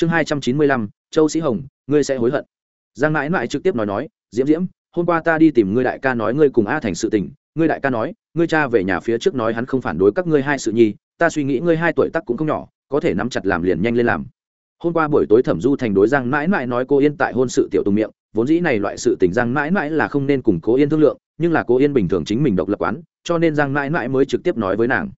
chương hai trăm chín mươi lăm, châu sĩ hồng, ngươi sẽ hối hận. Giang mãi mãi trực tiếp nói nói, diễm diễm, hôm qua ta đi tìm ngươi đại ca nói ngươi cùng a thành sự tình. Ngươi đại ca nói, ngươi cha về nhà phía trước nói hắn không phản đối các ngươi hai sự nhi. Ta suy nghĩ ngươi hai tuổi tắc cũng không nhỏ, có thể nắm chặt làm liền nhanh lên làm. Hôm qua buổi tối thẩm du thành đối giang mãi mãi nói cô yên tại hôn sự tiểu tùng miệng. Vốn dĩ này loại sự tình giang mãi mãi là không nên cùng cố yên thương lượng, nhưng là cô yên bình thường chính mình độc lập quán, cho nên giang mãi mãi mới trực tiếp nói với nàng.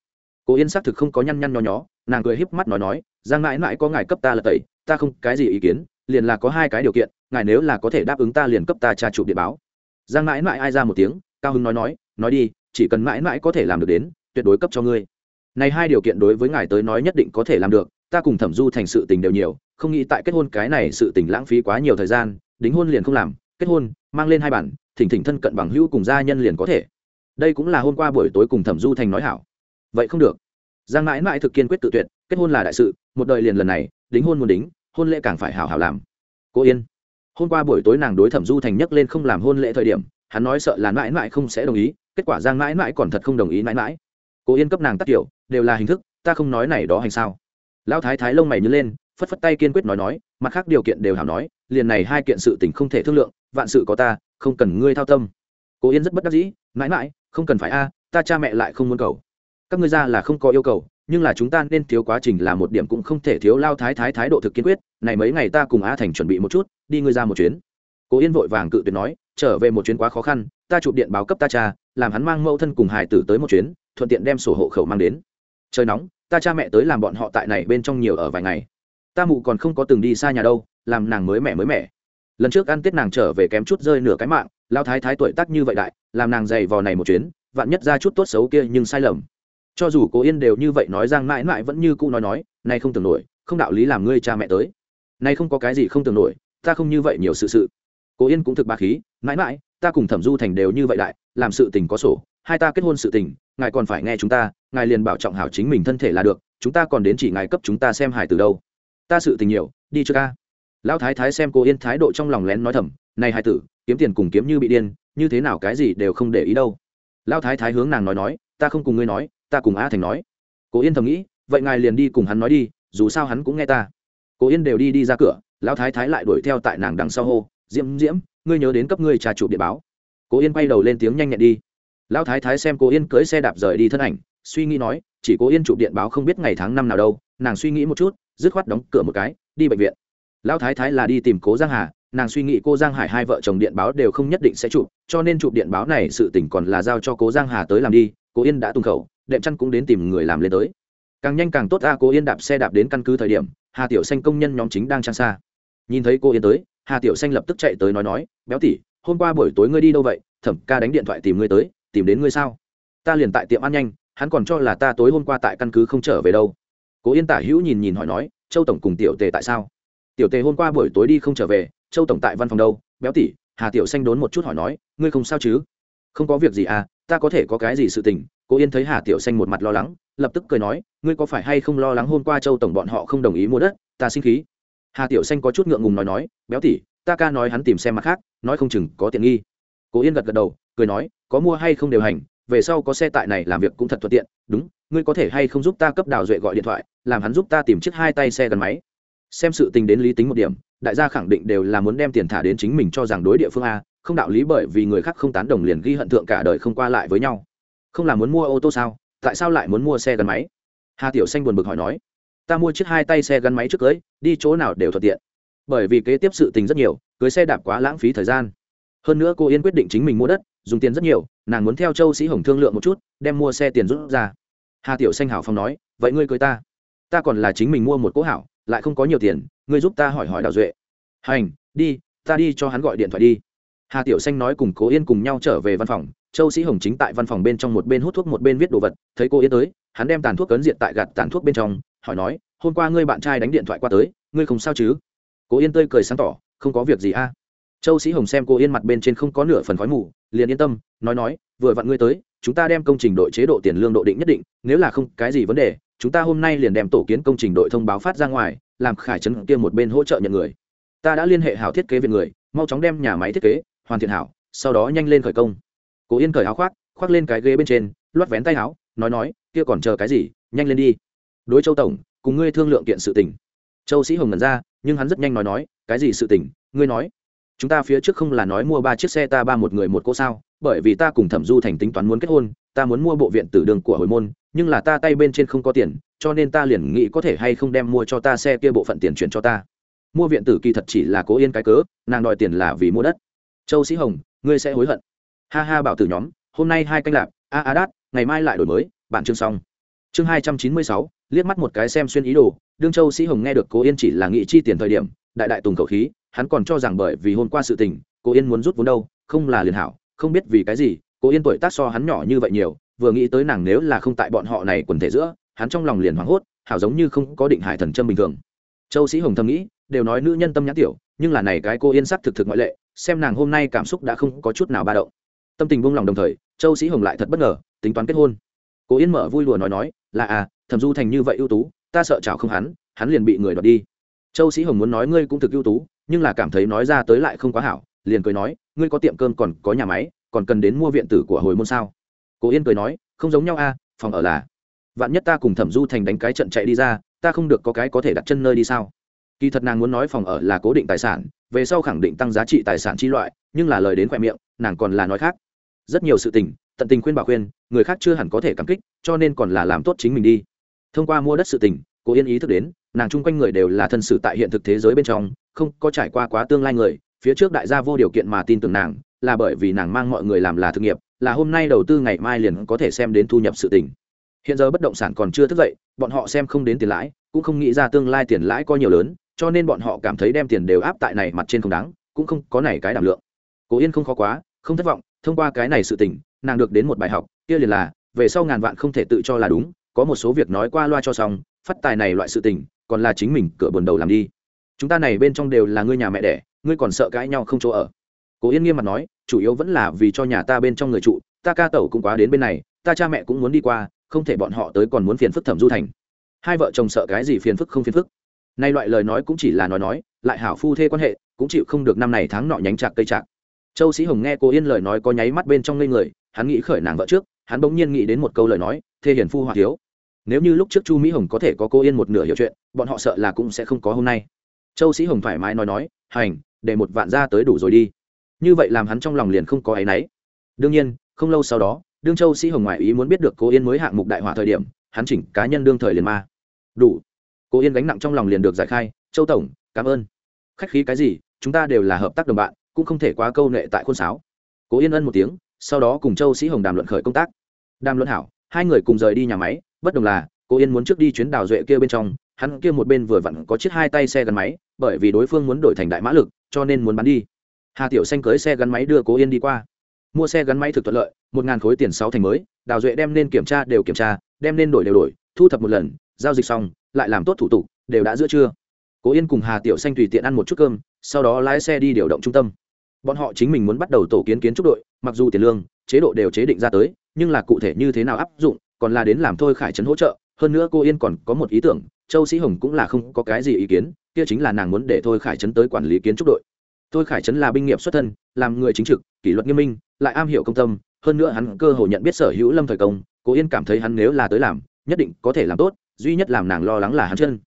Cô yên xác thực không có nhăn nhăn nho nhó, nàng cười híp mắt nói nói giang mãi mãi có ngài cấp ta là tẩy, ta không, cái gì ý kiến, liền là có hai cái điều kiện, ngài nếu là có thể đáp ứng ta liền cấp ta tra chụp điện báo. Giang mãi mãi ai ra một tiếng, cao hưng nói nói nói đi, chỉ cần mãi mãi có thể làm được đến, tuyệt đối cấp cho ngươi. Này hai điều kiện đối với ngài tới nói nhất định có thể làm được, ta cùng thẩm du thành sự tình đều nhiều, không nghĩ tại kết hôn cái này sự tình lãng phí quá nhiều thời gian, đính hôn liền không làm, kết hôn, mang lên hai bản, thỉnh thỉnh thân cận bằng hữu cùng gia nhân liền có thể. Đây cũng là hôm qua buổi tối cùng thẩm du thành nói hảo. Vậy không được. Giang mãi mãi thực kiên quyết tự tuyệt, kết hôn là đại sự một đời liền lần này, đính hôn muốn đính, hôn lễ càng phải hảo hảo làm. Cô yên, hôm qua buổi tối nàng đối thẩm du thành nhắc lên không làm hôn lễ thời điểm, hắn nói sợ là mãi mãi không sẽ đồng ý, kết quả giang mãi mãi còn thật không đồng ý mãi mãi. Cô yên cấp nàng tắt kiểu, đều là hình thức, ta không nói này đó hành sao. Lão thái thái lông mày nhớ lên, phất phất tay kiên quyết nói nói, mặt khác điều kiện đều hảo nói, liền này hai kiện sự tình không thể thương lượng, vạn sự có ta, không cần ngươi thao tâm. Cô yên rất bất đắc dĩ, mãi mãi, không cần phải a, ta cha mẹ lại không muốn cầu. Các ngươi ra là không có yêu cầu nhưng là chúng ta nên thiếu quá trình là một điểm cũng không thể thiếu lao thái thái thái độ thực kiên quyết, này mấy ngày ta cùng a thành chuẩn bị một chút, đi ngươi ra một chuyến. Cố yên vội vàng cự tuyệt nói, trở về một chuyến quá khó khăn, ta chụp điện báo cấp ta cha, làm hắn mang mẫu thân cùng hải tử tới một chuyến, thuận tiện đem sổ hộ khẩu mang đến. Trời nóng, ta cha mẹ tới làm bọn họ tại này bên trong nhiều ở vài ngày. Ta mụ còn không có từng đi xa nhà đâu, làm nàng mới mẻ mới mẻ. Lần trước ăn tết nàng trở về kém chút rơi nửa cái mạng, lao thái thái tuổi tác như vậy đại, làm nàng dày vò này một chuyến, vạn nhất ra chút tốt xấu kia nhưng sai lầm cho dù cố yên đều như vậy nói giang mãi mãi vẫn như cũ nói nói, nay không tưởng nổi, không đạo lý làm ngươi cha mẹ tới. Nay không có cái gì không tưởng nổi, ta không như vậy nhiều sự sự. Cố yên cũng thực ba khí, mãi mãi, ta cùng thẩm du thành đều như vậy đại, làm sự tình có sổ, hai ta kết hôn sự tình, ngài còn phải nghe chúng ta, ngài liền bảo trọng hảo chính mình thân thể là được, chúng ta còn đến chỉ ngài cấp chúng ta xem hài từ đâu. Ta sự tình nhiều, đi chưa ca. Lão thái thái xem cô yên thái độ trong lòng lén nói thầm, này hải tử, kiếm tiền cùng kiếm như bị điên, như thế nào cái gì đều không để ý đâu. Lão thái thái hướng nàng nói nói, ta không cùng ngươi nói ta cùng a thành nói. Cố yên thầm nghĩ, vậy ngài liền đi cùng hắn nói đi, dù sao hắn cũng nghe ta. Cố yên đều đi đi ra cửa, lão thái thái lại đuổi theo tại nàng đằng sau hô, diễm diễm, ngươi nhớ đến cấp ngươi trà chụp địa báo. Cố yên quay đầu lên tiếng nhanh nhẹn đi. Lão thái thái xem Cố yên cưỡi xe đạp rời đi thân ảnh, suy nghĩ nói, chỉ Cố yên chụp điện báo không biết ngày tháng năm nào đâu, nàng suy nghĩ một chút, dứt khoát đóng cửa một cái, đi bệnh viện. Lão thái thái là đi tìm cố giang hà, nàng suy nghĩ cô giang hải hai vợ chồng điện báo đều không nhất định sẽ chụp, cho nên chụp điện báo này sự tỉnh còn là giao cho cố giang hà tới làm đi, cố yên đã tung khẩu đệm chăn cũng đến tìm người làm lên tới. Càng nhanh càng tốt, a cố yên đạp xe đạp đến căn cứ thời điểm, hà tiểu xanh công nhân nhóm chính đang trang xa. Nhìn thấy cô yên tới, hà tiểu xanh lập tức chạy tới nói nói, béo tỉ hôm qua buổi tối ngươi đi đâu vậy? Thẩm ca đánh điện thoại tìm ngươi tới, tìm đến ngươi sao? Ta liền tại tiệm ăn nhanh, hắn còn cho là ta tối hôm qua tại căn cứ không trở về đâu. Cố yên tả hữu nhìn nhìn hỏi nói, châu tổng cùng tiểu tề tại sao? Tiểu tề hôm qua buổi tối đi không trở về, châu tổng tại văn phòng đâu? Béo tỉ hà tiểu xanh đốn một chút hỏi nói, ngươi không sao chứ? Không có việc gì à ta có thể có cái gì sự tình? Cố yên thấy hà tiểu xanh một mặt lo lắng, lập tức cười nói, ngươi có phải hay không lo lắng hôm qua châu tổng bọn họ không đồng ý mua đất? Ta sinh khí. Hà tiểu xanh có chút ngượng ngùng nói nói, béo tỉ, ta ca nói hắn tìm xem mặt khác, nói không chừng có tiện nghi. Cố yên gật gật đầu, cười nói, có mua hay không điều hành, về sau có xe tại này làm việc cũng thật thuận tiện. Đúng, ngươi có thể hay không giúp ta cấp đào duệ gọi điện thoại, làm hắn giúp ta tìm chiếc hai tay xe gắn máy. Xem sự tình đến lý tính một điểm, đại gia khẳng định đều là muốn đem tiền thả đến chính mình cho rằng đối địa phương a không đạo lý bởi vì người khác không tán đồng liền ghi hận thượng cả đời không qua lại với nhau. Không là muốn mua ô tô sao? Tại sao lại muốn mua xe gắn máy? Hà tiểu xanh buồn bực hỏi nói. Ta mua chiếc hai tay xe gắn máy trước cưới, đi chỗ nào đều thuận tiện. Bởi vì kế tiếp sự tình rất nhiều, cưới xe đạp quá lãng phí thời gian. Hơn nữa cô yên quyết định chính mình mua đất, dùng tiền rất nhiều, nàng muốn theo châu sĩ hồng thương lượng một chút, đem mua xe tiền rút ra. Hà tiểu xanh hảo phong nói, vậy ngươi cưới ta? Ta còn là chính mình mua một cỗ hảo, lại không có nhiều tiền, ngươi giúp ta hỏi hỏi đào duệ. Hành, đi, ta đi cho hắn gọi điện thoại đi hà tiểu xanh nói cùng cố yên cùng nhau trở về văn phòng, châu sĩ hồng chính tại văn phòng bên trong một bên hút thuốc một bên viết đồ vật, thấy cô yên tới, hắn đem tàn thuốc cấn diện tại gạt tàn thuốc bên trong, hỏi nói, hôm qua ngươi bạn trai đánh điện thoại qua tới, ngươi không sao chứ? Cố yên tươi cười sáng tỏ, không có việc gì a. Châu sĩ hồng xem cô yên mặt bên trên không có nửa phần khói mù, liền yên tâm, nói nói, vừa vặn ngươi tới, chúng ta đem công trình đội chế độ tiền lương độ định nhất định, nếu là không cái gì vấn đề, chúng ta hôm nay liền đem tổ kiến công trình đội thông báo phát ra ngoài, làm khải trấn kia một bên hỗ trợ nhận người. Ta đã liên hệ hảo thiết kế về người, mau chóng đem nhà máy thiết kế hoàn thiện hảo, sau đó nhanh lên khởi công. Cố yên cởi áo khoác khoác lên cái ghế bên trên loắt vén tay áo, nói nói, kia còn chờ cái gì? Nhanh lên đi. Đối châu tổng, cùng ngươi thương lượng kiện sự tình. Châu sĩ hồng ngẩn ra, nhưng hắn rất nhanh nói nói, cái gì sự tình? Ngươi nói. Chúng ta phía trước không là nói mua ba chiếc xe ta ba một người một cô sao? Bởi vì ta cùng thẩm du thành tính toán muốn kết hôn, ta muốn mua bộ viện tử đường của hồi môn, nhưng là ta tay bên trên không có tiền, cho nên ta liền nghĩ có thể hay không đem mua cho ta xe kia bộ phận tiền chuyển cho ta. Mua viện tử kỳ thật chỉ là cố yên cái cớ, nàng đòi tiền là vì mua đất châu sĩ hồng, ngươi sẽ hối hận. Ha ha bảo tử nhóm, hôm nay hai canh lạp, a a đát, ngày mai lại đổi mới bản chương xong. Chương hai trăm chín mươi sáu, liếc mắt một cái xem xuyên ý đồ, đương châu sĩ hồng nghe được cố yên chỉ là nghị chi tiền thời điểm, đại đại tùng khẩu khí, hắn còn cho rằng bởi vì hôm qua sự tình, cố yên muốn rút vốn đâu, không là liền hảo, không biết vì cái gì, cố yên tuổi tác so hắn nhỏ như vậy nhiều, vừa nghĩ tới nàng nếu là không tại bọn họ này quần thể giữa, hắn trong lòng liền hoảng hốt, hảo giống như không có định hải thần châm bình thường. Châu sĩ hồng thầm nghĩ, đều nói nữ nhân tâm nhãn tiểu, nhưng là này cái cô yên sắc thực thực ngoại lệ xem nàng hôm nay cảm xúc đã không có chút nào ba động. Tâm tình buông lòng đồng thời, châu sĩ hồng lại thật bất ngờ, tính toán kết hôn. Cố yên mở vui lùa nói nói, là à thẩm du thành như vậy ưu tú, ta sợ chào không hắn hắn liền bị người đoạt đi. Châu sĩ hồng muốn nói ngươi cũng thực ưu tú, nhưng là cảm thấy nói ra tới lại không quá hảo, liền cười nói, ngươi có tiệm cơm còn có nhà máy, còn cần đến mua viện tử của hồi môn sao? Cố yên cười nói, không giống nhau a phòng ở là. Vạn nhất ta cùng thẩm du thành đánh cái trận chạy đi ra, ta không được có cái có thể đặt chân nơi đi sao? Kỳ thật nàng muốn nói phòng ở là cố định tài sản, về sau khẳng định tăng giá trị tài sản chi loại, nhưng là lời đến khoe miệng, nàng còn là nói khác. Rất nhiều sự tình, tận tình khuyên bảo khuyên, người khác chưa hẳn có thể cảm kích, cho nên còn là làm tốt chính mình đi. Thông qua mua đất sự tình, cô yên ý thức đến, nàng chung quanh người đều là thân sự tại hiện thực thế giới bên trong, không có trải qua quá tương lai người, phía trước đại gia vô điều kiện mà tin tưởng nàng, là bởi vì nàng mang mọi người làm là thực nghiệp, là hôm nay đầu tư ngày mai liền có thể xem đến thu nhập sự tình. Hiện giờ bất động sản còn chưa thức dậy, bọn họ xem không đến tiền lãi, cũng không nghĩ ra tương lai tiền lãi có nhiều lớn cho nên bọn họ cảm thấy đem tiền đều áp tại này mặt trên không đáng, cũng không có này cái đảm lượng. Cố yên không khó quá, không thất vọng, thông qua cái này sự tình, nàng được đến một bài học, kia liền là, về sau ngàn vạn không thể tự cho là đúng, có một số việc nói qua loa cho xong, phát tài này loại sự tình, còn là chính mình cửa buồn đầu làm đi. Chúng ta này bên trong đều là ngươi nhà mẹ đẻ, ngươi còn sợ cãi nhau không chỗ ở. Cố yên nghiêm mặt nói, chủ yếu vẫn là vì cho nhà ta bên trong người trụ, ta ca tẩu cũng quá đến bên này, ta cha mẹ cũng muốn đi qua, không thể bọn họ tới còn muốn phiền phức thẩm du thành. Hai vợ chồng sợ cái gì phiền phức không phiền phức nay loại lời nói cũng chỉ là nói nói, lại hảo phu thê quan hệ, cũng chịu không được năm này tháng nọ nhánh chạc cây chạc. Châu sĩ hồng nghe cô yên lời nói có nháy mắt bên trong ngây người, hắn nghĩ khởi nàng vợ trước, hắn bỗng nhiên nghĩ đến một câu lời nói, thê hiền phu hòa thiếu. Nếu như lúc trước chu mỹ hồng có thể có cô yên một nửa hiểu chuyện, bọn họ sợ là cũng sẽ không có hôm nay. Châu sĩ hồng thoải mái nói nói, hành, để một vạn ra tới đủ rồi đi. Như vậy làm hắn trong lòng liền không có áy náy. Đương nhiên, không lâu sau đó, đương châu sĩ hồng ngoại ý muốn biết được cô yên mới hạng mục đại hỏa thời điểm, hắn chỉnh cá nhân đương thời liền ma. Đủ cô yên gánh nặng trong lòng liền được giải khai, châu tổng, cảm ơn. Khách khí cái gì, chúng ta đều là hợp tác đồng bạn, cũng không thể quá câu nệ tại khuôn sáo. Cố yên ân một tiếng, sau đó cùng châu sĩ hồng đàm luận khởi công tác. Đàm luận hảo, hai người cùng rời đi nhà máy, bất đồng là cô yên muốn trước đi chuyến đào duệ kia bên trong, hắn kia một bên vừa vặn có chiếc hai tay xe gắn máy, bởi vì đối phương muốn đổi thành đại mã lực, cho nên muốn bán đi. Hà tiểu xanh cưới xe gắn máy đưa cố yên đi qua. Mua xe gắn máy thực thuận lợi, một ngàn khối tiền sáu thành mới đào duệ đem nên kiểm tra đều kiểm tra, đem nên đổi đều đổi, thu thập một lần giao dịch xong, lại làm tốt thủ tục, đều đã giữa trưa. Cố yên cùng hà tiểu xanh tùy tiện ăn một chút cơm, sau đó lái xe đi điều động trung tâm. Bọn họ chính mình muốn bắt đầu tổ kiến kiến trúc đội, mặc dù tiền lương, chế độ đều chế định ra tới, nhưng là cụ thể như thế nào áp dụng, còn là đến làm thôi khải trấn hỗ trợ. Hơn nữa cô yên còn có một ý tưởng, châu sĩ hồng cũng là không có cái gì ý kiến, kia chính là nàng muốn để thôi khải trấn tới quản lý kiến trúc đội. Thôi khải trấn là binh nghiệp xuất thân, làm người chính trực, kỷ luật nghiêm minh, lại am hiểu công tâm, hơn nữa hắn cơ hồ nhận biết sở hữu lâm thời công cô yên cảm thấy hắn nếu là tới làm, nhất định có thể làm tốt duy nhất làm nàng lo lắng là hắn chân.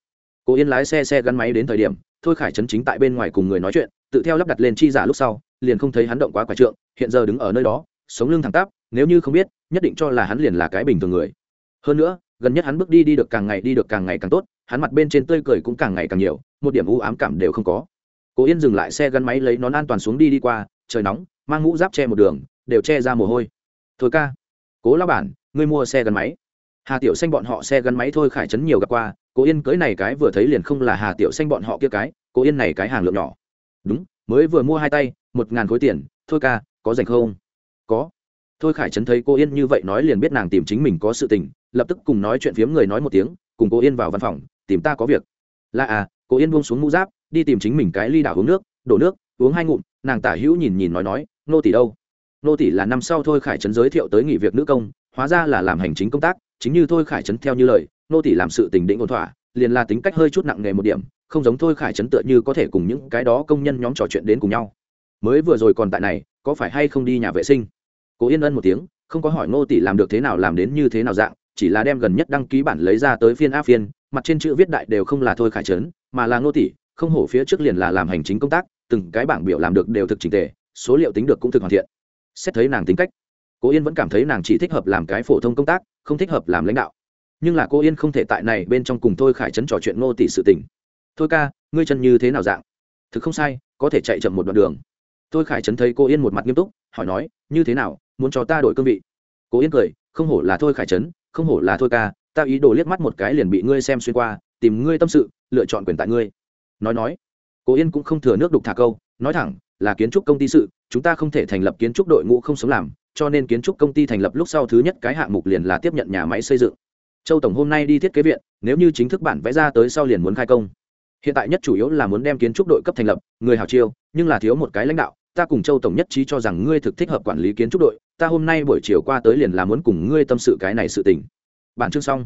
Cô yên lái xe xe gắn máy đến thời điểm, thôi khải trấn chính tại bên ngoài cùng người nói chuyện, tự theo lắp đặt lên chi giả lúc sau, liền không thấy hắn động quá quả trượng, hiện giờ đứng ở nơi đó, sống lưng thẳng tắp, nếu như không biết, nhất định cho là hắn liền là cái bình thường người. Hơn nữa, gần nhất hắn bước đi đi được càng ngày đi được càng ngày càng tốt, hắn mặt bên trên tươi cười cũng càng ngày càng nhiều, một điểm u ám cảm đều không có. Cố yên dừng lại xe gắn máy lấy nón an toàn xuống đi đi qua, trời nóng, mang mũ giáp che một đường, đều che ra mồ hôi. Thôi ca, cố lao bản, ngươi mua xe gắn máy hà tiểu xanh bọn họ xe gắn máy thôi khải trấn nhiều gặp qua, cố yên cưới này cái vừa thấy liền không là hà tiểu xanh bọn họ kia cái, cố yên này cái hàng lượng nhỏ. Đúng, mới vừa mua hai tay, một ngàn khối tiền, thôi ca, có dành không? Có. Thôi khải trấn thấy cô yên như vậy nói liền biết nàng tìm chính mình có sự tình, lập tức cùng nói chuyện phiếm người nói một tiếng, cùng cô yên vào văn phòng, tìm ta có việc. Là à cô yên buông xuống mũ giáp, đi tìm chính mình cái ly đảo uống nước, đổ nước, uống hai ngụm, nàng tả hữu nhìn nhìn nói nói, nô tỷ đâu? Nô tỷ là năm sau thôi khải trấn giới thiệu tới nghỉ việc nữ công hóa ra là làm hành chính công tác, chính như thôi khải trấn theo như lời, nô tỷ làm sự tình định ổn thỏa, liền là tính cách hơi chút nặng nề một điểm, không giống thôi khải trấn tựa như có thể cùng những cái đó công nhân nhóm trò chuyện đến cùng nhau. Mới vừa rồi còn tại này, có phải hay không đi nhà vệ sinh? Cố yên ân một tiếng, không có hỏi ngô tỷ làm được thế nào làm đến như thế nào dạng, chỉ là đem gần nhất đăng ký bản lấy ra tới phiên a phiên, mặt trên chữ viết đại đều không là thôi khải trấn, mà là ngô tỷ không hổ phía trước liền là làm hành chính công tác, từng cái bảng biểu làm được đều thực trình tề, số liệu tính được cũng thực hoàn thiện. Xét thấy nàng tính cách cố yên vẫn cảm thấy nàng chỉ thích hợp làm cái phổ thông công tác, không thích hợp làm lãnh đạo. Nhưng là cô yên không thể tại này bên trong cùng thôi khải trấn trò chuyện ngô tỷ sự tình. Thôi ca, ngươi chân như thế nào dạng? Thực không sai, có thể chạy chậm một đoạn đường. Thôi khải trấn thấy cô yên một mặt nghiêm túc, hỏi nói, như thế nào, muốn cho ta đổi cương vị? Cô yên cười, không hổ là thôi khải trấn, không hổ là thôi ca, ta ý đồ liếc mắt một cái liền bị ngươi xem xuyên qua, tìm ngươi tâm sự, lựa chọn quyền tại ngươi. Nói nói cô yên cũng không thừa nước đục thả câu, nói thẳng là kiến trúc công ty sự, chúng ta không thể thành lập kiến trúc đội ngũ không sống làm cho nên kiến trúc công ty thành lập lúc sau thứ nhất cái hạng mục liền là tiếp nhận nhà máy xây dựng. Châu tổng hôm nay đi thiết kế viện, nếu như chính thức bản vẽ ra tới sau liền muốn khai công. Hiện tại nhất chủ yếu là muốn đem kiến trúc đội cấp thành lập, người hào chiêu, nhưng là thiếu một cái lãnh đạo, ta cùng châu tổng nhất trí cho rằng ngươi thực thích hợp quản lý kiến trúc đội, ta hôm nay buổi chiều qua tới liền là muốn cùng ngươi tâm sự cái này sự tình. Bản chương xong.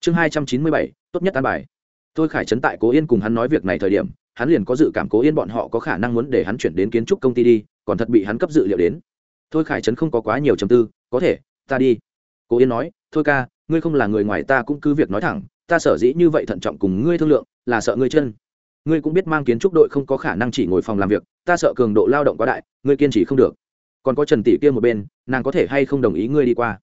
Chương hai trăm chín mươi bảy, tốt nhất an bài. Tôi khải trấn tại cố yên cùng hắn nói việc này thời điểm, hắn liền có dự cảm cố yên bọn họ có khả năng muốn để hắn chuyển đến kiến trúc công ty đi, còn thật bị hắn cấp dự liệu đến thôi khải trấn không có quá nhiều chầm tư, có thể, ta đi. Cố yên nói, thôi ca, ngươi không là người ngoài ta cũng cứ việc nói thẳng, ta sở dĩ như vậy thận trọng cùng ngươi thương lượng, là sợ ngươi chân. Ngươi cũng biết mang kiến trúc đội không có khả năng chỉ ngồi phòng làm việc, ta sợ cường độ lao động quá đại, ngươi kiên trì không được. Còn có trần tỷ kia một bên, nàng có thể hay không đồng ý ngươi đi qua?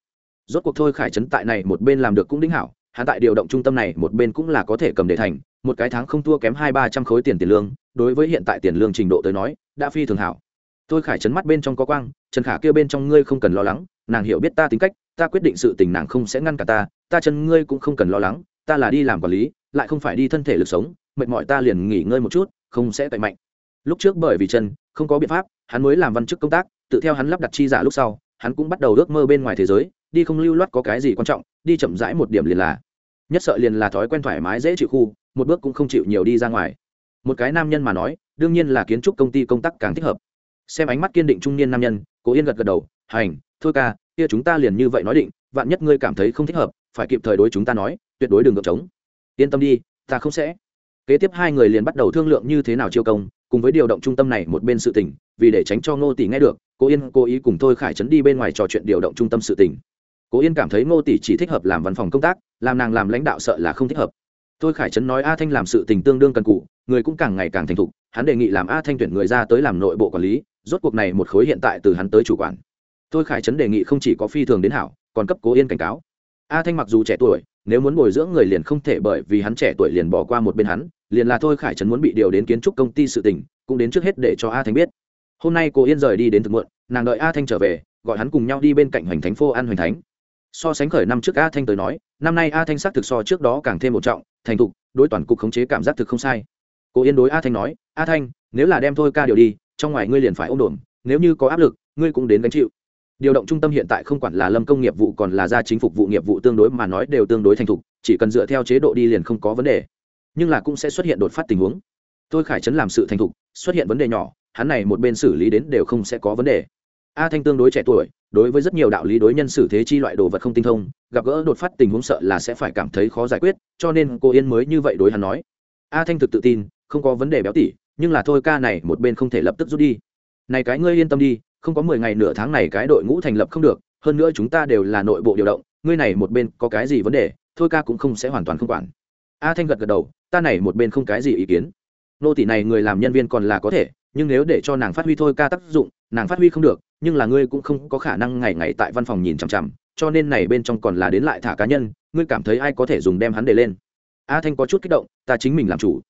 Rốt cuộc thôi khải trấn tại này một bên làm được cũng đính hảo hạ tại điều động trung tâm này một bên cũng là có thể cầm để thành, một cái tháng không thua kém hai ba trăm khối tiền tiền lương, đối với hiện tại tiền lương trình độ tới nói, đã phi thường hảo. Tôi khải trấn mắt bên trong có quang trần khả kêu bên trong ngươi không cần lo lắng, nàng hiểu biết ta tính cách, ta quyết định sự tình nàng không sẽ ngăn cả ta ta chân ngươi cũng không cần lo lắng, ta là đi làm quản lý, lại không phải đi thân thể lực sống, mệt mỏi ta liền nghỉ ngơi một chút, không sẽ tệ mạnh. Lúc trước bởi vì chân, không có biện pháp, hắn mới làm văn chức công tác, tự theo hắn lắp đặt chi giả lúc sau, hắn cũng bắt đầu ước mơ bên ngoài thế giới, đi không lưu loát có cái gì quan trọng, đi chậm rãi một điểm liền là, nhất sợ liền là thói quen thoải mái dễ chịu khu, một bước cũng không chịu nhiều đi ra ngoài. Một cái nam nhân mà nói, đương nhiên là kiến trúc công ty công tác càng thích hợp xem ánh mắt kiên định trung niên nam nhân, cố yên gật gật đầu, hành, thôi ca, kia chúng ta liền như vậy nói định, vạn nhất ngươi cảm thấy không thích hợp, phải kịp thời đối chúng ta nói, tuyệt đối đừng ngược trống. Yên tâm đi, ta không sẽ. Kế tiếp hai người liền bắt đầu thương lượng như thế nào chiêu công, cùng với điều động trung tâm này một bên sự tỉnh vì để tránh cho ngô tỷ nghe được, cố yên cố ý cùng thôi khải trấn đi bên ngoài trò chuyện điều động trung tâm sự tỉnh cố yên cảm thấy ngô tỷ chỉ thích hợp làm văn phòng công tác, làm nàng làm lãnh đạo sợ là không thích hợp thôi khải trấn nói a thanh làm sự tình tương đương cần cụ người cũng càng ngày càng thành thục, hắn đề nghị làm a thanh tuyển người ra tới làm nội bộ quản lý, rốt cuộc này một khối hiện tại từ hắn tới chủ quản. Thôi khải trấn đề nghị không chỉ có phi thường đến hảo, còn cấp cố yên cảnh cáo. A thanh mặc dù trẻ tuổi, nếu muốn bồi dưỡng người liền không thể bởi vì hắn trẻ tuổi liền bỏ qua một bên hắn, liền là thôi khải trấn muốn bị điều đến kiến trúc công ty sự tình, cũng đến trước hết để cho a thanh biết. Hôm nay cô yên rời đi đến thực muộn, nàng đợi a thanh trở về, gọi hắn cùng nhau đi bên cạnh hoành thánh phô ăn hoành thánh. So sánh khởi năm trước a thanh tới nói, năm nay a thanh xác thực so trước đó càng thêm một trọng thành thục, đối toàn cục khống chế cảm giác thực không sai. Cô yên đối a thanh nói, a thanh, nếu là đem thôi ca điều đi, trong ngoài ngươi liền phải ôm đồn nếu như có áp lực, ngươi cũng đến gánh chịu. Điều động trung tâm hiện tại không quản là lâm công nghiệp vụ còn là gia chính phục vụ nghiệp vụ tương đối mà nói đều tương đối thành thục, chỉ cần dựa theo chế độ đi liền không có vấn đề. Nhưng là cũng sẽ xuất hiện đột phát tình huống. Tôi khải chấn làm sự thành thục, xuất hiện vấn đề nhỏ, hắn này một bên xử lý đến đều không sẽ có vấn đề. A thanh tương đối trẻ tuổi đối với rất nhiều đạo lý đối nhân xử thế chi loại đồ vật không tinh thông, gặp gỡ đột phát tình huống sợ là sẽ phải cảm thấy khó giải quyết, cho nên cô yên mới như vậy đối hắn nói. A thanh thực tự tin, không có vấn đề béo tỉ, nhưng là thôi ca này một bên không thể lập tức rút đi. Này cái ngươi yên tâm đi, không có mười ngày nửa tháng này cái đội ngũ thành lập không được, hơn nữa chúng ta đều là nội bộ điều động, ngươi này một bên có cái gì vấn đề, thôi ca cũng không sẽ hoàn toàn không quản. A thanh gật gật đầu, ta này một bên không cái gì ý kiến. Nô tỷ này người làm nhân viên còn là có thể, nhưng nếu để cho nàng phát huy thôi ca tác dụng, nàng phát huy không được nhưng là ngươi cũng không có khả năng ngày ngày tại văn phòng nhìn chằm chằm, cho nên này bên trong còn là đến lại thả cá nhân, ngươi cảm thấy ai có thể dùng đem hắn để lên? A thanh có chút kích động, ta chính mình làm chủ.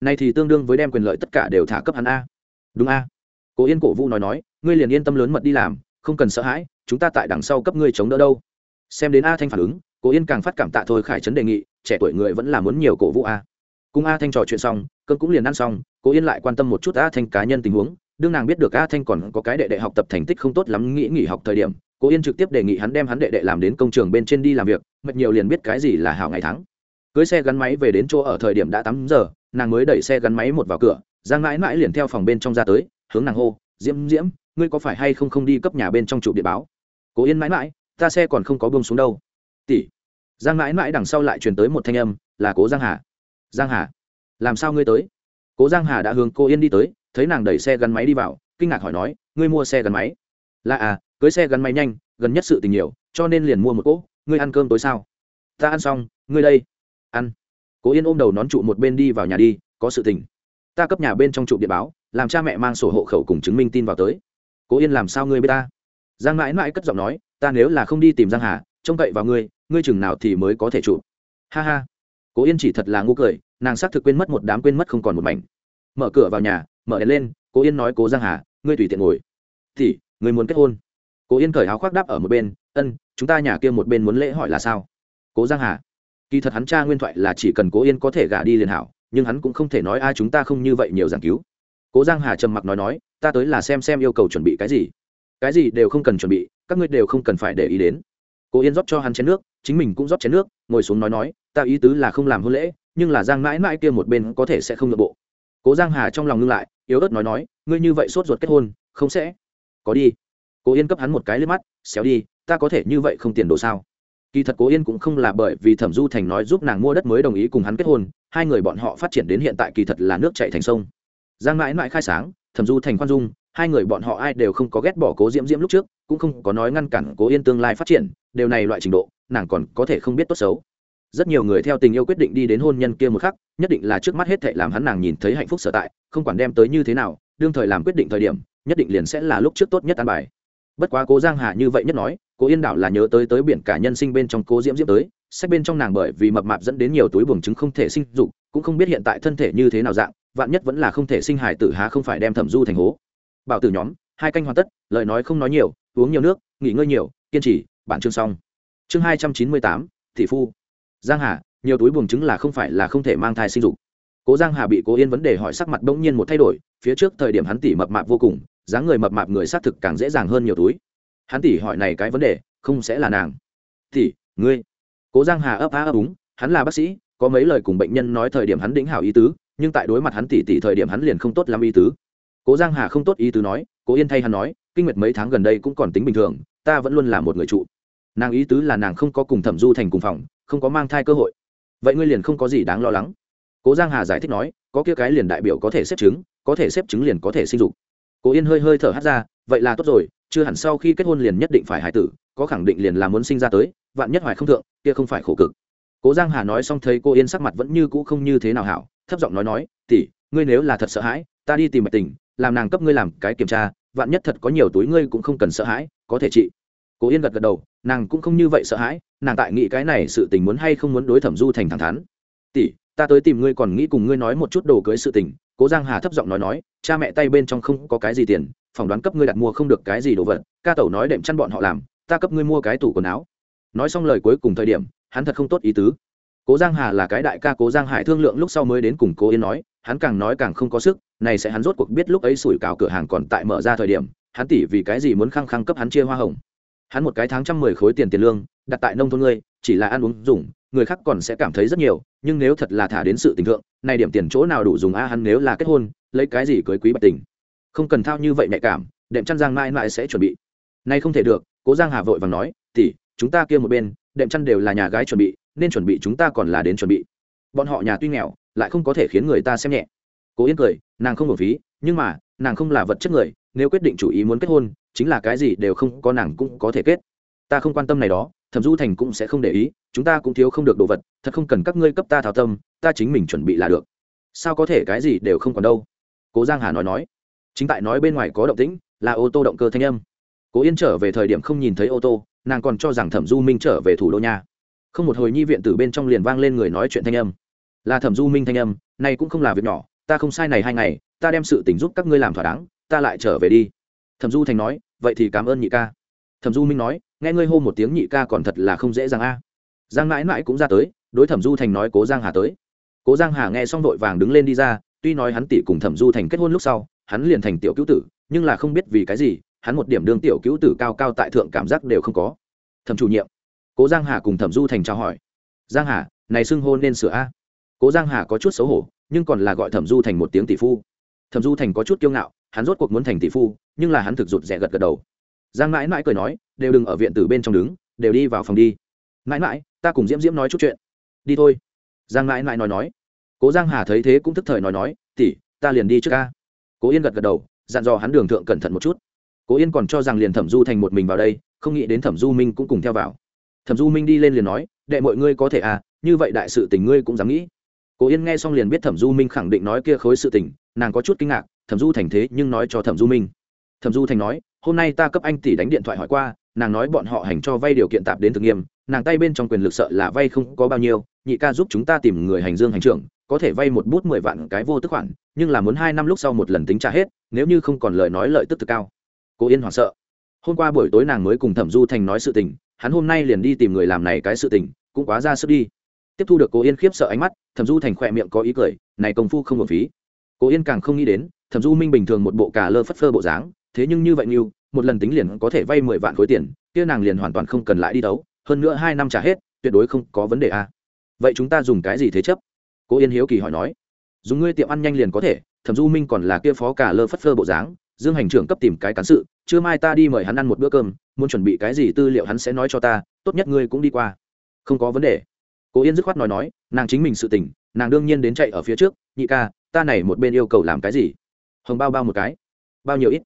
Này thì tương đương với đem quyền lợi tất cả đều thả cấp hắn a. Đúng a. Cố yên cổ vũ nói nói, ngươi liền yên tâm lớn mật đi làm, không cần sợ hãi, chúng ta tại đằng sau cấp ngươi chống đỡ đâu. Xem đến a thanh phản ứng, cố yên càng phát cảm tạ thôi khải trấn đề nghị, trẻ tuổi người vẫn là muốn nhiều cổ vũ a. Cùng a thanh trò chuyện xong cơn cũng liền ăn xong, cố yên lại quan tâm một chút a thanh cá nhân tình huống đương nàng biết được a thanh còn có cái đệ đệ học tập thành tích không tốt lắm, nghĩ nghỉ học thời điểm cố yên trực tiếp đề nghị hắn đem hắn đệ đệ làm đến công trường bên trên đi làm việc, mệt nhiều liền biết cái gì là hảo ngày tháng. cưới xe gắn máy về đến chỗ ở thời điểm đã tám giờ, nàng mới đẩy xe gắn máy một vào cửa, giang mãi mãi liền theo phòng bên trong ra tới, hướng nàng hô, diễm diễm, ngươi có phải hay không không đi cấp nhà bên trong trụ điện báo? Cố yên mãi mãi, ta xe còn không có bông xuống đâu. Tỷ. Giang mãi mãi đằng sau lại truyền tới một thanh âm, là cố giang hà. Giang hà, làm sao ngươi tới? Cố giang hà đã hướng cô yên đi tới thấy nàng đẩy xe gắn máy đi vào, kinh ngạc hỏi nói, ngươi mua xe gắn máy? Là à cưới xe gắn máy nhanh, gần nhất sự tình nhiều, cho nên liền mua một cỗ, ngươi ăn cơm tối sao? Ta ăn xong, ngươi đây. Ăn. Cố yên ôm đầu nón trụ một bên đi vào nhà đi, có sự tình. Ta cấp nhà bên trong trụ điện báo, làm cha mẹ mang sổ hộ khẩu cùng chứng minh tin vào tới. Cố yên làm sao ngươi biết ta? Giang mãi mãi cất giọng nói, ta nếu là không đi tìm giang hà, trông cậy vào ngươi ngươi chừng nào thì mới có thể trụ. Ha ha. Cố yên chỉ thật là ngu cười, nàng xác thực quên mất một đám quên mất không còn một mảnh. Mở cửa vào nhà mở đèn lên, cố yên nói, cố giang hà, ngươi tùy tiện ngồi. Thì người muốn kết hôn? Cố yên cởi áo khoác đáp ở một bên, ân, chúng ta nhà kia một bên muốn lễ hỏi là sao? Cố giang hà, kỳ thật hắn cha nguyên thoại là chỉ cần cố yên có thể gả đi liền hảo, nhưng hắn cũng không thể nói ai chúng ta không như vậy nhiều giảng cứu. Cố giang hà trầm mặc nói nói, ta tới là xem xem yêu cầu chuẩn bị cái gì. Cái gì đều không cần chuẩn bị, các ngươi đều không cần phải để ý đến. Cố yên rót cho hắn chén nước, chính mình cũng rót chén nước, ngồi xuống nói nói, ta ý tứ là không làm hôn lễ, nhưng là giang mãi mãi kia một bên có thể sẽ không nội bộ cố giang hà trong lòng ngưng lại, yếu ớt nói nói, ngươi như vậy sốt ruột kết hôn, không sẽ. Có đi. Cố yên cấp hắn một cái lên mắt, xéo đi, ta có thể như vậy không tiền đồ sao? Kỳ thật cố yên cũng không là bởi vì thẩm du thành nói giúp nàng mua đất mới đồng ý cùng hắn kết hôn, hai người bọn họ phát triển đến hiện tại kỳ thật là nước chạy thành sông. Giang mãi mãi khai sáng, thẩm du thành khoan dung, hai người bọn họ ai đều không có ghét bỏ cố diễm diễm lúc trước, cũng không có nói ngăn cản cố yên tương lai phát triển, đều này loại trình độ, nàng còn có thể không biết tốt xấu rất nhiều người theo tình yêu quyết định đi đến hôn nhân kia một khắc, nhất định là trước mắt hết thệ làm hắn nàng nhìn thấy hạnh phúc sở tại, không quản đem tới như thế nào, đương thời làm quyết định thời điểm, nhất định liền sẽ là lúc trước tốt nhất an bài. Bất quá cố giang hà như vậy nhất nói, cố yên đảo là nhớ tới tới biển cả nhân sinh bên trong cố diễm diễm tới, sách bên trong nàng bởi vì mập mạp dẫn đến nhiều túi buồng chứng không thể sinh dục, cũng không biết hiện tại thân thể như thế nào dạng, vạn nhất vẫn là không thể sinh hải tử há không phải đem thẩm du thành hố. Bảo tử nhóm, hai canh hoàn tất, lời nói không nói nhiều, uống nhiều nước, nghỉ ngơi nhiều, kiên trì, bản chương xong. Chương hai trăm chín mươi tám, thị phu giang hà, nhiều túi buồng trứng là không phải là không thể mang thai sinh dục. Cố giang hà bị cố yên vấn đề hỏi sắc mặt bỗng nhiên một thay đổi, phía trước thời điểm hắn tỉ mập mạp vô cùng, dáng người mập mạp người xác thực càng dễ dàng hơn nhiều túi. Hắn tỉ hỏi này cái vấn đề, không sẽ là nàng. Tỉ, ngươi. Cố giang hà ấp á ấp úng, hắn là bác sĩ, có mấy lời cùng bệnh nhân nói thời điểm hắn đĩnh hảo ý tứ, nhưng tại đối mặt hắn tỉ tỉ thời điểm hắn liền không tốt lắm ý tứ. Cố giang hà không tốt ý tứ nói, cố yên thay hắn nói, kinh nguyệt mấy tháng gần đây cũng còn tính bình thường, ta vẫn luôn là một người trụ. Nàng ý tứ là nàng không có cùng thẩm du thành cùng phòng không có mang thai cơ hội. Vậy ngươi liền không có gì đáng lo lắng. Cố giang hà giải thích nói, có kia cái liền đại biểu có thể xếp chứng có thể xếp chứng liền có thể sinh dục. Cố yên hơi hơi thở hát ra, vậy là tốt rồi, chưa hẳn sau khi kết hôn liền nhất định phải hải tử, có khẳng định liền là muốn sinh ra tới, vạn nhất hoài không thượng, kia không phải khổ cực. Cố giang hà nói xong thấy cô yên sắc mặt vẫn như cũ không như thế nào hảo, thấp giọng nói nói, tỷ, ngươi nếu là thật sợ hãi, ta đi tìm mạch tình, làm nàng cấp ngươi làm cái kiểm tra, vạn nhất thật có nhiều túi ngươi cũng không cần sợ hãi, có thể trị. Cố yên gật gật đầu, nàng cũng không như vậy sợ hãi nàng tại nghĩ cái này sự tình muốn hay không muốn đối thẩm du thành thẳng thắn. Tỷ, ta tới tìm ngươi còn nghĩ cùng ngươi nói một chút đồ cưới sự tình. Cố giang hà thấp giọng nói nói, cha mẹ tay bên trong không có cái gì tiền, phỏng đoán cấp ngươi đặt mua không được cái gì đồ vật, ca tẩu nói đệm chăn bọn họ làm, ta cấp ngươi mua cái tủ quần áo. Nói xong lời cuối cùng thời điểm, hắn thật không tốt ý tứ. Cố giang hà là cái đại ca cố giang hải thương lượng lúc sau mới đến cùng cố yên nói, hắn càng nói càng không có sức, này sẽ hắn rốt cuộc biết lúc ấy sủi cào cửa hàng còn tại mở ra thời điểm, hắn tỉ vì cái gì muốn khăng khăng cấp hắn chia hoa hồng hắn một cái tháng trăm mười khối tiền tiền lương, đặt tại nông thôn ngươi, chỉ là ăn uống, dùng, người khác còn sẽ cảm thấy rất nhiều, nhưng nếu thật là thả đến sự tình thượng, này điểm tiền chỗ nào đủ dùng a, hắn nếu là kết hôn, lấy cái gì cưới quý bạch tình? Không cần thao như vậy nhạy cảm, đệm chăn giang mãi mãi sẽ chuẩn bị. Nay không thể được, cố giang hà vội vàng nói thì chúng ta kia một bên, đệm chăn đều là nhà gái chuẩn bị, nên chuẩn bị chúng ta còn là đến chuẩn bị. Bọn họ nhà tuy nghèo, lại không có thể khiến người ta xem nhẹ. Cố yên cười, nàng không hợp phí, nhưng mà, nàng không là vật chất người nếu quyết định chủ ý muốn kết hôn, chính là cái gì đều không có nàng cũng có thể kết. Ta không quan tâm này đó, thẩm du thành cũng sẽ không để ý, chúng ta cũng thiếu không được đồ vật, thật không cần các ngươi cấp ta thảo tâm, ta chính mình chuẩn bị là được. Sao có thể cái gì đều không còn đâu? Cố giang hà nói nói. Chính tại nói bên ngoài có động tĩnh, là ô tô động cơ thanh âm. Cố yên trở về thời điểm không nhìn thấy ô tô, nàng còn cho rằng thẩm du minh trở về thủ đô nha. Không một hồi nhi viện từ bên trong liền vang lên người nói chuyện thanh âm. Là thẩm du minh thanh âm này cũng không là việc nhỏ, ta không sai này hai ngày, ta đem sự tình giúp các ngươi làm thỏa đáng ta lại trở về đi. Thẩm du thành nói, vậy thì cảm ơn nhị ca. Thẩm du minh nói, nghe ngươi hô một tiếng nhị ca còn thật là không dễ dàng a. Giang mãi mãi cũng ra tới, đối thẩm du thành nói, cố giang hà tới. Cố giang hà nghe xong vội vàng đứng lên đi ra, tuy nói hắn tỷ cùng thẩm du thành kết hôn lúc sau, hắn liền thành tiểu cứu tử, nhưng là không biết vì cái gì, hắn một điểm đương tiểu cứu tử cao cao tại thượng cảm giác đều không có. Thẩm chủ nhiệm, cố giang hà cùng thẩm du thành trao hỏi. Giang hà, này xưng hôn nên sửa a? Cố giang hà có chút xấu hổ, nhưng còn là gọi thẩm du thành một tiếng tỷ phu. Thẩm du thành có chút kiêu ngạo hắn rốt cuộc muốn thành tỷ phu, nhưng là hắn thực rụt rẻ gật gật đầu. Giang mãi mãi cười nói, đều đừng ở viện tử bên trong đứng, đều đi vào phòng đi. Mãi mãi, ta cùng diễm diễm nói chút chuyện. Đi thôi. Giang mãi mãi nói nói. Cố giang hà thấy thế cũng thức thời nói nói, tỷ, ta liền đi trước ca cố yên gật gật đầu, dặn dò hắn đường thượng cẩn thận một chút. Cố yên còn cho rằng liền thẩm du thành một mình vào đây, không nghĩ đến thẩm du minh cũng cùng theo vào. Thẩm du minh đi lên liền nói, đệ mọi ngươi có thể à như vậy đại sự tình ngươi cũng dám nghĩ. Cố yên nghe xong liền biết thẩm du minh khẳng định nói kia khối sự tình, nàng có chút kinh ngạc thẩm du thành thế nhưng nói cho thẩm du minh. Thẩm du thành nói, hôm nay ta cấp anh tỷ đánh điện thoại hỏi qua, nàng nói bọn họ hành cho vay điều kiện tạp đến thực nghiêm nàng tay bên trong quyền lực sợ là vay không có bao nhiêu, nhị ca giúp chúng ta tìm người hành dương hành trưởng, có thể vay một bút mười vạn cái vô tức khoản, nhưng là muốn hai năm lúc sau một lần tính trả hết, nếu như không còn lời nói lợi tức thực cao. Cô yên hoảng sợ. Hôm qua buổi tối nàng mới cùng thẩm du thành nói sự tình, hắn hôm nay liền đi tìm người làm này cái sự tình, cũng quá ra sức đi. Tiếp thu được cô yên khiếp sợ ánh mắt, thẩm du thành khỏe miệng có ý cười, này công phu không hợp phí. Cô yên càng không nghĩ đến thẩm du minh bình thường một bộ cà lơ phất phơ bộ dáng, thế nhưng như vậy như một lần tính liền có thể vay mười vạn khối tiền, kia nàng liền hoàn toàn không cần lại đi đấu, hơn nữa hai năm trả hết, tuyệt đối không có vấn đề a. Vậy chúng ta dùng cái gì thế chấp? Cô yên hiếu kỳ hỏi nói. Dùng ngươi tiệm ăn nhanh liền có thể, thẩm du minh còn là kia phó cả lơ phất phơ bộ dáng, dương hành trưởng cấp tìm cái cán sự chưa mai ta đi mời hắn ăn một bữa cơm, muốn chuẩn bị cái gì tư liệu hắn sẽ nói cho ta, tốt nhất ngươi cũng đi qua. Không có vấn đề. Cô yên dứt khoát nói nói, nàng chính mình sự tỉnh nàng đương nhiên đến chạy ở phía trước, nhị ca, ta này một bên yêu cầu làm cái gì? Hồng bao bao một cái. Bao nhiêu ít?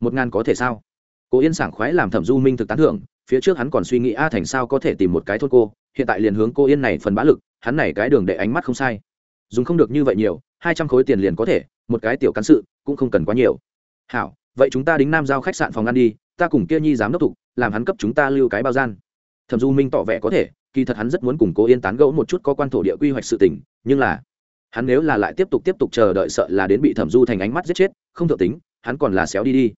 Một ngàn có thể sao? Cô yên sảng khoái làm thẩm du minh thực tán thưởng, phía trước hắn còn suy nghĩ, a thành sao có thể tìm một cái thôn cô? Hiện tại liền hướng cô yên này phần bá lực, hắn này cái đường để ánh mắt không sai. Dùng không được như vậy nhiều, hai trăm khối tiền liền có thể, một cái tiểu cán sự, cũng không cần quá nhiều. Hảo, vậy chúng ta đính nam giao khách sạn phòng ăn đi, ta cùng kia nhi giám đốc thục, làm hắn cấp chúng ta lưu cái bao gian. Thẩm du minh tỏ vẻ có thể, kỳ thật hắn rất muốn cùng cố yên tán gẫu một chút có quan thổ địa quy hoạch sự tỉnh nhưng là hắn nếu là lại tiếp tục tiếp tục chờ đợi sợ là đến bị thẩm du thành ánh mắt giết chết, không thượng tính, hắn còn là xéo đi đi.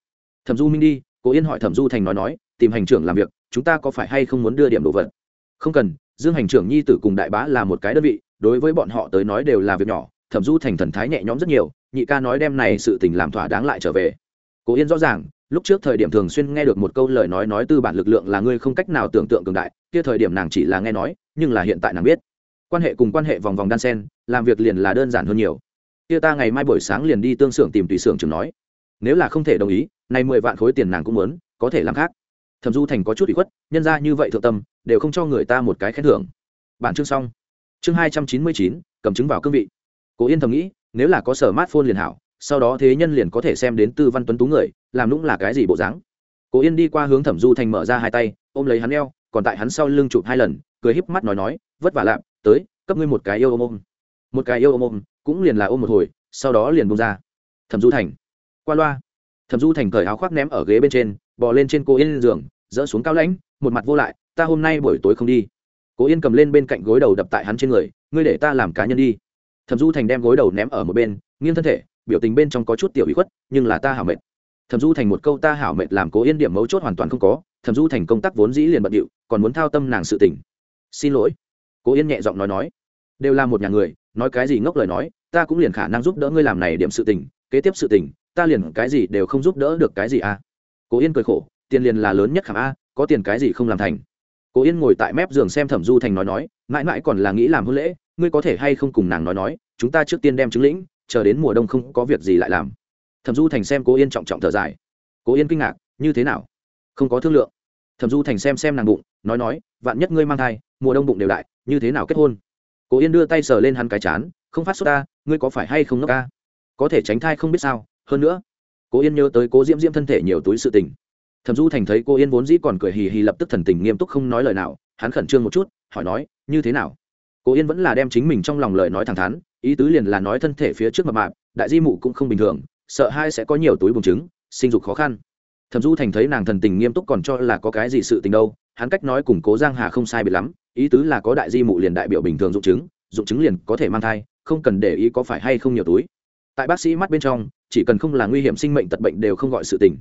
Thẩm du minh đi, cố yên hỏi thẩm du thành nói nói, tìm hành trưởng làm việc, chúng ta có phải hay không muốn đưa điểm đồ vật? Không cần, dương hành trưởng nhi tử cùng đại bá là một cái đơn vị, đối với bọn họ tới nói đều là việc nhỏ, thẩm du thành thần thái nhẹ nhõm rất nhiều, nhị ca nói đem này sự tình làm thỏa đáng lại trở về. Cố yên rõ ràng, lúc trước thời điểm thường xuyên nghe được một câu lời nói nói tư bản lực lượng là ngươi không cách nào tưởng tượng cường đại, kia thời điểm nàng chỉ là nghe nói, nhưng là hiện tại nàng biết quan hệ cùng quan hệ vòng vòng đan sen, làm việc liền là đơn giản hơn nhiều. Kia ta ngày mai buổi sáng liền đi tương xưởng tìm tùy xưởng trường nói. Nếu là không thể đồng ý, nay mười vạn khối tiền nàng cũng muốn, có thể làm khác. Thẩm du thành có chút bị khuất, nhân ra như vậy thượng tâm, đều không cho người ta một cái khen thưởng. Bản chương xong. Chương hai trăm chín mươi chín, cầm chứng vào cương vị. Cố yên thầm nghĩ, nếu là có sở mát phôn liền hảo, sau đó thế nhân liền có thể xem đến tư văn tuấn tú người, làm lũng là cái gì bộ dáng. Cố yên đi qua hướng thẩm du thành mở ra hai tay, ôm lấy hắn eo, còn tại hắn sau lưng chụp hai lần, cười híp mắt nói nói, vất vả lạp tới, cấp ngươi một cái yêu ôm ôm. Một cái yêu ôm ôm, cũng liền là ôm một hồi, sau đó liền bông ra. Thẩm du thành. Qua loa. Thẩm du thành cởi áo khoác ném ở ghế bên trên, bò lên trên cô yên giường, dỡ xuống cao lãnh, một mặt vô lại, ta hôm nay buổi tối không đi. Cố yên cầm lên bên cạnh gối đầu đập tại hắn trên người, ngươi để ta làm cá nhân đi. Thẩm du thành đem gối đầu ném ở một bên, nghiêng thân thể, biểu tình bên trong có chút tiểu bị khuất, nhưng là ta hảo mệt. Thẩm du thành một câu ta hảo mệt làm cố yên điểm mấu chốt hoàn toàn không có, thẩm du thành công tác vốn dĩ liền bận điệu, còn muốn thao tâm nàng sự tỉnh xin lỗi cố yên nhẹ giọng nói nói, đều là một nhà người, nói cái gì ngốc lời nói, ta cũng liền khả năng giúp đỡ ngươi làm này điểm sự tình, kế tiếp sự tình, ta liền cái gì đều không giúp đỡ được cái gì à? Cố yên cười khổ, tiền liền là lớn nhất khảm a, có tiền cái gì không làm thành? Cố yên ngồi tại mép giường xem thẩm du thành nói nói, mãi mãi còn là nghĩ làm hôn lễ, ngươi có thể hay không cùng nàng nói nói, chúng ta trước tiên đem chứng lĩnh, chờ đến mùa đông không có việc gì lại làm. Thẩm du thành xem cố yên trọng trọng thở dài. Cố yên kinh ngạc, như thế nào? Không có thương lượng. Thẩm du thành xem xem nàng bụng, nói nói, vạn nhất ngươi mang thai, mùa đông bụng đều đại như thế nào kết hôn? Cố yên đưa tay sờ lên hắn cái chán, không phát xuất ta, ngươi có phải hay không nước ca có thể tránh thai không biết sao, hơn nữa. Cố yên nhớ tới cố diễm diễm thân thể nhiều túi sự tình. Thẩm du thành thấy cô yên vốn dĩ còn cười hì hì lập tức thần tình nghiêm túc không nói lời nào, hắn khẩn trương một chút, hỏi nói, như thế nào? Cô yên vẫn là đem chính mình trong lòng lời nói thẳng thắn, ý tứ liền là nói thân thể phía trước mập mạp, đại di mụ cũng không bình thường, sợ hai sẽ có nhiều túi bùng trứng, sinh dục khó khăn. Thẩm du thành thấy nàng thần tình nghiêm túc còn cho là có cái gì sự tình đâu, hắn cách nói cùng cố giang hà không sai biệt lắm ý tứ là có đại di mụ liền đại biểu bình thường dụng chứng dụng chứng liền có thể mang thai, không cần để ý có phải hay không nhiều túi. Tại bác sĩ mắt bên trong, chỉ cần không là nguy hiểm sinh mệnh tật bệnh đều không gọi sự tình.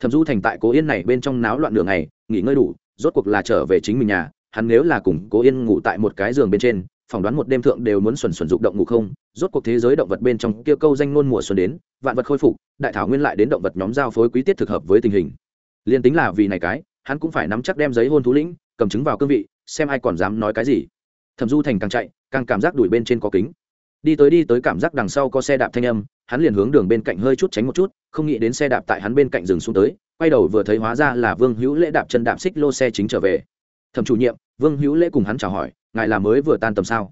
Thẩm du thành tại cố yên này bên trong náo loạn đường này nghỉ ngơi đủ, rốt cuộc là trở về chính mình nhà, hắn nếu là cùng cố yên ngủ tại một cái giường bên trên, phỏng đoán một đêm thượng đều muốn xuẩn xuẩn dục động ngủ không, rốt cuộc thế giới động vật bên trong kia câu danh ngôn mùa xuân đến, vạn vật khôi phục, đại thảo nguyên lại đến động vật nhóm giao phối quý tiết thực hợp với tình hình. Liên tính là vì này cái, hắn cũng phải nắm chắc đem giấy hôn thú lĩnh, cầm chứng vào cương vị xem ai còn dám nói cái gì. Thẩm du thành càng chạy, càng cảm giác đuổi bên trên có kính. Đi tới đi tới cảm giác đằng sau có xe đạp thanh âm, hắn liền hướng đường bên cạnh hơi chút tránh một chút, không nghĩ đến xe đạp tại hắn bên cạnh dừng xuống tới, quay đầu vừa thấy hóa ra là vương hữu lễ đạp chân đạp xích lô xe chính trở về. Thẩm chủ nhiệm, vương hữu lễ cùng hắn chào hỏi, ngài là mới vừa tan tầm sao?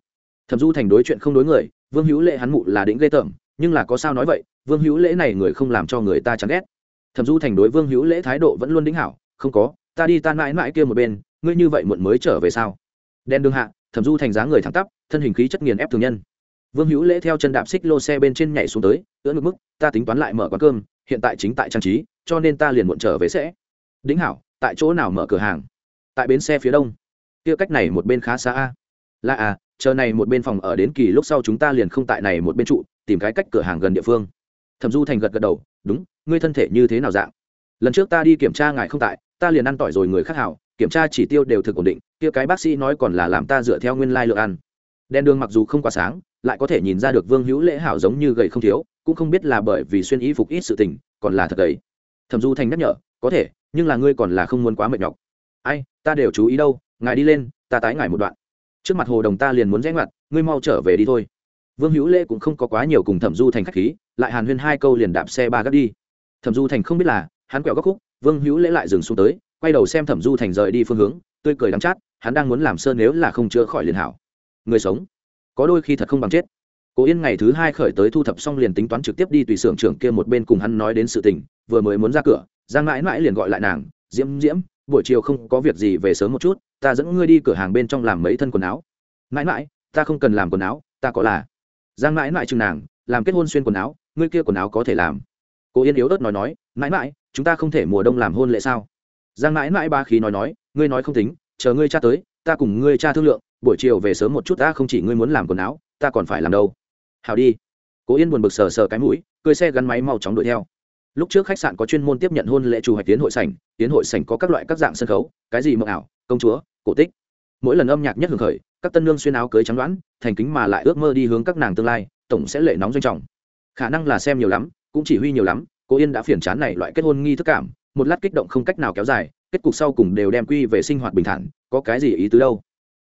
Thẩm du thành đối chuyện không đối người, vương hữu lễ hắn mụ là đĩnh ghê tởm, nhưng là có sao nói vậy, vương hữu lễ này người không làm cho người ta chán ghét. Thẩm du thành đối vương hữu lễ thái độ vẫn luôn đĩnh hảo, không có, ta đi tan mãi mãi kia một bên ngươi như vậy muộn mới trở về sao? Đen đương hạ, thẩm du thành dáng người thẳng tắp, thân hình khí chất nghiền ép thường nhân. Vương hữu lễ theo chân đạp xích lô xe bên trên nhảy xuống tới, ưỡn ngực mức, ta tính toán lại mở quán cơm, hiện tại chính tại trang trí, cho nên ta liền muộn trở về sẽ. Đính hảo, tại chỗ nào mở cửa hàng? Tại bến xe phía đông. Kia cách này một bên khá xa a. Là à chờ này một bên phòng ở đến kỳ lúc sau chúng ta liền không tại này một bên trụ, tìm cái cách cửa hàng gần địa phương. Thẩm du thành gật gật đầu, đúng, ngươi thân thể như thế nào dạng? Lần trước ta đi kiểm tra ngài không tại, ta liền ăn tỏi rồi người khác hảo, kiểm tra chỉ tiêu đều thực ổn định, kia cái bác sĩ nói còn là làm ta dựa theo nguyên lai lượng ăn. Đèn đường mặc dù không quá sáng, lại có thể nhìn ra được vương hữu lễ hảo giống như gầy không thiếu, cũng không biết là bởi vì xuyên y phục ít sự tình, còn là thật gầy. Thẩm du thành nhắc nhở, có thể, nhưng là ngươi còn là không muốn quá mệt nhọc. Ai, ta đều chú ý đâu, ngài đi lên, ta tái ngài một đoạn. Trước mặt hồ đồng ta liền muốn rẽ ngoặt, ngươi mau trở về đi thôi. Vương hữu lễ cũng không có quá nhiều cùng thẩm du thành k h á c h khí, lại hàn huyên hai câu liền đạp xe ba gác đi. Thẩm du thành không biết là hắn quẹo góc khúc, vương hữu lễ lại dừng xuống tới, quay đầu xem thẩm du thành rời đi phương hướng, tươi cười đắm chát, hắn đang muốn làm sơn nếu là không chữa khỏi liền hảo. Người sống, có đôi khi thật không bằng chết. Cố yên ngày thứ hai khởi tới thu thập xong liền tính toán trực tiếp đi tùy xưởng trưởng kia một bên cùng hắn nói đến sự tình, vừa mới muốn ra cửa, giang mãi mãi liền gọi lại nàng, diễm diễm, buổi chiều không có việc gì về sớm một chút, ta dẫn ngươi đi cửa hàng bên trong làm mấy thân quần áo. Mãi mãi, ta không cần làm quần áo, ta có là. Giang mãi mãi chừng nàng, làm kết hôn xuyên quần áo, ngươi kia quần áo có thể làm. Cô yên yếu ớt nói nói, mãi mãi chúng ta không thể mùa đông làm hôn lễ sao? Giang mãi mãi ba khí nói nói, ngươi nói không tính, chờ ngươi cha tới, ta cùng ngươi cha thương lượng, buổi chiều về sớm một chút ta không chỉ ngươi muốn làm quần áo, ta còn phải làm đâu. Hào đi. Cố yên buồn bực sờ sờ cái mũi, cười xe gắn máy mau chóng đuổi theo. Lúc trước khách sạn có chuyên môn tiếp nhận hôn lễ chủ hoạch tiến hội sảnh, tiến hội sảnh có các loại các dạng sân khấu, cái gì mộng ảo, công chúa, cổ tích. Mỗi lần âm nhạc nhất hưởng khởi, các tân nương xuyên áo cưới trắng đoán, thành kính mà lại ước mơ đi hướng các nàng tương lai, tổng sẽ lệ nóng doanh trọng. Khả năng là xem nhiều lắm, cũng chỉ huy nhiều lắm cố yên đã phiền chán này loại kết hôn nghi thức cảm, một lát kích động không cách nào kéo dài, kết cục sau cùng đều đem quy về sinh hoạt bình thản, có cái gì ý tứ đâu.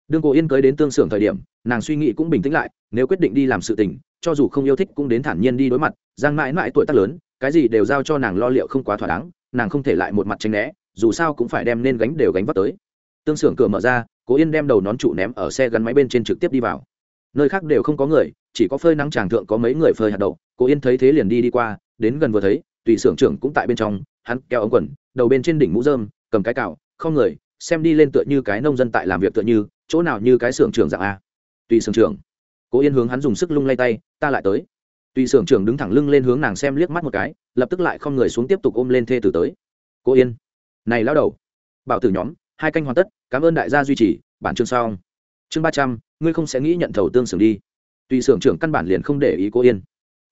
Đương cô yên cưới đến tương xưởng thời điểm, nàng suy nghĩ cũng bình tĩnh lại, nếu quyết định đi làm sự tình, cho dù không yêu thích cũng đến thản nhiên đi đối mặt, giang mãi mãi tuổi tác lớn, cái gì đều giao cho nàng lo liệu không quá thỏa đáng, nàng không thể lại một mặt tranh né, dù sao cũng phải đem nên gánh đều gánh vác tới. Tương xưởng cửa mở ra, cố yên đem đầu nón trụ ném ở xe gắn máy bên trên trực tiếp đi vào. Nơi khác đều không có người, chỉ có phơi nắng tràng thượng có mấy người phơi hạt đậu, cố yên thấy thế liền đi đi qua, đến gần vừa thấy tùy xưởng trưởng cũng tại bên trong, hắn kéo ống quần, đầu bên trên đỉnh mũ dơm cầm cái cạo không người, xem đi lên tựa như cái nông dân tại làm việc tựa như, chỗ nào như cái xưởng trưởng dạng a. Tùy xưởng trưởng. Cố yên hướng hắn dùng sức lung lay tay, ta lại tới. Tùy xưởng trưởng đứng thẳng lưng lên hướng nàng xem liếc mắt một cái, lập tức lại không người xuống tiếp tục ôm lên thê tử tới. Cố yên. Này lao đầu. Bảo tử nhóm, hai canh hoàn tất, cảm ơn đại gia duy trì, bản chương xong. Chương ba trăm, ngươi không sẽ nghĩ nhận thầu tương xưởng đi. Tùy xưởng trưởng căn bản liền không để ý cố yên.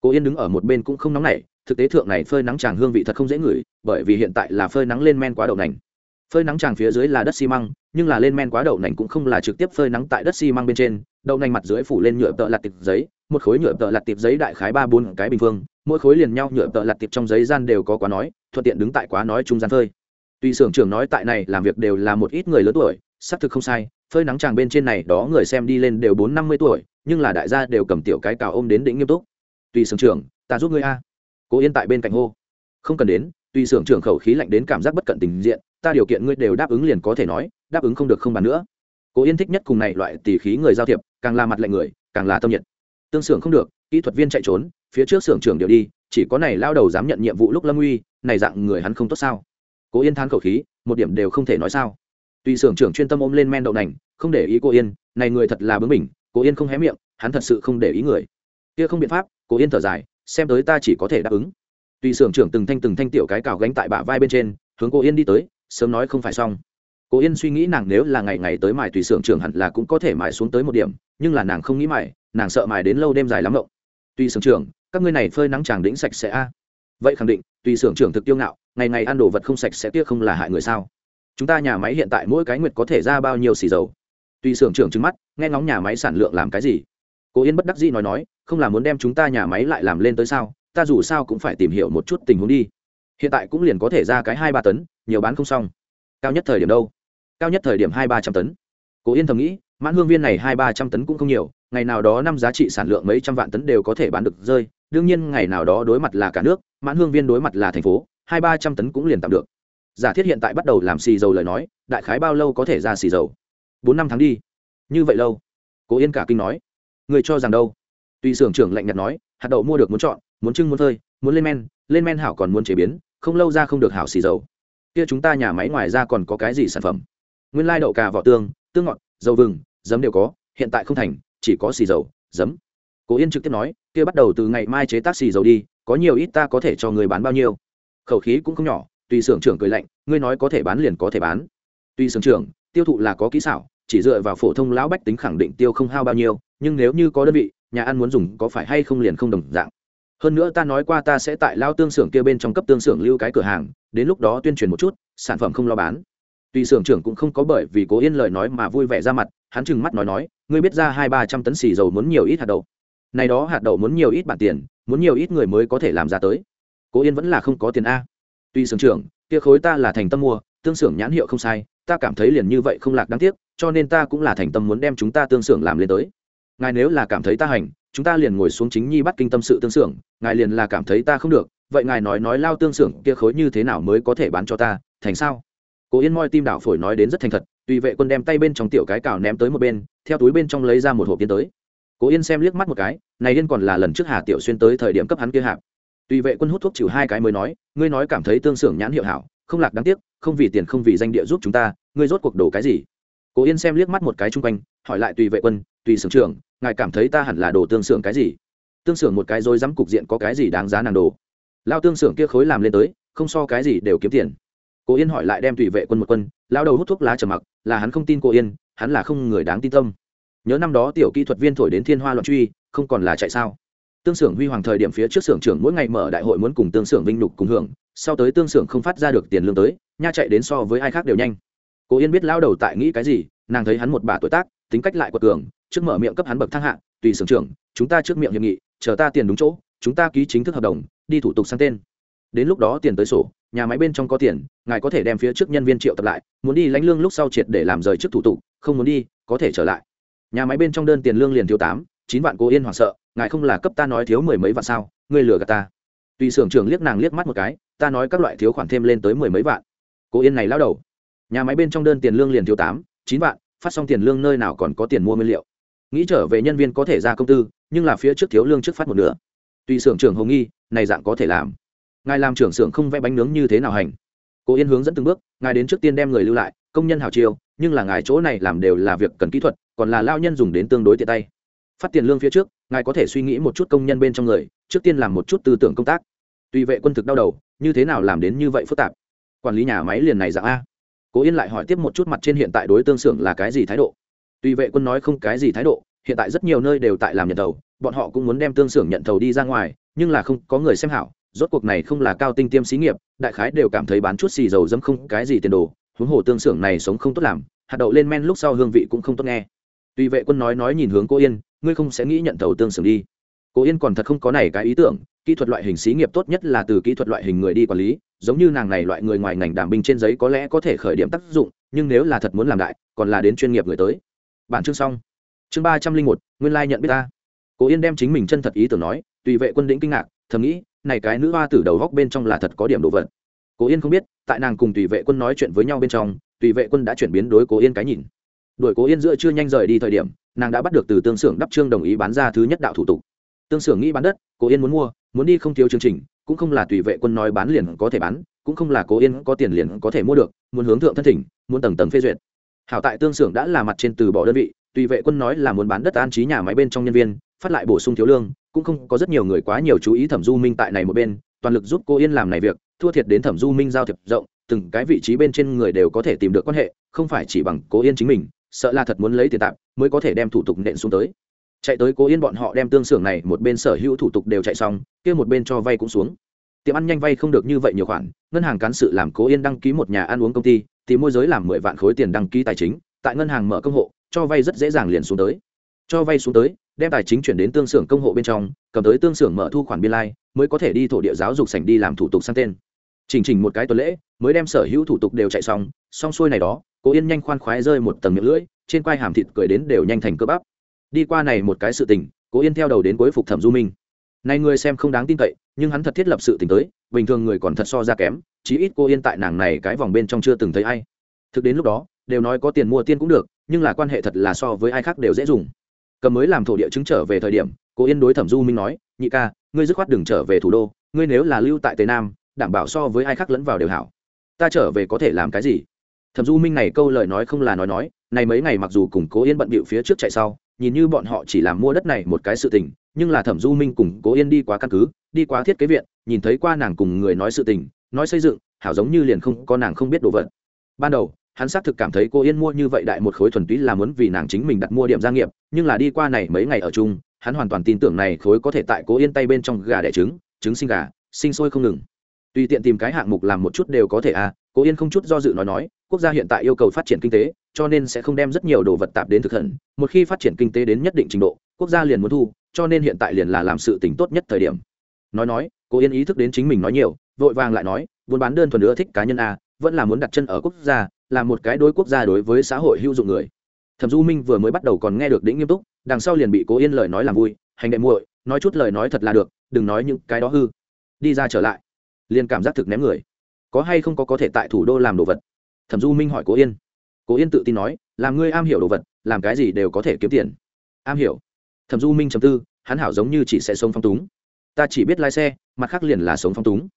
Cố yên đứng ở một bên cũng không nóng nảy thực tế thượng này phơi nắng tràng hương vị thật không dễ ngửi, bởi vì hiện tại là phơi nắng lên men quá đậu nành. Phơi nắng tràng phía dưới là đất xi măng, nhưng là lên men quá đậu nành cũng không là trực tiếp phơi nắng tại đất xi măng bên trên. Đậu nành mặt dưới phủ lên nhựa tợ lặt tiệp giấy, một khối nhựa tợ lặt tiệp giấy đại khái ba bốn cái bình phương, mỗi khối liền nhau nhựa tợ lặt tiệp trong giấy gian đều có quá nói, thuận tiện đứng tại quá nói trung gian phơi. Tuy xưởng trưởng nói tại này làm việc đều là một ít người lớn tuổi, xác thực không sai, phơi nắng tràng bên trên này đó người xem đi lên đều bốn năm mươi tuổi, nhưng là đại gia đều cầm tiểu cái cào ôm đến đỉnh nghiêm túc. Tùy xưởng trưởng, ta giúp ngươi a cố yên tại bên cạnh hô. Không cần đến, tùy xưởng trưởng khẩu khí lạnh đến cảm giác bất cận tình diện, ta điều kiện ngươi đều đáp ứng liền có thể nói, đáp ứng không được không bàn nữa. Cố yên thích nhất cùng này loại tỉ khí người giao thiệp, càng là mặt lạnh người, càng là tâm nhiệt. Tương xưởng không được, kỹ thuật viên chạy trốn, phía trước xưởng trưởng đều đi, chỉ có này lao đầu dám nhận nhiệm vụ lúc lâm uy này dạng người hắn không tốt sao? Cố yên than khẩu khí, một điểm đều không thể nói sao. Tùy xưởng trưởng chuyên tâm ôm lên men đậu nành, không để ý cô yên, này người thật là bướng mình cô yên không hé miệng, hắn thật sự không để ý người. Kia không biện pháp cô yên thở dài xem tới ta chỉ có thể đáp ứng. Tùy xưởng trưởng từng thanh từng thanh tiểu cái cào gánh tại bả vai bên trên, hướng cô yên đi tới, sớm nói không phải xong. Cô yên suy nghĩ nàng nếu là ngày ngày tới mài tùy xưởng trưởng hẳn là cũng có thể mài xuống tới một điểm, nhưng là nàng không nghĩ mài, nàng sợ mài đến lâu đêm dài lắm rộng tùy xưởng trưởng, các ngươi này phơi nắng chàng đĩnh sạch sẽ a. Vậy khẳng định, tùy xưởng trưởng thực tiêu ngạo, ngày ngày ăn đồ vật không sạch sẽ tiếc không là hại người sao? Chúng ta nhà máy hiện tại mỗi cái nguyệt có thể ra bao nhiêu xì dầu? Tùy xưởng trưởng trứng mắt, nghe ngóng nhà máy sản lượng làm cái gì? Cố yên bất đắc dĩ nói nói, không là muốn đem chúng ta nhà máy lại làm lên tới sao, ta dù sao cũng phải tìm hiểu một chút tình huống đi. Hiện tại cũng liền có thể ra cái hai ba tấn, nhiều bán không xong. Cao nhất thời điểm đâu? Cao nhất thời điểm hai ba trăm tấn. Cố yên thầm nghĩ, mãn hương viên này hai ba trăm tấn cũng không nhiều, ngày nào đó năm giá trị sản lượng mấy trăm vạn tấn đều có thể bán được rơi, đương nhiên ngày nào đó đối mặt là cả nước, mãn hương viên đối mặt là thành phố, hai ba trăm tấn cũng liền tạm được. Giả thiết hiện tại bắt đầu làm xì dầu lời nói, đại khái bao lâu có thể ra xì dầu? Bốn năm tháng đi. Như vậy lâu. Cố yên cả kinh nói người cho rằng đâu? Tùy xưởng trưởng lạnh nhạt nói, hạt đậu mua được muốn chọn, muốn trưng muốn phơi, muốn lên men lên men hảo còn muốn chế biến, không lâu ra không được hảo xì dầu. Kia chúng ta nhà máy ngoài ra còn có cái gì sản phẩm? Nguyên lai đậu cà vỏ tương tương ngọt, dầu vừng, giấm đều có, hiện tại không thành, chỉ có xì dầu, giấm. Cố yên trực tiếp nói, kia bắt đầu từ ngày mai chế tác xì dầu đi, có nhiều ít ta có thể cho người bán bao nhiêu. Khẩu khí cũng không nhỏ, tùy xưởng trưởng cười lạnh, ngươi nói có thể bán liền có thể bán. Tùy xưởng trưởng, tiêu thụ là có kỹ xảo, chỉ dựa vào phổ thông lão bách tính khẳng định tiêu không hao bao nhiêu nhưng nếu như có đơn vị, nhà ăn muốn dùng có phải hay không liền không đồng dạng. Hơn nữa ta nói qua ta sẽ tại lao tương xưởng kia bên trong cấp tương xưởng lưu cái cửa hàng, đến lúc đó tuyên truyền một chút, sản phẩm không lo bán. Tuy xưởng trưởng cũng không có bởi vì cố yên lời nói mà vui vẻ ra mặt, hắn trừng mắt nói nói, ngươi biết ra hai ba trăm tấn xì dầu muốn nhiều ít hạt đậu. Này đó hạt đậu muốn nhiều ít bản tiền, muốn nhiều ít người mới có thể làm ra tới. Cố yên vẫn là không có tiền a. Tuy xưởng trưởng, kia khối ta là thành tâm mua, tương xưởng nhãn hiệu không sai, ta cảm thấy liền như vậy không lạc đáng tiếc, cho nên ta cũng là thành tâm muốn đem chúng ta tương xưởng làm lên tới ngài nếu là cảm thấy ta hành, chúng ta liền ngồi xuống chính nhi bắt kinh tâm sự tương xưởng, ngài liền là cảm thấy ta không được, vậy ngài nói nói lao tương xưởng kia khối như thế nào mới có thể bán cho ta, thành sao? Cố yên moi tim đảo phổi nói đến rất thành thật, tùy vệ quân đem tay bên trong tiểu cái cào ném tới một bên, theo túi bên trong lấy ra một hộp tiến tới. Cố yên xem liếc mắt một cái, này yên còn là lần trước hà tiểu xuyên tới thời điểm cấp hắn kia hạp. Tùy vệ quân hút thuốc chịu hai cái mới nói, ngươi nói cảm thấy tương xưởng nhãn hiệu hảo, không lạc đáng tiếc, không vì tiền không vì danh địa giúp chúng ta, ngươi rốt cuộc đổ cái gì? Cố yên xem liếc mắt một cái chung quanh, hỏi lại tùy vệ quân tùy sưởng trưởng, ngài cảm thấy ta hẳn là đồ tương xưởng cái gì? Tương xưởng một cái rồi dám cục diện có cái gì đáng giá nàng đồ? Lao tương xưởng kia khối làm lên tới, không so cái gì đều kiếm tiền. Cố yên hỏi lại đem tùy vệ quân một quân, lao đầu hút thuốc lá trầm mặc, là hắn không tin cô yên, hắn là không người đáng tin tâm. Nhớ năm đó tiểu kỹ thuật viên thổi đến thiên hoa loạn truy, không còn là chạy sao? Tương xưởng huy hoàng thời điểm phía trước xưởng trưởng mỗi ngày mở đại hội muốn cùng tương xưởng vinh lục cùng hưởng, sau tới tương xưởng không phát ra được tiền lương tới, nha chạy đến so với ai khác đều nhanh. Cô yên biết lao đầu tại nghĩ cái gì, nàng thấy hắn một bà tuổi tác tính cách lại quật cường, trước mở miệng cấp hắn bậc thang hạng tùy sưởng trưởng, chúng ta trước miệng hiệp nghị, chờ ta tiền đúng chỗ, chúng ta ký chính thức hợp đồng, đi thủ tục sang tên. Đến lúc đó tiền tới sổ, nhà máy bên trong có tiền, ngài có thể đem phía trước nhân viên triệu tập lại, muốn đi lãnh lương lúc sau triệt để làm rời trước thủ tục, không muốn đi, có thể trở lại. Nhà máy bên trong đơn tiền lương liền thiếu tám, chín vạn cô yên hoảng sợ, ngài không là cấp ta nói thiếu mười mấy vạn sao, ngươi lừa gạt ta. Tùy xưởng trưởng liếc nàng liếc mắt một cái, ta nói các loại thiếu khoản thêm lên tới mười mấy vạn. Cô yên này lao đầu. Nhà máy bên trong đơn tiền lương liền thiếu tám, chín vạn phát xong tiền lương nơi nào còn có tiền mua nguyên liệu. Nghĩ trở về nhân viên có thể ra công tư, nhưng là phía trước thiếu lương trước phát một nửa. Tùy xưởng trưởng hồng nghi, này dạng có thể làm. Ngài làm trưởng xưởng không vẽ bánh nướng như thế nào hành? Cố yên hướng dẫn từng bước, ngài đến trước tiên đem người lưu lại, công nhân hào chiêu, nhưng là ngài chỗ này làm đều là việc cần kỹ thuật, còn là lao nhân dùng đến tương đối tiện tay. Phát tiền lương phía trước, ngài có thể suy nghĩ một chút công nhân bên trong người, trước tiên làm một chút tư tưởng công tác. Tùy vệ quân thực đau đầu, như thế nào làm đến như vậy phức tạp? Quản lý nhà máy liền này dạng a cố yên lại hỏi tiếp một chút mặt trên hiện tại đối tương xưởng là cái gì thái độ. Tuy vệ quân nói không cái gì thái độ, hiện tại rất nhiều nơi đều tại làm nhận thầu, bọn họ cũng muốn đem tương xưởng nhận thầu đi ra ngoài, nhưng là không có người xem hảo, rốt cuộc này không là cao tinh tiêm xí nghiệp, đại khái đều cảm thấy bán chút xì dầu dâm không cái gì tiền đồ, huống hồ tương xưởng này sống không tốt làm, hạt đậu lên men lúc sau hương vị cũng không tốt nghe. Tuy vệ quân nói nói nhìn hướng cô yên, ngươi không sẽ nghĩ nhận thầu tương xưởng đi. Cô yên còn thật không có này cái ý tưởng kỹ thuật loại hình xí nghiệp tốt nhất là từ kỹ thuật loại hình người đi quản lý, giống như nàng này loại người ngoài ngành đảm binh trên giấy có lẽ có thể khởi điểm tác dụng, nhưng nếu là thật muốn làm đại, còn là đến chuyên nghiệp người tới. Bản chương xong. Chương ba trăm linh một, nguyên lai nhận biết ta. Cố yên đem chính mình chân thật ý tưởng nói, tùy vệ quân đĩnh kinh ngạc, thầm nghĩ, này cái nữ hoa tử đầu góc bên trong là thật có điểm đồ vật. Cố yên không biết, tại nàng cùng tùy vệ quân nói chuyện với nhau bên trong, tùy vệ quân đã chuyển biến đối cố yên cái nhìn. Đuổi cố yên giữa chưa nhanh rời đi thời điểm, nàng đã bắt được từ tương xưởng đắp trương đồng ý bán ra thứ nhất đạo thủ tục. Tương xưởng nghĩ bán đất, cố yên muốn mua muốn đi không thiếu chương trình, cũng không là tùy vệ quân nói bán liền có thể bán, cũng không là cố yên có tiền liền có thể mua được, muốn hướng thượng thân thỉnh, muốn tầng tầng phê duyệt. Hảo tại tương xưởng đã là mặt trên từ bỏ đơn vị, tùy vệ quân nói là muốn bán đất an trí nhà máy bên trong nhân viên, phát lại bổ sung thiếu lương, cũng không có rất nhiều người quá nhiều chú ý thẩm du minh tại này một bên, toàn lực giúp cô yên làm này việc, thua thiệt đến thẩm du minh giao thiệp rộng, từng cái vị trí bên trên người đều có thể tìm được quan hệ, không phải chỉ bằng cố yên chính mình, sợ là thật muốn lấy tiền tạm, mới có thể đem thủ tục nện xuống tới chạy tới cố yên bọn họ đem tương xưởng này một bên sở hữu thủ tục đều chạy xong, kia một bên cho vay cũng xuống. Tiệm ăn nhanh vay không được như vậy nhiều khoản, ngân hàng cán sự làm cố yên đăng ký một nhà ăn uống công ty, thì môi giới làm mười vạn khối tiền đăng ký tài chính, tại ngân hàng mở công hộ, cho vay rất dễ dàng liền xuống tới. Cho vay xuống tới, đem tài chính chuyển đến tương xưởng công hộ bên trong, cầm tới tương xưởng mở thu khoản biên lai, mới có thể đi thổ địa giáo dục sảnh đi làm thủ tục sang tên. Chỉnh chỉnh một cái tuần lễ, mới đem sở hữu thủ tục đều chạy xong xong xuôi này đó, cố yên nhanh khoan khoái rơi một tầng miệng lưỡi, trên quai hàm thịt cười đến đều nhanh thành cơ bắp đi qua này một cái sự tình, cố yên theo đầu đến cuối phục thẩm du minh. Này người xem không đáng tin cậy, nhưng hắn thật thiết lập sự tình tới, bình thường người còn thật so ra kém, chí ít cô yên tại nàng này cái vòng bên trong chưa từng thấy ai. Thực đến lúc đó, đều nói có tiền mua tiên cũng được, nhưng là quan hệ thật là so với ai khác đều dễ dùng. Cầm mới làm thổ địa chứng trở về thời điểm cô yên đối thẩm du minh nói, nhị ca, ngươi dứt khoát đừng trở về thủ đô, ngươi nếu là lưu tại tây nam, đảm bảo so với ai khác lẫn vào đều hảo. Ta trở về có thể làm cái gì? Thẩm du minh này câu lời nói không là nói nói, này mấy ngày mặc dù cùng cố yên bận bịu phía trước chạy sau nhìn như bọn họ chỉ làm mua đất này một cái sự tình, nhưng là thẩm du minh cùng cố yên đi qua căn cứ, đi qua thiết kế viện, nhìn thấy qua nàng cùng người nói sự tình, nói xây dựng, hảo giống như liền không có nàng không biết đồ vật. Ban đầu, hắn xác thực cảm thấy cô yên mua như vậy đại một khối thuần túy là muốn vì nàng chính mình đặt mua điểm gia nghiệp, nhưng là đi qua này mấy ngày ở chung, hắn hoàn toàn tin tưởng này khối có thể tại cố yên tay bên trong gà đẻ trứng trứng sinh gà, sinh sôi không ngừng. Tùy tiện tìm cái hạng mục làm một chút đều có thể à cố yên không chút do dự nói nói, quốc gia hiện tại yêu cầu phát triển kinh tế cho nên sẽ không đem rất nhiều đồ vật tạp đến thực hận, một khi phát triển kinh tế đến nhất định trình độ, quốc gia liền muốn thu, cho nên hiện tại liền là làm sự tính tốt nhất thời điểm. Nói nói cố yên ý thức đến chính mình nói nhiều, vội vàng lại nói, buôn bán đơn thuần nữa thích cá nhân a vẫn là muốn đặt chân ở quốc gia, là một cái đối quốc gia đối với xã hội hữu dụng người. Thẩm du minh vừa mới bắt đầu còn nghe được đĩnh nghiêm túc, đằng sau liền bị cố yên lời nói làm vui, hành đệ muội, nói chút lời nói thật là được, đừng nói những cái đó hư. Đi ra trở lại, liền cảm giác thực ném người. Có hay không có có thể tại thủ đô làm đồ vật? Thẩm du minh hỏi cố yên cố yên tự tin nói, làm ngươi am hiểu đồ vật, làm cái gì đều có thể kiếm tiền. Am hiểu. Thẩm du minh chầm tư, hắn hảo giống như chỉ sẽ sống phong túng. Ta chỉ biết lái xe, mặt khác liền là sống phong túng.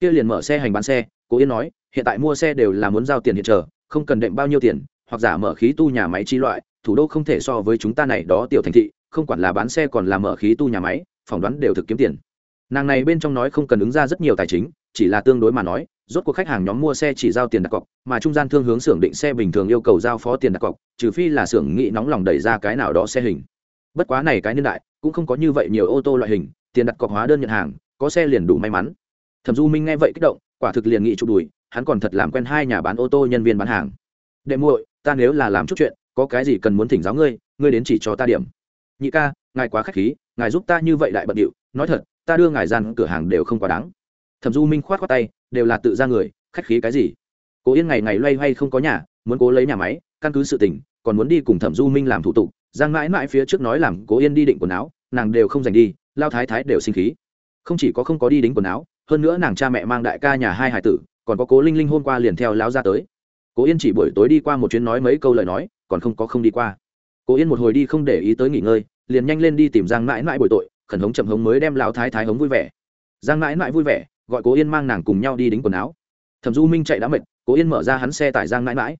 Kia liền mở xe hành bán xe, cố yên nói, hiện tại mua xe đều là muốn giao tiền hiện trở không cần đệm bao nhiêu tiền, hoặc giả mở khí tu nhà máy chi loại, thủ đô không thể so với chúng ta này đó tiểu thành thị, không quản là bán xe còn là mở khí tu nhà máy, phỏng đoán đều thực kiếm tiền. Nàng này bên trong nói không cần ứng ra rất nhiều tài chính, chỉ là tương đối mà nói rốt cuộc khách hàng nhóm mua xe chỉ giao tiền đặt cọc, mà trung gian thương hướng xưởng định xe bình thường yêu cầu giao phó tiền đặt cọc, trừ phi là xưởng nghị nóng lòng đẩy ra cái nào đó xe hình. Bất quá này cái niên đại, cũng không có như vậy nhiều ô tô loại hình, tiền đặt cọc hóa đơn nhận hàng, có xe liền đủ may mắn. Thẩm du minh nghe vậy kích động, quả thực liền nghị chụp đùi, hắn còn thật làm quen hai nhà bán ô tô nhân viên bán hàng. Đệ muội, ta nếu là làm chút chuyện, có cái gì cần muốn thỉnh giáo ngươi ngươi đến chỉ cho ta điểm. Nhị ca, ngài quá k h á c h khí, ngài giúp ta như vậy đại bận điệu, nói thật, ta đưa ngài gian cửa hàng đều không quá đáng thẩm du minh khoát khoát tay, đều là tự ra người, khách khí cái gì? Cố yên ngày ngày loay hoay không có nhà, muốn cố lấy nhà máy, căn cứ sự tình, còn muốn đi cùng thẩm du minh làm thủ tục. Giang mãi mãi phía trước nói làm cố yên đi định quần áo, nàng đều không giành đi, lao thái thái đều sinh khí. Không chỉ có không có đi đính quần áo, hơn nữa nàng cha mẹ mang đại ca nhà hai hải tử, còn có cố linh linh hôm qua liền theo lao ra tới. Cố yên chỉ buổi tối đi qua một chuyến nói mấy câu lời nói, còn không có không đi qua. Cố yên một hồi đi không để ý tới nghỉ ngơi, liền nhanh lên đi tìm giang mãi mãi bồi tội, khẩn hống chậm hống mới đem lão thái thái hống vui vẻ. Giang mãi mãi vui vẻ gọi cố yên mang nàng cùng nhau đi đính quần áo. Thẩm du minh chạy đã mệt, cố yên mở ra hắn xe tải giang mãi mãi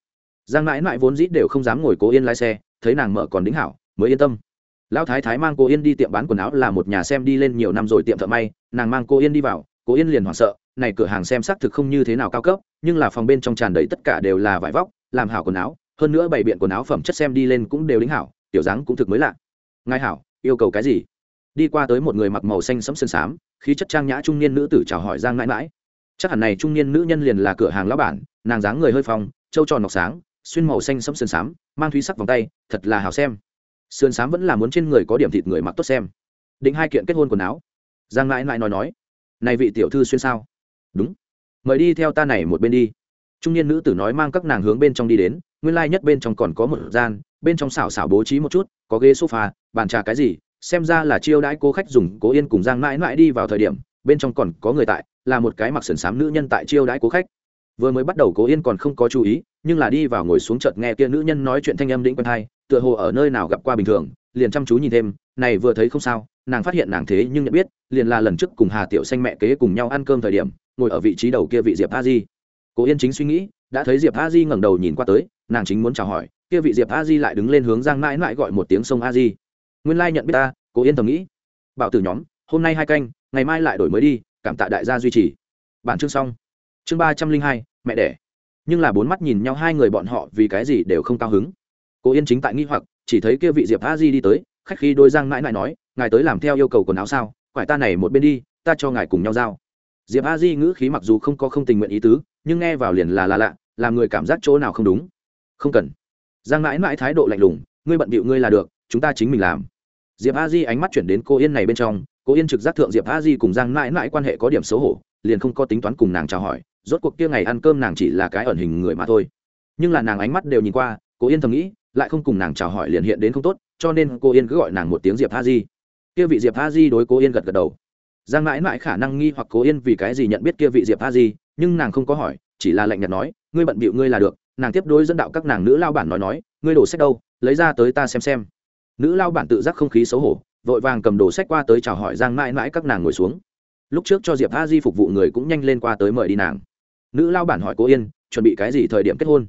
giang mãi mãi vốn dĩ đều không dám ngồi cố yên lái xe, thấy nàng mở còn đính hảo, mới yên tâm. Lão thái thái mang cô yên đi tiệm bán quần áo là một nhà xem đi lên nhiều năm rồi tiệm thợ may, nàng mang cô yên đi vào cô yên liền hoảng sợ, này cửa hàng xem xác thực không như thế nào cao cấp, nhưng là phòng bên trong tràn đầy tất cả đều là vải vóc, làm hảo quần áo, hơn nữa bày biện quần áo phẩm chất xem đi lên cũng đều đính hảo, tiểu dáng cũng thực mới lạ. Ngài hảo, yêu cầu cái gì? Đi qua tới một người mặc màu xanh sẫm sơn xám, khí chất trang nhã trung niên nữ tử chào hỏi giang mãi mãi chắc hẳn này trung niên nữ nhân liền là cửa hàng lão bản, nàng dáng người hơi phong, trâu tròn nọc sáng, xuyên màu xanh sẫm sơn xám, mang thúy sắc vòng tay, thật là hào xem. Sơn xám vẫn là muốn trên người có điểm thịt người mặc tốt xem. Định hai kiện kết hôn quần áo. Giang mãi mãi nói nói, này vị tiểu thư xuyên sao? Đúng. Mời đi theo ta này một bên đi. Trung niên nữ tử nói mang các nàng hướng bên trong đi đến, nguyên lai nhất bên trong còn có một gian, bên trong xảo xảo bố trí một chút, có ghế sofa, bàn trà cái gì xem ra là chiêu đãi cô khách dùng cố yên cùng giang mãi mãi đi vào thời điểm, bên trong còn có người tại, là một cái mặc sườn xám nữ nhân tại chiêu đãi cố khách. Vừa mới bắt đầu cố yên còn không có chú ý, nhưng là đi vào ngồi xuống chợt nghe kia nữ nhân nói chuyện thanh âm đĩnh quen thai tựa hồ ở nơi nào gặp qua bình thường, liền chăm chú nhìn thêm, này vừa thấy không sao, nàng phát hiện nàng thế nhưng nhận biết, liền là lần trước cùng hà tiểu xanh mẹ kế cùng nhau ăn cơm thời điểm, ngồi ở vị trí đầu kia vị diệp a di. Cố yên chính suy nghĩ, đã thấy diệp a di ngẩng đầu nhìn qua tới, nàng chính muốn chào hỏi, kia vị diệp a di lại đứng lên hướng giang mãi mãi gọi một tiếng sông a di nguyên lai nhận biết ta, cố yên thầm nghĩ. Bảo tử nhóm, hôm nay hai canh, ngày mai lại đổi mới đi, cảm tạ đại gia duy trì. Bản chương xong. Chương ba trăm linh hai, mẹ đẻ. Nhưng là bốn mắt nhìn nhau hai người bọn họ vì cái gì đều không cao hứng. Cố yên chính tại nghi hoặc, chỉ thấy kia vị diệp a di đi tới, khách khi đôi giang mãi mãi nói, ngài tới làm theo yêu cầu quần áo sao? Quải ta này một bên đi, ta cho ngài cùng nhau giao. Diệp a di ngữ khí mặc dù không có không tình nguyện ý tứ, nhưng nghe vào liền là là lạ, làm người cảm giác chỗ nào không đúng. Không cần. Giang mãi mãi thái độ lạnh lùng, ngươi bận bịu ngươi là được, chúng ta chính mình làm diệp a di ánh mắt chuyển đến cô yên này bên trong, cô yên trực giác thượng diệp a di cùng giang mãi mãi quan hệ có điểm xấu hổ, liền không có tính toán cùng nàng chào hỏi, rốt cuộc kia ngày ăn cơm nàng chỉ là cái ẩn hình người mà thôi. Nhưng là nàng ánh mắt đều nhìn qua, cô yên thầm nghĩ, lại không cùng nàng chào hỏi liền hiện đến không tốt, cho nên cô yên cứ gọi nàng một tiếng diệp a di kia vị diệp a di đối cô yên gật gật đầu. Giang mãi mãi khả năng nghi hoặc cô yên vì cái gì nhận biết kia vị diệp a di nhưng nàng không có hỏi, chỉ là lạnh nhạt nói, ngươi bận bịu ngươi là được, nàng tiếp đối dẫn đạo các nàng nữ lao bản nói nói, ngươi đổ sách đâu, lấy ra tới ta xem xem nữ lao bản tự giác không khí xấu hổ, vội vàng cầm đồ sách qua tới chào hỏi giang mãi mãi các nàng ngồi xuống. Lúc trước cho diệp a di phục vụ người cũng nhanh lên qua tới mời đi nàng. Nữ lao bản hỏi cô yên, chuẩn bị cái gì thời điểm kết hôn?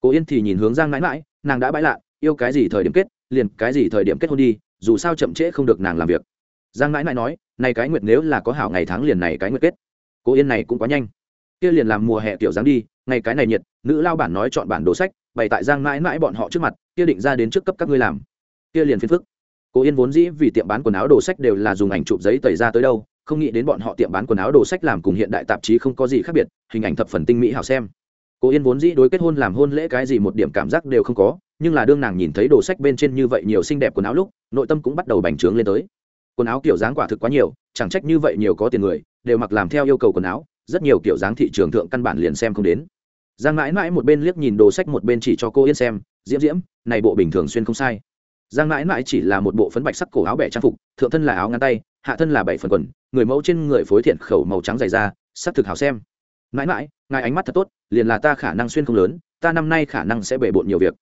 Cô yên thì nhìn hướng giang mãi mãi, nàng đã bãi lạ, yêu cái gì thời điểm kết, liền cái gì thời điểm kết hôn đi, dù sao chậm trễ không được nàng làm việc. Giang mãi mãi nói, này cái nguyệt nếu là có hảo ngày tháng liền này cái nguyệt kết. Cô yên này cũng quá nhanh. Kia liền làm mùa hè kiểu dáng đi, ngày cái này nhiệt, nữ lao bản nói chọn bản đồ sách, bày tại giang mãi mãi bọn họ trước mặt, kia định ra đến trước cấp các ngươi làm kia liền phiền phức. Cô yên vốn dĩ vì tiệm bán quần áo đồ sách đều là dùng ảnh chụp giấy tẩy ra tới đâu, không nghĩ đến bọn họ tiệm bán quần áo đồ sách làm cùng hiện đại tạp chí không có gì khác biệt, hình ảnh thập phần tinh mỹ hào xem. Cô yên vốn dĩ đối kết hôn làm hôn lễ cái gì một điểm cảm giác đều không có, nhưng là đương nàng nhìn thấy đồ sách bên trên như vậy nhiều xinh đẹp quần áo lúc, nội tâm cũng bắt đầu bành trướng lên tới. Quần áo kiểu dáng quả thực quá nhiều, chẳng trách như vậy nhiều có tiền người, đều mặc làm theo yêu cầu quần áo, rất nhiều kiểu dáng thị trường thượng căn bản liền xem không đến. Giang mãi mãi một bên liếc nhìn đồ sách một bên chỉ cho cô yên xem, diễm diễm, này bộ bình thường xuyên không sai giang mãi mãi chỉ là một bộ phấn bạch sắc cổ áo bẻ trang phục, thượng thân là áo ngăn tay, hạ thân là bảy phần quần, người mẫu trên người phối thiện khẩu màu trắng dày da, sắc thực hào xem. Mãi mãi, ngài ánh mắt thật tốt, liền là ta khả năng xuyên không lớn, ta năm nay khả năng sẽ bể bộn nhiều việc.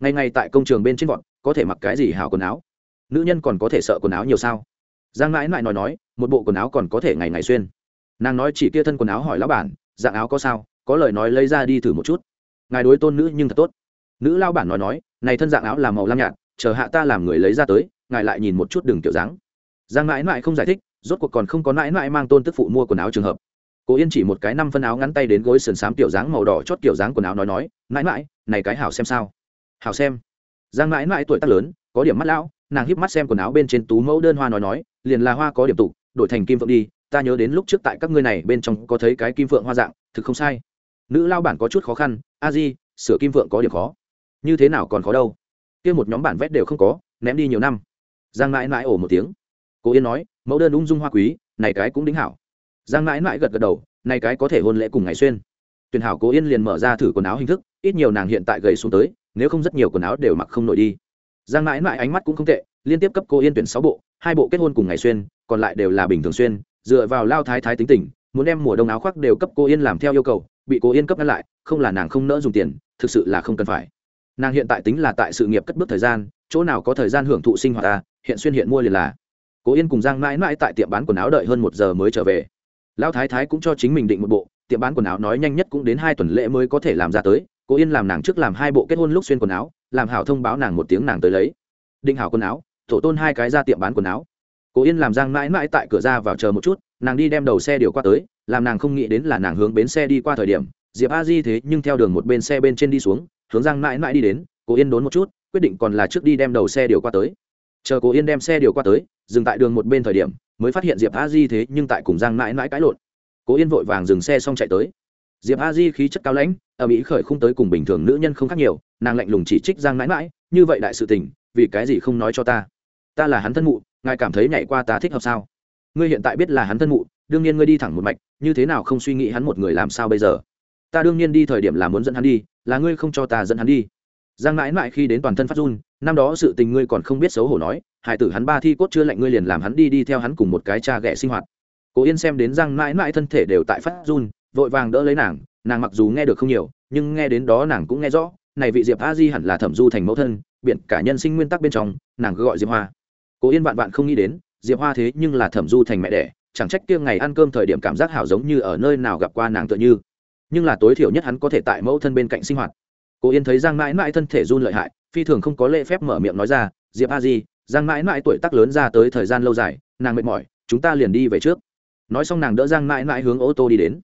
Ngày ngày tại công trường bên trên vọn có thể mặc cái gì hào quần áo? Nữ nhân còn có thể sợ quần áo nhiều sao? Giang mãi mãi nói nói, một bộ quần áo còn có thể ngày ngày xuyên. Nàng nói chỉ kia thân quần áo hỏi lão bản, dạng áo có sao? Có lời nói lấy ra đi thử một chút. Ngài đối tôn nữ nhưng thật tốt. Nữ lao bản nói nói, này thân dạng áo là màu lam nhạt chờ hạ ta làm người lấy ra tới, ngài lại nhìn một chút đường kiểu dáng. Giang mãi mãi không giải thích, rốt cuộc còn không có mãi mãi mang tôn tức phụ mua quần áo trường hợp. Cố yên chỉ một cái năm phân áo ngắn tay đến gối sườn xám kiểu dáng màu đỏ chót kiểu dáng quần áo nói nói, mãi mãi, này cái hảo xem sao? Hảo xem. Giang mãi mãi tuổi tác lớn, có điểm mắt lão, nàng híp mắt xem quần áo bên trên tú mẫu đơn hoa nói nói, liền là hoa có điểm tụ, đổi thành kim phượng đi, ta nhớ đến lúc trước tại các ngươi này bên trong có thấy cái kim phượng hoa dạng, thực không sai. Nữ lao bản có chút khó khăn, a di, sửa kim phượng có điểm khó. Như thế nào còn khó đâu? Kia một nhóm bản vét đều không có, ném đi nhiều năm. Giang mãi mãi ổ một tiếng. Cố yên nói, mẫu đơn ung dung hoa quý, này cái cũng đính hảo. Giang mãi mãi gật gật đầu, này cái có thể hôn lễ cùng ngày xuyên. Tuyển hảo cố yên liền mở ra thử quần áo hình thức, ít nhiều nàng hiện tại gầy xuống tới, nếu không rất nhiều quần áo đều mặc không nổi đi. Giang mãi mãi ánh mắt cũng không tệ, liên tiếp cấp cô yên tuyển sáu bộ, hai bộ kết hôn cùng ngày xuyên, còn lại đều là bình thường xuyên, dựa vào lao thái thái tính tình, muốn đem mùa đông áo khoác đều cấp cô yên làm theo yêu cầu, bị cô yên cấp ngăn lại, không là nàng không nỡ dùng tiền, thực sự là không cần phải nàng hiện tại tính là tại sự nghiệp cất bước thời gian, chỗ nào có thời gian hưởng thụ sinh hoạt ta hiện xuyên hiện mua liền là. Cố yên cùng giang mãi mãi tại tiệm bán quần áo đợi hơn một giờ mới trở về. Lão thái thái cũng cho chính mình định một bộ, tiệm bán quần áo nói nhanh nhất cũng đến hai tuần lễ mới có thể làm ra tới. Cố yên làm nàng trước làm hai bộ kết hôn lúc xuyên quần áo, làm hảo thông báo nàng một tiếng nàng tới lấy. Định hảo quần áo tổ tôn hai cái ra tiệm bán quần áo. Cố yên làm giang mãi mãi tại cửa ra vào chờ một chút, nàng đi đem đầu xe điều qua tới, làm nàng không nghĩ đến là nàng hướng bến xe đi qua thời điểm, diệp a di thế nhưng theo đường một bên xe bên trên đi xuống hướng giang mãi mãi đi đến, cố yên đốn một chút, quyết định còn là trước đi đem đầu xe điều qua tới. Chờ cố yên đem xe điều qua tới, dừng tại đường một bên thời điểm, mới phát hiện diệp a di thế nhưng tại cùng giang mãi mãi cãi lộn. Cố yên vội vàng dừng xe xong chạy tới. Diệp a di khí chất cao lãnh ở mỹ khởi không tới cùng bình thường nữ nhân không khác nhiều, nàng lạnh lùng chỉ trích giang mãi mãi, như vậy đại sự tình, vì cái gì không nói cho ta? Ta là hắn thân mụ, ngài cảm thấy nhảy qua ta thích hợp sao? Ngươi hiện tại biết là hắn thân mụ, đương nhiên ngươi đi thẳng một mạch, như thế nào không suy nghĩ hắn một người làm sao bây giờ? Ta đương nhiên đi thời điểm là muốn dẫn hắn đi, là ngươi không cho ta dẫn hắn đi. Giang mãi mãi khi đến toàn thân phát run, năm đó sự tình ngươi còn không biết xấu hổ nói hải tử hắn ba thi cốt chưa lạnh ngươi liền làm hắn đi đi theo hắn cùng một cái cha ghẻ sinh hoạt. Cố yên xem đến giang mãi mãi thân thể đều tại phát run, vội vàng đỡ lấy nàng nàng mặc dù nghe được không nhiều, nhưng nghe đến đó nàng cũng nghe rõ, này vị diệp a di hẳn là thẩm du thành mẫu thân biện cả nhân sinh nguyên tắc bên trong, nàng cứ gọi diệp hoa. Cố yên vạn vạn không nghĩ đến, diệp hoa thế nhưng là thẩm du thành mẹ đẻ, chẳng trách kia ngày ăn cơm thời điểm cảm giác hảo giống như ở nơi nào gặp qua nàng tựa như nhưng là tối thiểu nhất hắn có thể tại mẫu thân bên cạnh sinh hoạt. Cố yên thấy giang mãi mãi thân thể run lợi hại, phi thường không có lễ phép mở miệng nói ra, diệp a di, giang mãi mãi tuổi tác lớn ra tới thời gian lâu dài, nàng mệt mỏi, chúng ta liền đi về trước. Nói xong nàng đỡ giang mãi mãi hướng ô tô đi đến.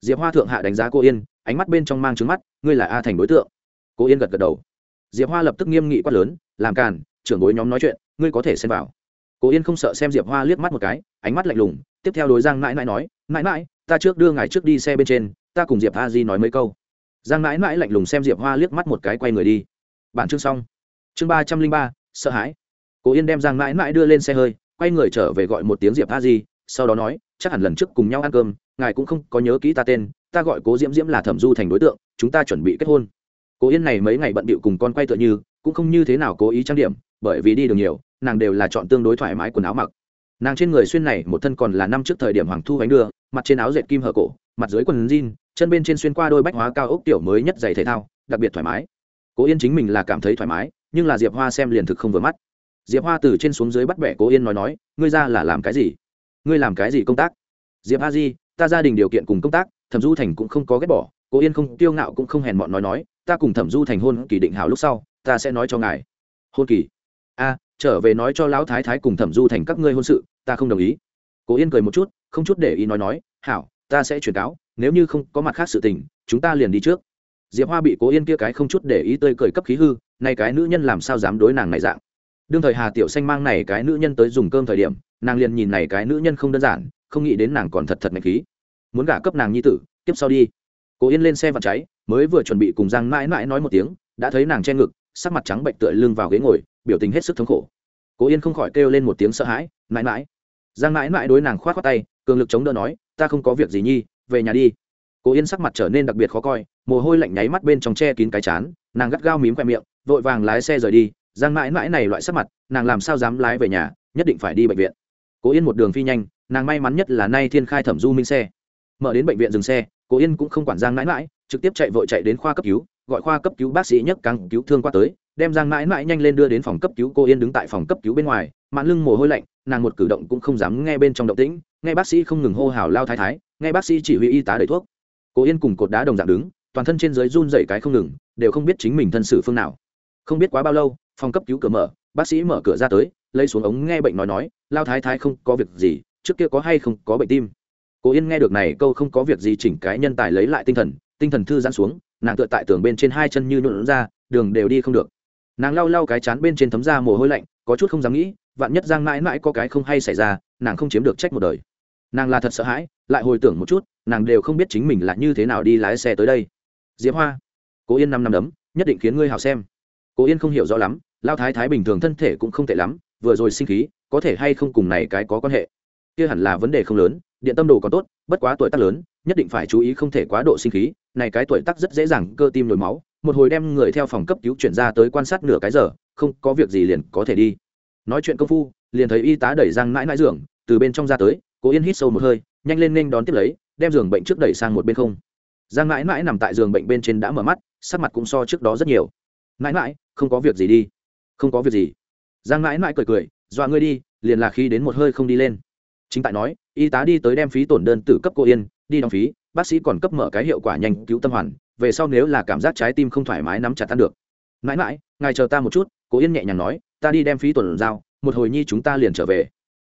Diệp hoa thượng hạ đánh giá cô yên, ánh mắt bên trong mang trứng mắt, ngươi là a thành đối tượng. Cô yên gật gật đầu. Diệp hoa lập tức nghiêm nghị quát lớn, làm càn, trưởng bối nhóm nói chuyện, ngươi có thể xem vào. Cô yên không sợ xem diệp hoa liếc mắt một cái, ánh mắt lạnh lùng, tiếp theo đối giang mãi mãi nói, mãi mãi, ta trước đưa ngài trước đi xe bên trên ta cùng diệp a di nói mấy câu. Giang mãi mãi lạnh lùng xem diệp hoa liếc mắt một cái quay người đi. Bản chương xong. Chương ba trăm linh ba, sợ hãi. Cố yên đem giang mãi mãi đưa lên xe hơi, quay người trở về gọi một tiếng diệp a di, sau đó nói, chắc hẳn lần trước cùng nhau ăn cơm, ngài cũng không có nhớ kỹ ta tên, ta gọi cố diễm diễm là thẩm du thành đối tượng, chúng ta chuẩn bị kết hôn. Cố yên này mấy ngày bận bịu cùng con quay tựa như, cũng không như thế nào cố ý trang điểm, bởi vì đi đường nhiều, nàng đều là chọn tương đối thoải mái quần áo mặc. Nàng trên người xuyên này, một thân còn là năm trước thời điểm hoàng thu bánh đưa, mặt trên áo dệt kim hở cổ, mặt dưới quần jean chân bên trên xuyên qua đôi bách hóa cao ốc tiểu mới nhất giày thể thao, đặc biệt thoải mái. Cố yên chính mình là cảm thấy thoải mái, nhưng là diệp hoa xem liền thực không vừa mắt. Diệp hoa từ trên xuống dưới bắt bẻ cố yên nói nói, ngươi ra là làm cái gì? Ngươi làm cái gì công tác? Diệp a di, ta gia đình điều kiện cùng công tác, thẩm du thành cũng không có ghét bỏ. Cố yên không tiêu ngạo cũng không hèn mọn nói nói, ta cùng thẩm du thành hôn kỳ định hào lúc sau, ta sẽ nói cho ngài. Hôn kỳ? A, trở về nói cho lão thái thái cùng thẩm du thành các ngươi hôn sự, ta không đồng ý. Cố yên cười một chút, không chút để ý nói nói, hảo, ta sẽ truyền cáo nếu như không có mặt khác sự tình, chúng ta liền đi trước. Diệp hoa bị cố yên kia cái không chút để ý tơi cười cấp khí hư, nay cái nữ nhân làm sao dám đối nàng này dạng? Đương thời hà tiểu xanh mang này cái nữ nhân tới dùng cơm thời điểm, nàng liền nhìn này cái nữ nhân không đơn giản, không nghĩ đến nàng còn thật thật ngạch khí. Muốn gả cấp nàng nhi tử, tiếp sau đi. Cố yên lên xe vặn cháy, mới vừa chuẩn bị cùng giang mãi mãi nói một tiếng, đã thấy nàng che ngực, sắc mặt trắng bệnh tựa lưng vào ghế ngồi, biểu tình hết sức thống khổ. Cố yên không khỏi kêu lên một tiếng sợ hãi, mãi mãi. Giang mãi mãi đối nàng k h o á t tay, cường lực chống đỡ nói, ta không có việc gì nhi về nhà đi. Cố yên sắc mặt trở nên đặc biệt khó coi, mồ hôi lạnh nháy mắt bên trong che kín cái chán, nàng gắt gao mím khoe miệng, vội vàng lái xe rời đi, giang mãi mãi này loại sắc mặt, nàng làm sao dám lái về nhà, nhất định phải đi bệnh viện. Cố yên một đường phi nhanh, nàng may mắn nhất là nay thiên khai thẩm du minh xe. Mở đến bệnh viện dừng xe, cố yên cũng không quản giang mãi mãi, trực tiếp chạy vội chạy đến khoa cấp cứu, gọi khoa cấp cứu bác sĩ nhất càng cứu thương qua tới, đem giang mãi mãi nhanh lên đưa đến phòng cấp cứu cô yên đứng tại phòng cấp cứu bên ngoài, mạn lưng mồ hôi lạnh, nàng một cử động cũng không dám nghe bên trong động tĩnh, nghe bác sĩ không ngừng hô hào lao thái thái nghe bác sĩ chỉ huy y tá đầy thuốc. Cô yên cùng cột đá đồng dạng đứng, toàn thân trên dưới run dậy cái không ngừng, đều không biết chính mình thân xử phương nào. Không biết quá bao lâu, phòng cấp cứu cửa mở, bác sĩ mở cửa ra tới, lấy xuống ống nghe bệnh nói nói, lao thái thái không có việc gì, trước kia có hay không có bệnh tim? Cố yên nghe được này câu không có việc gì chỉnh cái nhân tài lấy lại tinh thần tinh thần thư giãn xuống, nàng tựa tại tường bên trên hai chân như nhuộn ra, đường đều đi không được. Nàng lau lau cái chán bên trên thấm ra mồ hôi lạnh, có chút không dám nghĩ, vạn nhất giang mãi mãi có cái không hay xảy ra, nàng không chiếm được trách một đời nàng là thật sợ hãi, lại hồi tưởng một chút, nàng đều không biết chính mình là như thế nào đi lái xe tới đây. Diệp hoa, cố yên năm năm đấm nhất định khiến ngươi hào xem. Cố yên không hiểu rõ lắm, lao thái thái bình thường thân thể cũng không tệ lắm, vừa rồi sinh khí, có thể hay không cùng này cái có quan hệ? Kia hẳn là vấn đề không lớn, điện tâm đồ còn tốt, bất quá tuổi tác lớn, nhất định phải chú ý không thể quá độ sinh khí, này cái tuổi tác rất dễ dàng cơ tim nhồi máu, một hồi đem người theo phòng cấp cứu chuyển ra tới quan sát nửa cái giờ, không có việc gì liền có thể đi. Nói chuyện công phu, liền thấy y tá đẩy giang mãi mãi giường, từ bên trong ra tới cố yên hít sâu một hơi, nhanh lên nên đón tiếp lấy, đem giường bệnh trước đẩy sang một bên không. Giang mãi mãi nằm tại giường bệnh bên trên đã mở mắt, sắc mặt cũng so trước đó rất nhiều. Mãi mãi, không có việc gì đi. Không có việc gì. Giang mãi mãi cười cười, dọa ngươi đi, liền là khi đến một hơi không đi lên. Chính tại nói, y tá đi tới đem phí tổn đơn từ cấp cô yên, đi đóng phí, bác sĩ còn cấp mở cái hiệu quả nhanh cứu tâm hoàn, về sau nếu là cảm giác trái tim không thoải mái nắm chặt tan được. Mãi mãi, ngài chờ ta một chút. Cô yên nhẹ nhàng nói, ta đi đem phí tổn giao, một hồi nhi chúng ta liền trở về.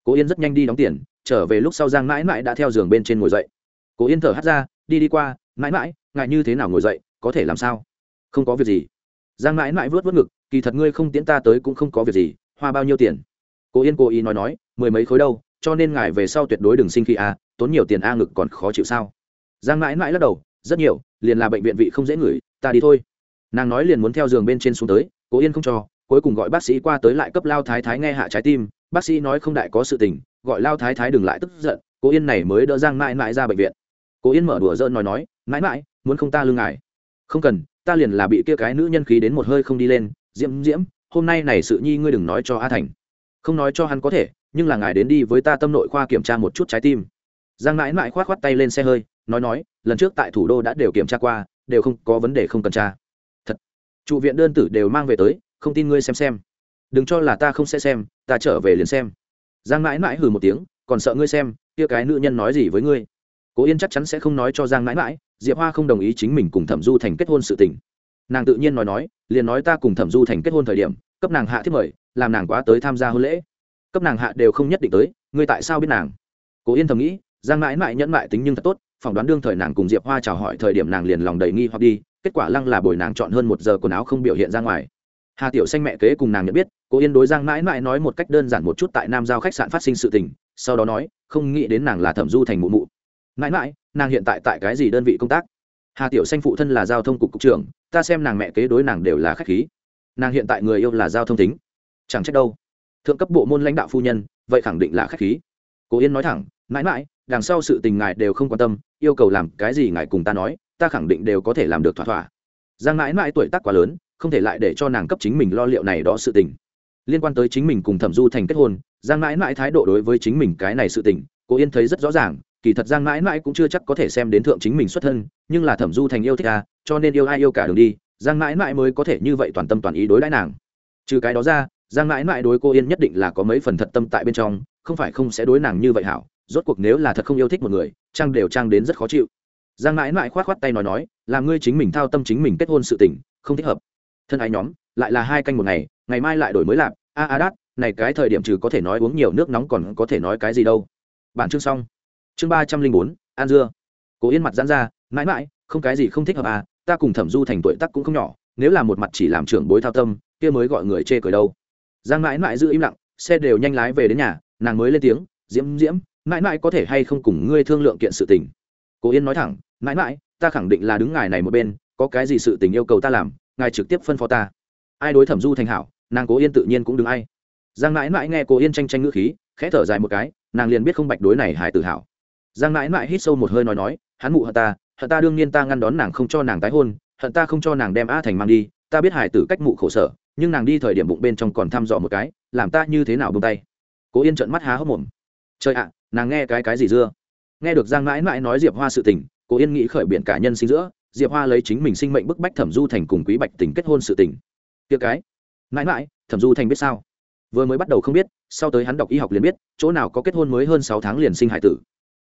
Cô yên rất nhanh đi đóng tiền trở về lúc sau giang mãi mãi đã theo giường bên trên ngồi dậy. Cố yên thở hắt ra, đi đi qua, mãi mãi, ngài như thế nào ngồi dậy, có thể làm sao? Không có việc gì. Giang mãi mãi vớt vớt ngực, kỳ thật ngươi không tiễn ta tới cũng không có việc gì, hoa bao nhiêu tiền? Cố yên cố ý nói nói, mười mấy khối đâu, cho nên ngài về sau tuyệt đối đừng sinh khi a, tốn nhiều tiền a ngực còn khó chịu sao? Giang mãi mãi lắc đầu, rất nhiều, liền là bệnh viện vị không dễ ngửi, ta đi thôi. Nàng nói liền muốn theo giường bên trên xuống tới, cố yên không cho, cuối cùng gọi bác sĩ qua tới lại cấp lao thái thái nghe hạ trái tim bác sĩ nói không đại có sự tình, gọi lao thái thái đừng lại tức giận cố yên này mới đỡ giang mãi mãi ra bệnh viện. Cố yên mở đùa dơn nói nói, mãi mãi, muốn không ta lương ngài? Không cần, ta liền là bị kia cái nữ nhân khí đến một hơi không đi lên, diễm diễm, hôm nay này sự nhi ngươi đừng nói cho a thành. Không nói cho hắn có thể, nhưng là ngài đến đi với ta tâm nội khoa kiểm tra một chút trái tim. Giang mãi mãi khoát khoát tay lên xe hơi, nói nói, lần trước tại thủ đô đã đều kiểm tra qua, đều không có vấn đề không cần tra. Thật, trụ viện đơn tử đều mang về tới, không tin ngươi xem xem đừng cho là ta không sẽ xem, ta trở về liền xem. Giang mãi mãi hừ một tiếng, còn sợ ngươi xem, kia cái nữ nhân nói gì với ngươi? Cố yên chắc chắn sẽ không nói cho giang mãi mãi, diệp hoa không đồng ý chính mình cùng thẩm du thành kết hôn sự tình. Nàng tự nhiên nói nói, liền nói ta cùng thẩm du thành kết hôn thời điểm, cấp nàng hạ thiết mời, làm nàng quá tới tham gia hôn lễ. Cấp nàng hạ đều không nhất định tới, ngươi tại sao biết nàng? Cố yên thầm nghĩ, giang mãi mãi nhẫn mại tính nhưng thật tốt, phỏng đoán đương thời nàng cùng diệp hoa chào hỏi thời điểm nàng liền lòng đầy nghi hoặc đi, kết quả lăng là bồi nàng chọn hơn một giờ quần áo không biểu hiện ra ngoài hà tiểu xanh mẹ kế cùng nàng nhận biết cố yên đối giang mãi mãi nói một cách đơn giản một chút tại nam giao khách sạn phát sinh sự tình, sau đó nói, không nghĩ đến nàng là thẩm du thành mụ mụ. Mãi mãi, nàng hiện tại tại cái gì đơn vị công tác? Hà tiểu xanh phụ thân là giao thông cục cục trưởng, ta xem nàng mẹ kế đối nàng đều là khách khí. Nàng hiện tại người yêu là giao thông tính. Chẳng trách đâu. Thượng cấp bộ môn lãnh đạo phu nhân, vậy khẳng định là khách khí. Cố yên nói thẳng, mãi mãi, đằng sau sự tình ngài đều không quan tâm, yêu cầu làm cái gì ngài cùng ta nói, ta khẳng định đều có thể làm được thỏa thỏa. Giang mãi mãi tuổi tác quá lớn không thể lại để cho nàng cấp chính mình lo liệu này đó sự tình. Liên quan tới chính mình cùng thẩm du thành kết hôn, giang mãi mãi thái độ đối với chính mình cái này sự tình, cô yên thấy rất rõ ràng, kỳ thật giang mãi mãi cũng chưa chắc có thể xem đến thượng chính mình xuất thân, nhưng là thẩm du thành yêu thích à cho nên yêu ai yêu cả đường đi, giang mãi mãi mới có thể như vậy toàn tâm toàn ý đối đãi nàng. Trừ cái đó ra, giang mãi mãi đối cô yên nhất định là có mấy phần thật tâm tại bên trong, không phải không sẽ đối nàng như vậy hảo, rốt cuộc nếu là thật không yêu thích một người trang đều trang đến rất khó chịu. Giang mãi mãi khoát khoát tay nói nói, là ngươi chính mình thao tâm chính mình kết hôn sự tình, không thích hợp thân ái nhóm, lại là hai canh một ngày ngày mai lại đổi mới lạp. A a, đát, này cái thời điểm trừ có thể nói uống nhiều nước nóng còn có thể nói cái gì đâu. Bản chương xong. Chương ba trăm linh bốn, an dưa. Cố yên mặt giãn ra, mãi mãi, không cái gì không thích hợp à ta cùng thẩm du thành tuổi tắc cũng không nhỏ, nếu là một mặt chỉ làm trưởng bối thao tâm, kia mới gọi người chê cười đâu. Giang mãi mãi giữ im lặng, xe đều nhanh lái về đến nhà, nàng mới lên tiếng, diễm diễm, mãi mãi có thể hay không cùng ngươi thương lượng kiện sự tình? Cố yên nói thẳng, mãi mãi, ta khẳng định là đứng ngài này một bên, có cái gì sự tình yêu cầu ta làm ngài trực tiếp phân phó ta. Ai đối thẩm du thành hảo, nàng cố yên tự nhiên cũng đứng ai. Giang mãi mãi nghe cố yên tranh tranh ngữ khí, khẽ thở dài một cái, nàng liền biết không bạch đối này hải tự hảo. Giang mãi mãi hít sâu một hơi nói nói, hắn mụ hận ta hận ta đương nhiên ta ngăn đón nàng không cho nàng tái hôn, hận ta không cho nàng đem a thành mang đi, ta biết hải tử cách mụ khổ sở, nhưng nàng đi thời điểm bụng bên trong còn thăm dò một cái, làm ta như thế nào bông tay. Cố yên trợn mắt há hốc mồm. Trời ạ, nàng nghe cái cái gì dưa? Nghe được giang mãi mãi nói diệp hoa sự tình, cố yên nghĩ khởi biện cả nhân sinh giữa diệp hoa lấy chính mình sinh mệnh bức bách thẩm du thành cùng quý bạch tình kết hôn sự tình. Tiệc cái. Mãi mãi, thẩm du thành biết sao? Vừa mới bắt đầu không biết, sau tới hắn đọc y học liền biết, chỗ nào có kết hôn mới hơn sáu tháng liền sinh hải tử.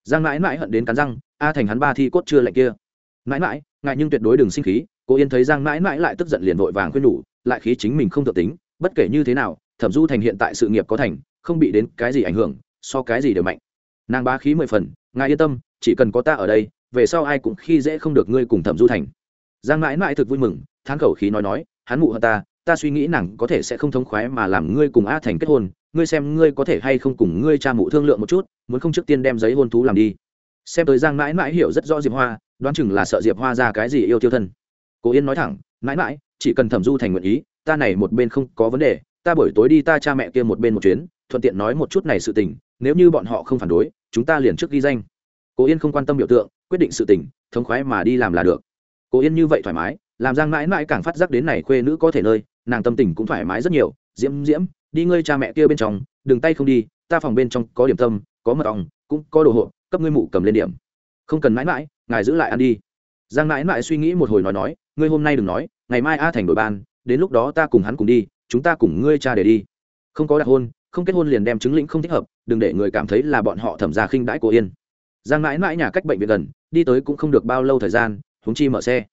Giang mãi mãi hận đến cắn răng, a thành hắn ba thi cốt chưa lạnh kia. Mãi mãi, ngại nhưng tuyệt đối đừng sinh khí, cô yên thấy giang mãi mãi lại tức giận liền vội vàng khuyên nhủ, lại khí chính mình không tự tính, bất kể như thế nào, thẩm du thành hiện tại sự nghiệp có thành, không bị đến cái gì ảnh hưởng, so cái gì đều mạnh. Nàng ba khí mười phần, ngài yên tâm, chỉ cần có ta ở đây về sau ai cũng khi dễ không được ngươi cùng thẩm du thành. Giang mãi mãi thực vui mừng, thán khẩu khí nói nói, hắn mụ hơn ta ta suy nghĩ nàng có thể sẽ không thống khoái mà làm ngươi cùng a thành kết hôn, ngươi xem ngươi có thể hay không cùng ngươi cha mụ thương lượng một chút, muốn không trước tiên đem giấy hôn thú làm đi. Xem tới giang mãi mãi hiểu rất rõ diệp hoa, đoán chừng là sợ diệp hoa ra cái gì yêu tiêu thân. Cố yên nói thẳng, mãi mãi, chỉ cần thẩm du thành nguyện ý, ta này một bên không có vấn đề, ta buổi tối đi ta cha mẹ kia một bên một chuyến, thuận tiện nói một chút này sự tình, nếu như bọn họ không phản đối, chúng ta liền trước ghi danh. Cố yên không quan tâm biểu tượng quyết định sự tình, thống khoái mà đi làm là được. Cố yên như vậy thoải mái, làm giang mãi mãi càng phát giác đến này khuê nữ có thể nơi, nàng tâm tình cũng thoải mái rất nhiều. Diễm diễm, đi ngươi cha mẹ kia bên trong, đừng tay không đi, ta phòng bên trong có điểm tâm, có mật ong, cũng có đồ hộ, cấp ngươi mụ cầm lên điểm. Không cần mãi mãi, ngài giữ lại ăn đi. Giang mãi mãi suy nghĩ một hồi nói nói, ngươi hôm nay đừng nói, ngày mai a thành đội ban, đến lúc đó ta cùng hắn cùng đi, chúng ta cùng ngươi cha để đi. Không có đặt hôn, không kết hôn liền đem chứng lĩnh không thích hợp, đừng để người cảm thấy là bọn họ thẩm ra khinh đãi của yên giang mãi mãi nhà cách bệnh viện gần, đi tới cũng không được bao lâu thời gian húng chi mở xe.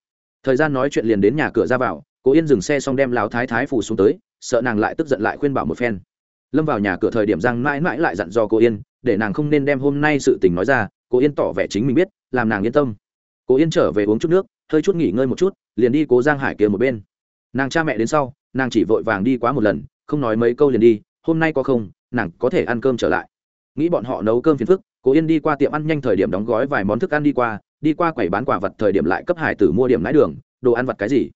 Thời gian nói chuyện liền đến nhà cửa ra vào cố yên dừng xe xong đem lão thái thái phủ xuống tới, sợ nàng lại tức giận lại khuyên bảo một phen. Lâm vào nhà cửa thời điểm giang mãi mãi lại dặn dò cô yên, để nàng không nên đem hôm nay sự tình nói ra, cô yên tỏ vẻ chính mình biết, làm nàng yên tâm. Cô yên trở về uống chút nước, hơi chút nghỉ ngơi một chút, liền đi cố giang hải kia một bên. Nàng cha mẹ đến sau, nàng chỉ vội vàng đi quá một lần, không nói mấy câu liền đi, hôm nay có không, nàng có thể ăn cơm trở lại. Nghĩ bọn họ nấu cơm phiền phức cố yên đi qua tiệm ăn nhanh thời điểm đóng gói vài món thức ăn đi qua đi qua quầy bán quả vật thời điểm lại cấp hải tử mua điểm lái đường, đồ ăn vặt cái gì.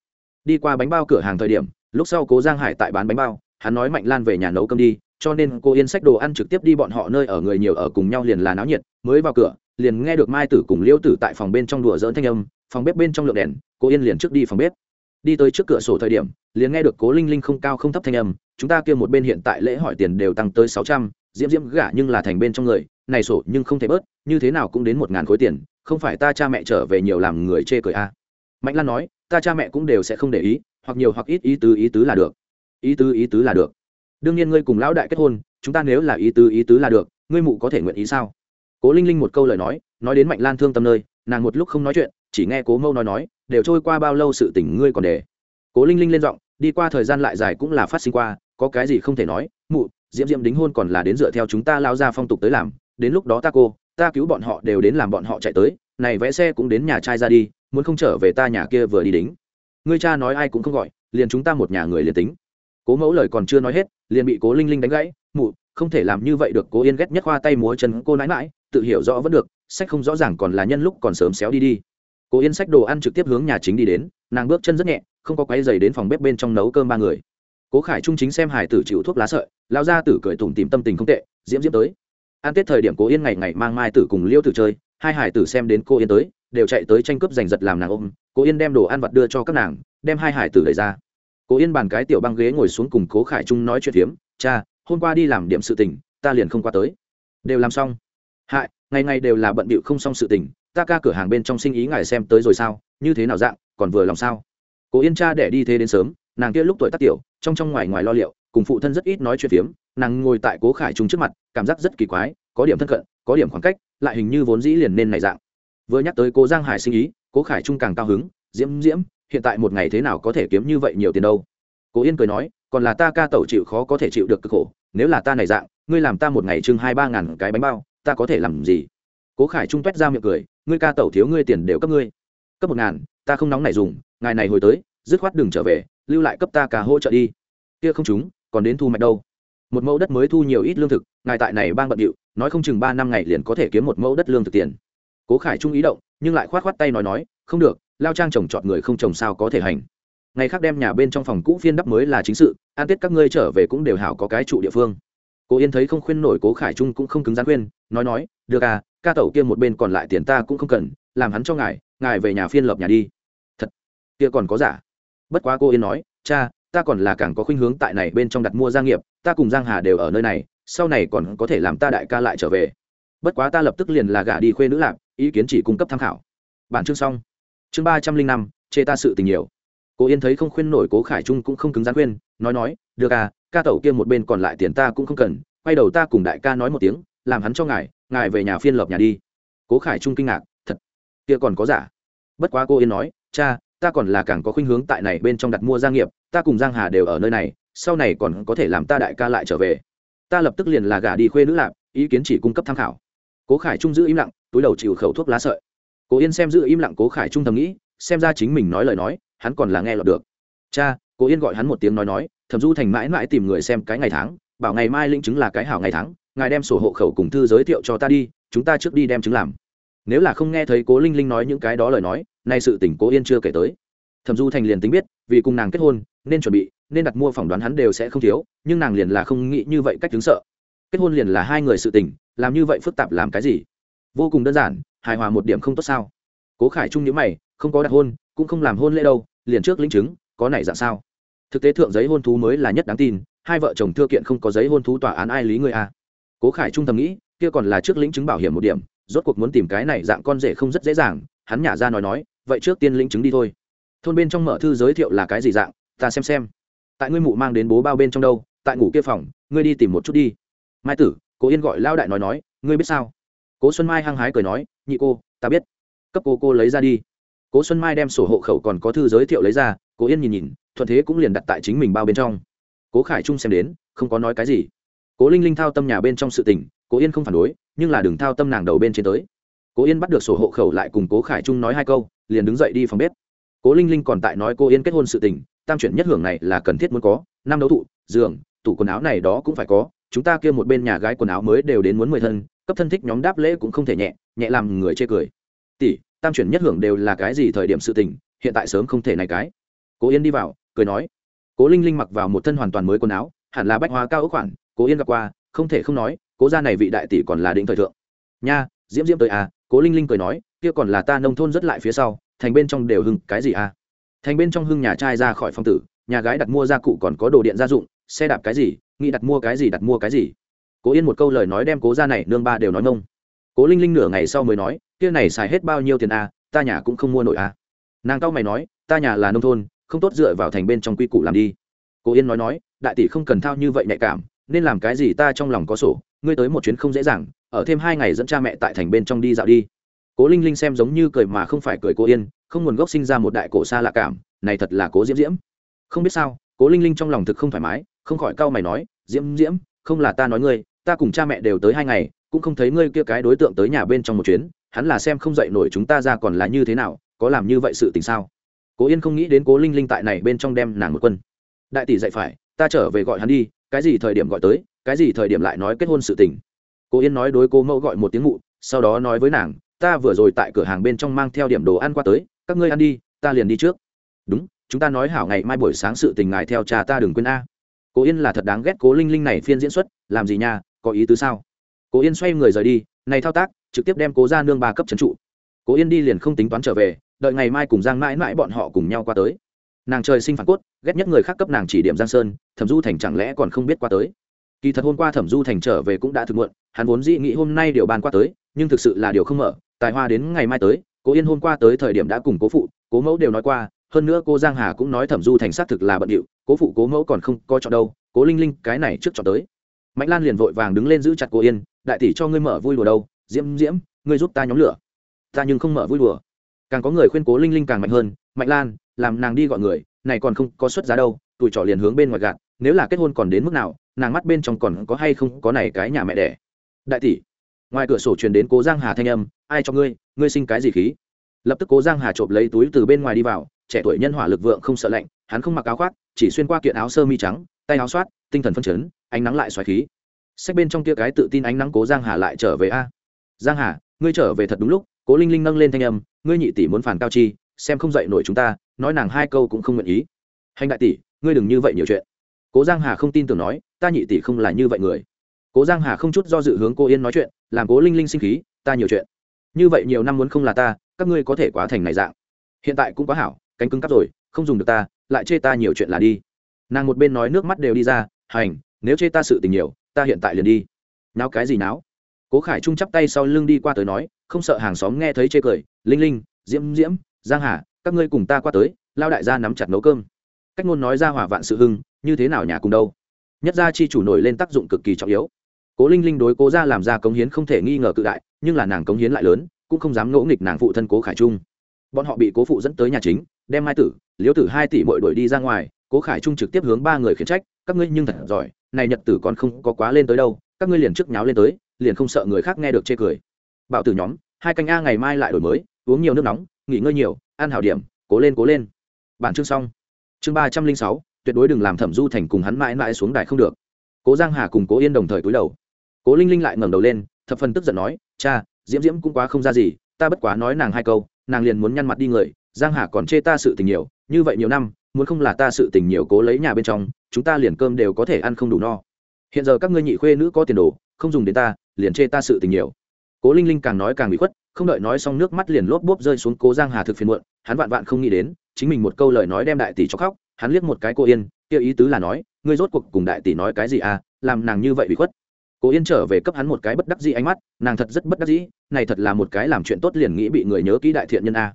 Đi qua bánh bao cửa hàng thời điểm, lúc sau cố giang hải tại bán bánh bao, hắn nói mạnh lan về nhà nấu cơm đi, cho nên cô yên sách đồ ăn trực tiếp đi bọn họ nơi ở người nhiều ở cùng nhau liền là náo nhiệt, mới vào cửa, liền nghe được mai tử cùng liêu tử tại phòng bên trong đùa dỡn thanh âm, phòng bếp bên trong lượng đèn cô yên liền trước đi phòng bếp. Đi tới trước cửa sổ thời điểm, liền nghe được cố linh linh không cao không thấp thanh âm, chúng ta kia một bên hiện tại lễ hỏi tiền đều tăng tới sáu trăm, diễm diễm gả nhưng là thành bên trong người này sổ nhưng không thể bớt, như thế nào cũng đến một ngàn khối tiền, không phải ta cha mẹ trở về nhiều làm người chê cười a à. mạnh lan nói, ta cha mẹ cũng đều sẽ không để ý, hoặc nhiều hoặc ít ý tứ ý tứ là được. Ý tứ ý tứ là được. Đương nhiên ngươi cùng lão đại kết hôn, chúng ta nếu là ý tứ ý tứ là được, ngươi mụ có thể nguyện ý sao? Cố linh linh một câu lời nói nói đến mạnh lan thương tâm nơi, nàng một lúc không nói chuyện, chỉ nghe cố mâu nói nói, đều trôi qua bao lâu sự tình ngươi còn để. Cố linh linh lên giọng, đi qua thời gian lại dài cũng là phát sinh qua, có cái gì không thể nói, mụ, diễm diễm đính hôn còn là đến dựa theo chúng ta lao ra phong tục tới làm đến lúc đó ta cô, ta cứu bọn họ đều đến làm bọn họ chạy tới, này vẽ xe cũng đến nhà trai ra đi, muốn không trở về ta nhà kia vừa đi đính. Ngươi cha nói ai cũng không gọi, liền chúng ta một nhà người liền tính. Cố mẫu lời còn chưa nói hết, liền bị cố linh linh đánh gãy, mụ, không thể làm như vậy được. Cố yên ghét nhất khoa tay múa chân cô nãi mãi tự hiểu rõ vẫn được, sách không rõ ràng còn là nhân lúc còn sớm xéo đi đi. Cố yên sách đồ ăn trực tiếp hướng nhà chính đi đến, nàng bước chân rất nhẹ, không có quáy dày đến phòng bếp bên trong nấu cơm ba người. Cố khải trung chính xem hải tử chịu thuốc lá sợi lao ra tử cười tủm tìm tâm tình không tệ, diễm diễm tới ăn tết thời điểm cố yên ngày ngày mang mai tử cùng liêu tử chơi, hai hải tử xem đến cô yên tới, đều chạy tới tranh cướp giành giật làm nàng ôm. Cố yên đem đồ ăn vặt đưa cho các nàng, đem hai hải tử đẩy ra. Cố yên bàn cái tiểu băng ghế ngồi xuống cùng cố khải trung nói chuyện phiếm, cha, hôm qua đi làm điểm sự tình, ta liền không qua tới. Đều làm xong. Hại, ngày ngày đều là bận bịu không xong sự tình, ta ca cửa hàng bên trong sinh ý ngài xem tới rồi sao, như thế nào dạng, còn vừa lòng sao? Cố yên cha để đi thế đến sớm, nàng kia lúc tuổi tác tiểu, trong trong ngoài ngoài lo liệu, cùng phụ thân rất ít nói chuyện phiếm nàng ngồi tại cố khải trung trước mặt, cảm giác rất kỳ quái, có điểm thân cận, có điểm khoảng cách, lại hình như vốn dĩ liền nên này dạng. Vừa nhắc tới cố giang hải sinh ý, cố khải trung càng cao hứng, diễm diễm, hiện tại một ngày thế nào có thể kiếm như vậy nhiều tiền đâu? Cố yên cười nói, còn là ta ca tẩu chịu khó có thể chịu được cực khổ, nếu là ta này dạng, ngươi làm ta một ngày chừng hai ba ngàn cái bánh bao, ta có thể làm gì? Cố khải trung toét ra miệng cười, ngươi ca tẩu thiếu ngươi tiền đều cấp ngươi. Cấp một ngàn, ta không nóng này dùng ngài này hồi tới, dứt khoát đừng trở về, lưu lại cấp ta cả hỗ trợ đi. Kia không chúng, còn đến thu mạch đâu? Một mẫu đất mới thu nhiều ít lương thực, ngài tại này bang bận điệu, nói không chừng ba năm ngày liền có thể kiếm một mẫu đất lương thực tiền. Cố khải trung ý động, nhưng lại khoát khoát tay nói nói, không được, lao trang trồng chọn người không trồng sao có thể hành. Ngày khác đem nhà bên trong phòng cũ phiên đắp mới là chính sự, an tết các ngươi trở về cũng đều hảo có cái trụ địa phương. Cố yên thấy không khuyên nổi cố khải trung cũng không cứng rắn khuyên, nói nói, được à ca tẩu kia một bên còn lại tiền ta cũng không cần, làm hắn cho ngài ngài về nhà phiên lập nhà đi. Thật, kia còn có giả. Bất quá cô yên nói, cha ta còn là càng có khuynh hướng tại này bên trong đặt mua gia nghiệp, ta cùng giang hà đều ở nơi này, sau này còn có thể làm ta đại ca lại trở về. Bất quá ta lập tức liền là gả đi khuê nữ lạc, ý kiến chỉ cung cấp tham khảo. Bản chương xong. Chương ba trăm linh năm, chê ta sự tình nhiều. Cô yên thấy không khuyên nổi cố khải trung cũng không cứng rắn khuyên, nói nói, được à ca tẩu kia một bên còn lại tiền ta cũng không cần, quay đầu ta cùng đại ca nói một tiếng, làm hắn cho ngài ngài về nhà phiên lập nhà đi. Cố khải trung kinh ngạc, thật, kia còn có giả? Bất quá cô yên nói, cha ta còn là càng có khuynh hướng tại này bên trong đặt mua gia nghiệp, ta cùng giang hà đều ở nơi này, sau này còn có thể làm ta đại ca lại trở về. Ta lập tức liền là gả đi khuê nữ lạp, ý kiến chỉ cung cấp tham khảo. Cố khải trung giữ im lặng, túi đầu chịu khẩu thuốc lá sợi. Cố yên xem giữ im lặng cố khải trung thầm nghĩ, xem ra chính mình nói lời nói, hắn còn là nghe lọt được. Cha, cố yên gọi hắn một tiếng nói nói, thẩm du thành mãi mãi tìm người xem cái ngày tháng, bảo ngày mai linh chứng là cái hảo ngày tháng, ngài đem sổ hộ khẩu cùng thư giới thiệu cho ta đi, chúng ta trước đi đem chứng làm nếu là không nghe thấy cố linh linh nói những cái đó lời nói, nay sự tỉnh cố yên chưa kể tới. Thẩm du thành liền tính biết, vì cùng nàng kết hôn, nên chuẩn bị, nên đặt mua phỏng đoán hắn đều sẽ không thiếu, nhưng nàng liền là không nghĩ như vậy cách chứng sợ. Kết hôn liền là hai người sự tình, làm như vậy phức tạp làm cái gì? Vô cùng đơn giản, hài hòa một điểm không tốt sao? Cố khải trung nhữ mày, không có đặt hôn, cũng không làm hôn lễ đâu, liền trước lĩnh chứng, có này dạng sao? Thực tế thượng giấy hôn thú mới là nhất đáng tin, hai vợ chồng thưa kiện không có giấy hôn thú tòa án ai lý người a? Cố khải trung tâm nghĩ, kia còn là trước lĩnh chứng bảo hiểm một điểm rốt cuộc muốn tìm cái này dạng con rể không rất dễ dàng, hắn nhả ra nói nói, vậy trước tiên lĩnh chứng đi thôi. Thôn bên trong mở thư giới thiệu là cái gì dạng, ta xem xem. Tại ngươi mụ mang đến bố bao bên trong đâu, tại ngủ kia phòng, ngươi đi tìm một chút đi. Mai tử, cố yên gọi lao đại nói nói, ngươi biết sao? Cố xuân mai hăng hái cười nói, nhị cô, ta biết. Cấp cô cô lấy ra đi. Cố xuân mai đem sổ hộ khẩu còn có thư giới thiệu lấy ra, cố yên nhìn nhìn, thuận thế cũng liền đặt tại chính mình bao bên trong. Cố khải trung xem đến, không có nói cái gì. Cố linh linh thao tâm nhà bên trong sự tình cố yên không phản đối, nhưng là đừng thao tâm nàng đầu bên trên tới. Cố yên bắt được sổ hộ khẩu lại cùng cố khải trung nói hai câu, liền đứng dậy đi phòng bếp. Cố linh linh còn tại nói cô yên kết hôn sự tình, tam chuyển nhất hưởng này là cần thiết muốn có, năm đấu thụ, giường, tủ quần áo này đó cũng phải có, chúng ta kia một bên nhà gái quần áo mới đều đến muốn mười thân, cấp thân thích nhóm đáp lễ cũng không thể nhẹ nhẹ làm người chê cười. Tỷ, tam chuyển nhất hưởng đều là cái gì thời điểm sự tình, hiện tại sớm không thể này cái. Cố yên đi vào, cười nói. Cố linh linh mặc vào một thân hoàn toàn mới quần áo, hẳn là bách hóa cao ước khoản, cố yên gặp qua, không thể không nói cố gia này vị đại tỷ còn là đỉnh thời thượng. Nha diễm diễm tới à cố linh linh cười nói kia còn là ta nông thôn rất lại phía sau thành bên trong đều hưng cái gì à? Thành bên trong hưng nhà trai ra khỏi phong tử nhà gái đặt mua gia cụ còn có đồ điện gia dụng xe đạp cái gì nghĩ đặt mua cái gì đặt mua cái gì. Cố yên một câu lời nói đem cố ra này nương ba đều nói mông. Cố linh linh nửa ngày sau mới nói kia này xài hết bao nhiêu tiền à, ta nhà cũng không mua nổi à. nàng cao mày nói ta nhà là nông thôn không tốt dựa vào thành bên trong quy củ làm đi. Cố yên nói nói đại tỷ không cần thao như vậy nhạy cảm nên làm cái gì ta trong lòng có sổ ngươi tới một chuyến không dễ dàng, ở thêm hai ngày dẫn cha mẹ tại thành bên trong đi dạo đi. Cố linh linh xem giống như cười mà không phải cười cô yên, không nguồn gốc sinh ra một đại cổ xa lạ cảm, này thật là cố diễm diễm. Không biết sao, cố linh linh trong lòng thực không thoải mái, không khỏi cau mày nói, diễm diễm, không là ta nói ngươi, ta cùng cha mẹ đều tới hai ngày, cũng không thấy ngươi kia cái đối tượng tới nhà bên trong một chuyến, hắn là xem không dậy nổi chúng ta ra còn là như thế nào, có làm như vậy sự tình sao? Cố yên không nghĩ đến cố linh linh tại này bên trong đem nàng một quân. Đại tỷ dạy phải, ta trở về gọi hắn đi cái gì thời điểm gọi tới, cái gì thời điểm lại nói kết hôn sự tình. Cô yên nói đối cô mẫu gọi một tiếng mụ, sau đó nói với nàng, ta vừa rồi tại cửa hàng bên trong mang theo điểm đồ ăn qua tới, các ngươi ăn đi, ta liền đi trước. Đúng, chúng ta nói hảo ngày mai buổi sáng sự tình ngài theo cha ta đừng quên a. Cô yên là thật đáng ghét cố linh linh này phiên diễn xuất, làm gì nha, có ý tứ sao? Cô yên xoay người rời đi, này thao tác, trực tiếp đem cố ra nương ba cấp trấn trụ. Cố yên đi liền không tính toán trở về, đợi ngày mai cùng giang mãi mãi bọn họ cùng nhau qua tới nàng trời sinh phản cốt, ghét nhất người khác cấp nàng chỉ điểm giang sơn, thẩm du thành chẳng lẽ còn không biết qua tới. Kỳ thật hôm qua thẩm du thành trở về cũng đã thực muộn, hắn vốn dĩ nghĩ hôm nay điều bàn qua tới, nhưng thực sự là điều không mở, tài hoa đến ngày mai tới, cố yên hôm qua tới thời điểm đã cùng cố phụ, cố mẫu đều nói qua, hơn nữa cô giang hà cũng nói thẩm du thành xác thực là bận điệu, cố phụ, cố mẫu còn không coi chọn đâu, cố linh linh cái này trước chọn tới. Mạnh lan liền vội vàng đứng lên giữ chặt cô yên, đại tỷ cho ngươi mở vui đùa đâu, diễm diễm, ngươi giúp ta nhóm lửa. Ta nhưng không mở vui đùa. Càng có người khuyên cố linh linh càng mạnh hơn, mạnh lan làm nàng đi gọi người, này còn không có xuất giá đâu, tuổi trọ liền hướng bên ngoài gạt, nếu là kết hôn còn đến mức nào, nàng mắt bên trong còn có hay không có này cái nhà mẹ đẻ. Đại tỷ, ngoài cửa sổ truyền đến cố giang hà thanh âm, ai cho ngươi ngươi sinh cái gì khí? Lập tức cố giang hà trộm lấy túi từ bên ngoài đi vào, trẻ tuổi nhân hỏa lực vượng không sợ lạnh, hắn không mặc áo khoác, chỉ xuyên qua kiện áo sơ mi trắng, tay áo soát, tinh thần phân chấn, ánh nắng lại xoáy khí. Sách bên trong kia cái tự tin ánh nắng cố giang hà lại trở về a. Giang hà, ngươi trở về thật đúng lúc, cố linh linh nâng lên thanh âm, ngươi nhị tỷ muốn phản cao chi xem không dậy nổi chúng ta, nói nàng hai câu cũng không nguyện ý. Hành đại tỷ, ngươi đừng như vậy nhiều chuyện. Cố giang hà không tin tưởng nói, ta nhị tỷ không là như vậy người. Cố giang hà không chút do dự hướng cô yên nói chuyện, làm cố linh linh sinh khí, ta nhiều chuyện. Như vậy nhiều năm muốn không là ta, các ngươi có thể quá thành này dạng. Hiện tại cũng quá hảo, cánh cứng cắp rồi, không dùng được ta, lại chê ta nhiều chuyện là đi. Nàng một bên nói nước mắt đều đi ra, hành, nếu chê ta sự tình nhiều, ta hiện tại liền đi. Náo cái gì náo? Cố khải trung chắp tay sau lưng đi qua tới nói, không sợ hàng xóm nghe thấy chê cười, linh linh, diễm diễm giang hà, các ngươi cùng ta qua tới lao đại gia nắm chặt nấu cơm. Cách ngôn nói ra hỏa vạn sự hưng, như thế nào nhà cùng đâu? Nhất gia chi chủ nổi lên tác dụng cực kỳ trọng yếu. Cố linh linh đối cố ra làm ra cống hiến không thể nghi ngờ cự đại, nhưng là nàng cống hiến lại lớn, cũng không dám ngỗ nghịch nàng phụ thân cố khải trung. Bọn họ bị cố phụ dẫn tới nhà chính, đem hai tử liếu tử hai tỷ mội đuổi đi ra ngoài, cố khải trung trực tiếp hướng ba người khiển trách, các ngươi nhưng thật giỏi, này nhật tử còn không có quá lên tới đâu, các ngươi liền trước nháo lên tới, liền không sợ người khác nghe được chê cười. Bảo tử nhóm, hai canh a ngày mai lại đổi mới uống nhiều nước nóng, nghỉ ngơi nhiều, ăn hảo điểm, cố lên cố lên. Bản chương xong. Chương ba trăm linh sáu, tuyệt đối đừng làm thẩm du thành cùng hắn mãi mãi xuống đài không được. Cố giang hà cùng cố yên đồng thời cúi đầu. Cố linh linh lại ngẩng đầu lên, thập phần tức giận nói, cha, diễm diễm cũng quá không ra gì, ta bất quá nói nàng hai câu, nàng liền muốn nhăn mặt đi người, giang hà còn chê ta sự tình nhiều, như vậy nhiều năm, muốn không là ta sự tình nhiều cố lấy nhà bên trong, chúng ta liền cơm đều có thể ăn không đủ no. Hiện giờ các ngươi nhị khuê nữ có tiền đồ, không dùng đến ta, liền chê ta sự tình nhiều cố linh linh càng nói càng bị khuất, không đợi nói xong nước mắt liền lốp bốp rơi xuống cố giang hà thực phiền muộn, hắn vạn vạn không nghĩ đến, chính mình một câu lời nói đem đại tỷ cho khóc, hắn liếc một cái cô yên, kia ý tứ là nói, ngươi rốt cuộc cùng đại tỷ nói cái gì à làm nàng như vậy bị khuất? Cố yên trở về cấp hắn một cái bất đắc dĩ ánh mắt, nàng thật rất bất đắc dĩ, này thật là một cái làm chuyện tốt liền nghĩ bị người nhớ kỹ đại thiện nhân a.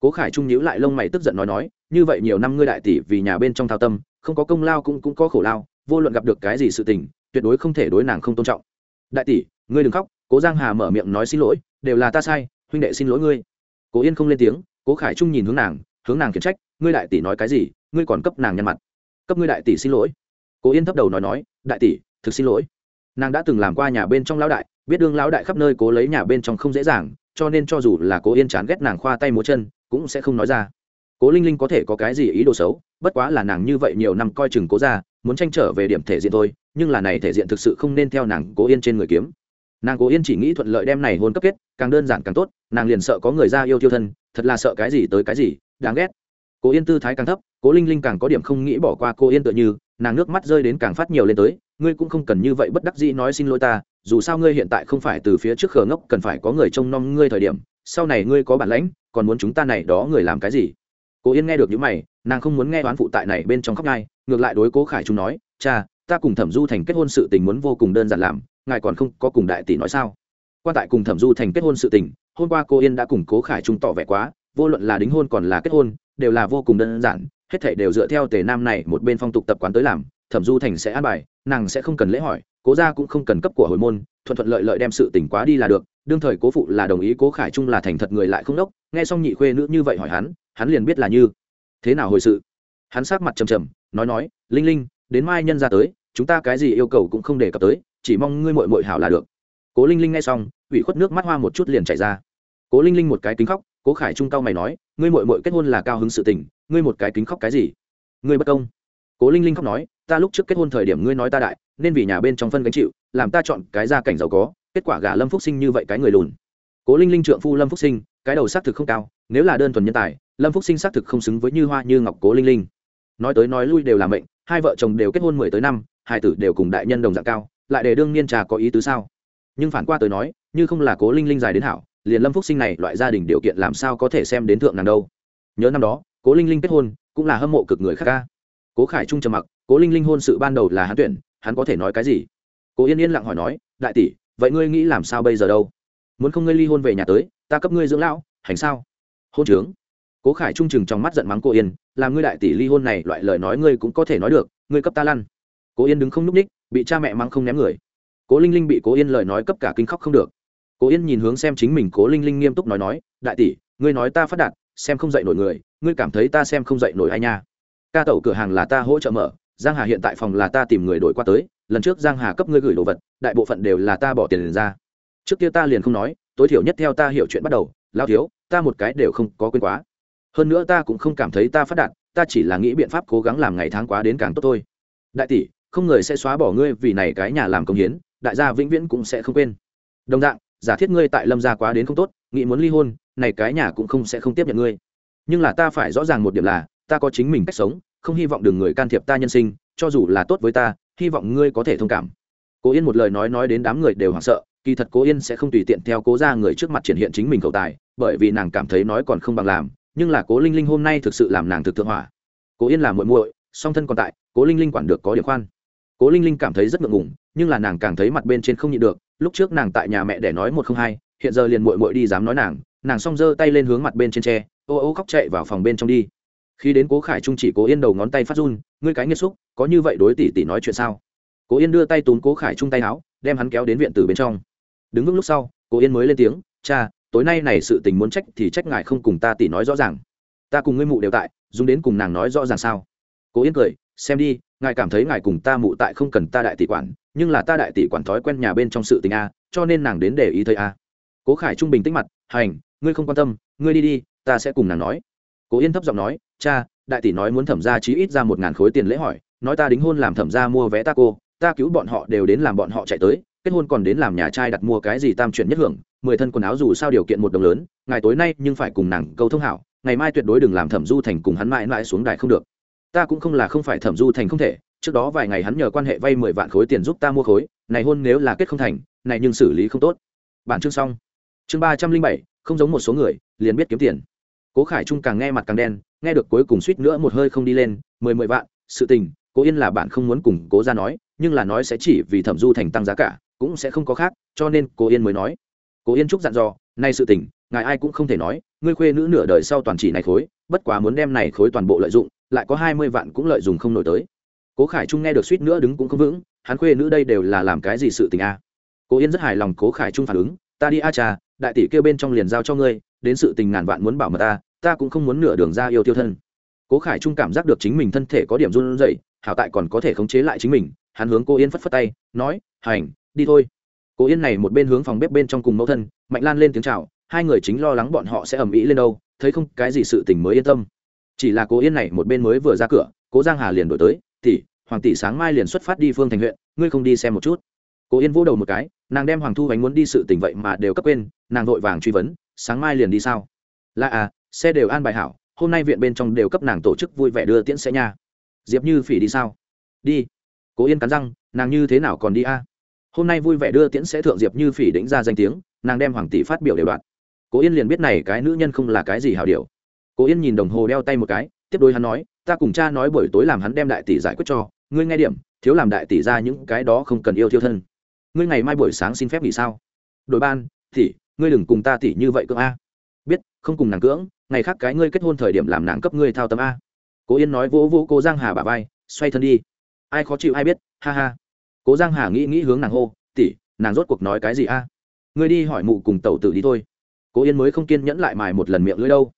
Cố khải trung nhíu lại lông mày tức giận nói nói, như vậy nhiều năm ngươi đại tỷ vì nhà bên trong thao tâm, không có công lao cũng cũng có khổ lao, vô luận gặp được cái gì sự tình, tuyệt đối không thể đối nàng không tôn trọng. Đại tỷ, ngươi đừng khóc cố giang hà mở miệng nói xin lỗi, đều là ta sai, huynh đệ xin lỗi ngươi. Cố yên không lên tiếng, cố khải trung nhìn hướng nàng hướng nàng khiển trách, ngươi đại tỷ nói cái gì, ngươi còn cấp nàng nhăn mặt. Cấp ngươi đại tỷ xin lỗi. Cố yên thấp đầu nói nói, đại tỷ, thực xin lỗi. Nàng đã từng làm qua nhà bên trong lão đại, biết đương lão đại khắp nơi cố lấy nhà bên trong không dễ dàng, cho nên cho dù là cố yên chán ghét nàng khoa tay múa chân, cũng sẽ không nói ra. Cố linh linh có thể có cái gì ý đồ xấu, bất quá là nàng như vậy nhiều năm coi chừng cố ra, muốn tranh trở về điểm thể diện thôi, nhưng là này thể diện thực sự không nên theo nàng cố yên trên người kiếm nàng cố yên chỉ nghĩ thuận lợi đem này hôn cấp kết, càng đơn giản càng tốt, nàng liền sợ có người ra yêu tiêu thân, thật là sợ cái gì tới cái gì, đáng ghét. Cố yên tư thái càng thấp, cố linh linh càng có điểm không nghĩ bỏ qua cô yên tựa như, nàng nước mắt rơi đến càng phát nhiều lên tới, ngươi cũng không cần như vậy bất đắc dĩ nói xin lỗi ta, dù sao ngươi hiện tại không phải từ phía trước khờ ngốc, cần phải có người trông nom ngươi thời điểm, sau này ngươi có bản lãnh, còn muốn chúng ta này đó người làm cái gì? Cố yên nghe được những mày, nàng không muốn nghe đoán phụ tại này bên trong khóc ngai ngược lại đối cố khải trung nói, cha, ta cùng thẩm du thành kết hôn sự tình muốn vô cùng đơn giản làm ngài còn không có cùng đại tỷ nói sao? Quan tại cùng thẩm du thành kết hôn sự tình, hôm qua cô yên đã cùng cố khải trung tỏ vẻ quá, vô luận là đính hôn còn là kết hôn, đều là vô cùng đơn giản, hết thảy đều dựa theo tề nam này một bên phong tục tập quán tới làm, thẩm du thành sẽ an bài, nàng sẽ không cần lễ hỏi, cố gia cũng không cần cấp của hồi môn, thuận thuận lợi lợi đem sự tỉnh quá đi là được, đương thời cố phụ là đồng ý cố khải trung là thành thật người lại không đốc, nghe xong nhị khuê nữ như vậy hỏi hắn hắn liền biết là như thế nào hồi sự. Hắn sát mặt trầm trầm, nói nói, linh linh, đến mai nhân ra tới, chúng ta cái gì yêu cầu cũng không đề cập tới chỉ mong ngươi mội mội hảo là được. Cố linh linh nghe xong, ủy khuất nước mắt hoa một chút liền chảy ra. Cố linh linh một cái kính khóc, cố khải trung cao mày nói, ngươi mội mội kết hôn là cao hứng sự tình, ngươi một cái kính khóc cái gì? Ngươi bất công. Cố linh linh khóc nói, ta lúc trước kết hôn thời điểm ngươi nói ta đại, nên vì nhà bên trong phân gánh chịu, làm ta chọn cái gia cảnh giàu có, kết quả gả lâm phúc sinh như vậy cái người lùn. Cố linh linh trượng phu lâm phúc sinh, cái đầu xác thực không cao, nếu là đơn thuần nhân tài, lâm phúc sinh xác thực không xứng với như hoa như ngọc cố linh linh. Nói tới nói lui đều là mệnh, hai vợ chồng đều kết hôn mười tới năm, hai tử đều cùng đại nhân đồng dạng cao lại để đương niên trà có ý tứ sao? Nhưng phản qua tới nói, như không là cố linh linh dài đến hảo, liền lâm phúc sinh này loại gia đình điều kiện làm sao có thể xem đến thượng nàng đâu? Nhớ năm đó, cố linh linh kết hôn, cũng là hâm mộ cực người khác ca. Cố khải trung trầm mặc, cố linh linh hôn sự ban đầu là hắn tuyển, hắn có thể nói cái gì? Cố yên yên lặng hỏi nói, đại tỷ, vậy ngươi nghĩ làm sao bây giờ đâu? Muốn không ngươi ly hôn về nhà tới, ta cấp ngươi dưỡng lão, hành sao? Hôn trướng. Cố khải trung chừng trong mắt giận mắng cô yên, làm ngươi đại tỷ ly hôn này, loại lời nói ngươi cũng có thể nói được, ngươi cấp ta lăn. Cố yên đứng không n ú c ních bị cha mẹ mắng không ném người. Cố linh linh bị cố yên lời nói cấp cả kinh khóc không được. Cố yên nhìn hướng xem chính mình, cố linh linh nghiêm túc nói nói, đại tỷ, ngươi nói ta phát đạt, xem không dậy nổi người, ngươi cảm thấy ta xem không dậy nổi ai nha? Ca tẩu cửa hàng là ta hỗ trợ mở, giang hà hiện tại phòng là ta tìm người đổi qua tới, lần trước giang hà cấp ngươi gửi đồ vật, đại bộ phận đều là ta bỏ tiền ra. Trước kia ta liền không nói, tối thiểu nhất theo ta hiểu chuyện bắt đầu lao thiếu, ta một cái đều không có quên quá. Hơn nữa ta cũng không cảm thấy ta phát đạt, ta chỉ là nghĩ biện pháp cố gắng làm ngày tháng quá đến càng tốt thôi. Đại tỷ không người sẽ xóa bỏ ngươi vì này cái nhà làm công hiến, đại gia vĩnh viễn cũng sẽ không quên. Đồng dạng, giả thiết ngươi tại lâm gia quá đến không tốt, nghĩ muốn ly hôn, này cái nhà cũng không sẽ không tiếp nhận ngươi. Nhưng là ta phải rõ ràng một điểm là, ta có chính mình cách sống, không hy vọng đừng người can thiệp ta nhân sinh, cho dù là tốt với ta, hy vọng ngươi có thể thông cảm. Cố yên một lời nói nói đến đám người đều hoảng sợ, kỳ thật cố yên sẽ không tùy tiện theo cố ra người trước mặt triển hiện chính mình cầu tài, bởi vì nàng cảm thấy nói còn không bằng làm, nhưng là cố linh linh hôm nay thực sự làm nàng thực thượng hỏa. Cố yên là muội muội, song thân còn tại, cố linh linh quản được có điểm khoan cố linh linh cảm thấy rất ngượng ngùng, nhưng là nàng càng thấy mặt bên trên không nhịn được. Lúc trước nàng tại nhà mẹ để nói một không hai, hiện giờ liền muội muội đi dám nói nàng. Nàng xong giơ tay lên hướng mặt bên trên tre, ô ô khóc chạy vào phòng bên trong đi. Khi đến cố khải trung chỉ cố yên đầu ngón tay phát run, ngươi cái nghiêm xúc, có như vậy đối tỷ tỷ nói chuyện sao? Cố yên đưa tay tún cố khải trung tay áo, đem hắn kéo đến viện từ bên trong. Đứng vững lúc sau, cố yên mới lên tiếng, cha, tối nay này sự tình muốn trách thì trách ngài không cùng ta tỷ nói rõ ràng. Ta cùng ngươi mụ đều tại, dùng đến cùng nàng nói rõ ràng sao? Cố yên cười, xem đi ngài cảm thấy ngài cùng ta mụ tại không cần ta đại tỷ quản, nhưng là ta đại tỷ quản thói quen nhà bên trong sự tình a, cho nên nàng đến để ý thấy a. Cố khải trung bình tĩnh mặt, hành, ngươi không quan tâm, ngươi đi đi, ta sẽ cùng nàng nói. Cố yên thấp giọng nói, cha, đại tỷ nói muốn thẩm ra chí ít ra một ngàn khối tiền lễ hỏi, nói ta đính hôn làm thẩm ra mua vé ta cô ta cứu bọn họ đều đến làm bọn họ chạy tới, kết hôn còn đến làm nhà trai đặt mua cái gì tam chuyển nhất hưởng, mười thân quần áo dù sao điều kiện một đồng lớn ngày tối nay nhưng phải cùng nàng câu thông hảo, ngày mai tuyệt đối đừng làm thẩm du thành cùng hắn mãi mãi xuống đài không được ta cũng không là không phải thẩm du thành không thể, trước đó vài ngày hắn nhờ quan hệ vay mười vạn khối tiền giúp ta mua khối, này hôn nếu là kết không thành, này nhưng xử lý không tốt. Bản chương xong. Chương ba trăm linh bảy, không giống một số người, liền biết kiếm tiền. Cố khải trung càng nghe mặt càng đen, nghe được cuối cùng suýt nữa một hơi không đi lên, mười mười vạn, sự tình, cố yên là bạn không muốn cùng cố ra nói, nhưng là nói sẽ chỉ vì thẩm du thành tăng giá cả, cũng sẽ không có khác, cho nên cố yên mới nói. Cố yên trúc dặn dò, nay sự tình, ngài ai cũng không thể nói, ngươi khuê nữ nửa đời sau toàn chỉ này khối, bất quá muốn đem này khối toàn bộ lợi dụng lại có hai mươi vạn cũng lợi dụng không nổi tới. Cố khải trung nghe được suýt nữa đứng cũng không vững, hắn khuê nữ đây đều là làm cái gì sự tình a cố yên rất hài lòng cố khải trung phản ứng, ta đi a trà đại tỷ kêu bên trong liền giao cho ngươi, đến sự tình ngàn vạn muốn bảo mật ta ta cũng không muốn nửa đường ra yêu tiêu thân. Cố khải trung cảm giác được chính mình thân thể có điểm run rẩy, hảo tại còn có thể khống chế lại chính mình, hắn hướng cô yên phất phất tay, nói, hành, đi thôi. Cô yên này một bên hướng phòng bếp bên trong cùng mẫu thân, mạnh lan lên tiếng chào, hai người chính lo lắng bọn họ sẽ ầm ĩ lên đâu, thấy không, cái gì sự tình mới yên tâm chỉ là cố yên này, một bên mới vừa ra cửa, cố giang hà liền đổi tới, tỷ, hoàng tỷ sáng mai liền xuất phát đi phương thành huyện, ngươi không đi xem một chút. Cố yên vỗ đầu một cái, nàng đem hoàng thu ánh muốn đi sự tình vậy mà đều cấp quên, nàng vội vàng truy vấn, sáng mai liền đi sao? Là à xe đều an bài hảo, hôm nay viện bên trong đều cấp nàng tổ chức vui vẻ đưa tiễn xe nha. Diệp như phỉ đi sao? Đi. Cố yên cắn răng, nàng như thế nào còn đi a? Hôm nay vui vẻ đưa tiễn sẽ thượng diệp như phỉ đĩnh ra danh tiếng, nàng đem hoàng tỷ phát biểu đều đoạn. Cố yên liền biết này cái nữ nhân không là cái gì hảo điều cố yên nhìn đồng hồ đeo tay một cái tiếp đôi hắn nói ta cùng cha nói buổi tối làm hắn đem đại tỷ giải quyết cho ngươi nghe điểm thiếu làm đại tỷ ra những cái đó không cần yêu thiêu thân. Ngươi ngày mai buổi sáng xin phép nghỉ sao? Đội ban tỷ ngươi đừng cùng ta tỷ như vậy cơ a. Biết không cùng nàng cưỡng ngày khác cái ngươi kết hôn thời điểm làm nàng cấp ngươi thao tâm a. Cố yên nói vỗ vỗ cố giang hà bà vai xoay thân đi. Ai khó chịu ai biết ha ha. Cố giang hà nghĩ nghĩ hướng nàng hô tỷ, nàng rốt cuộc nói cái gì a? Ngươi đi hỏi mụ cùng tẩu tử đi thôi. Cố yên mới không kiên nhẫn lại mài một lần miệng lưỡi đâu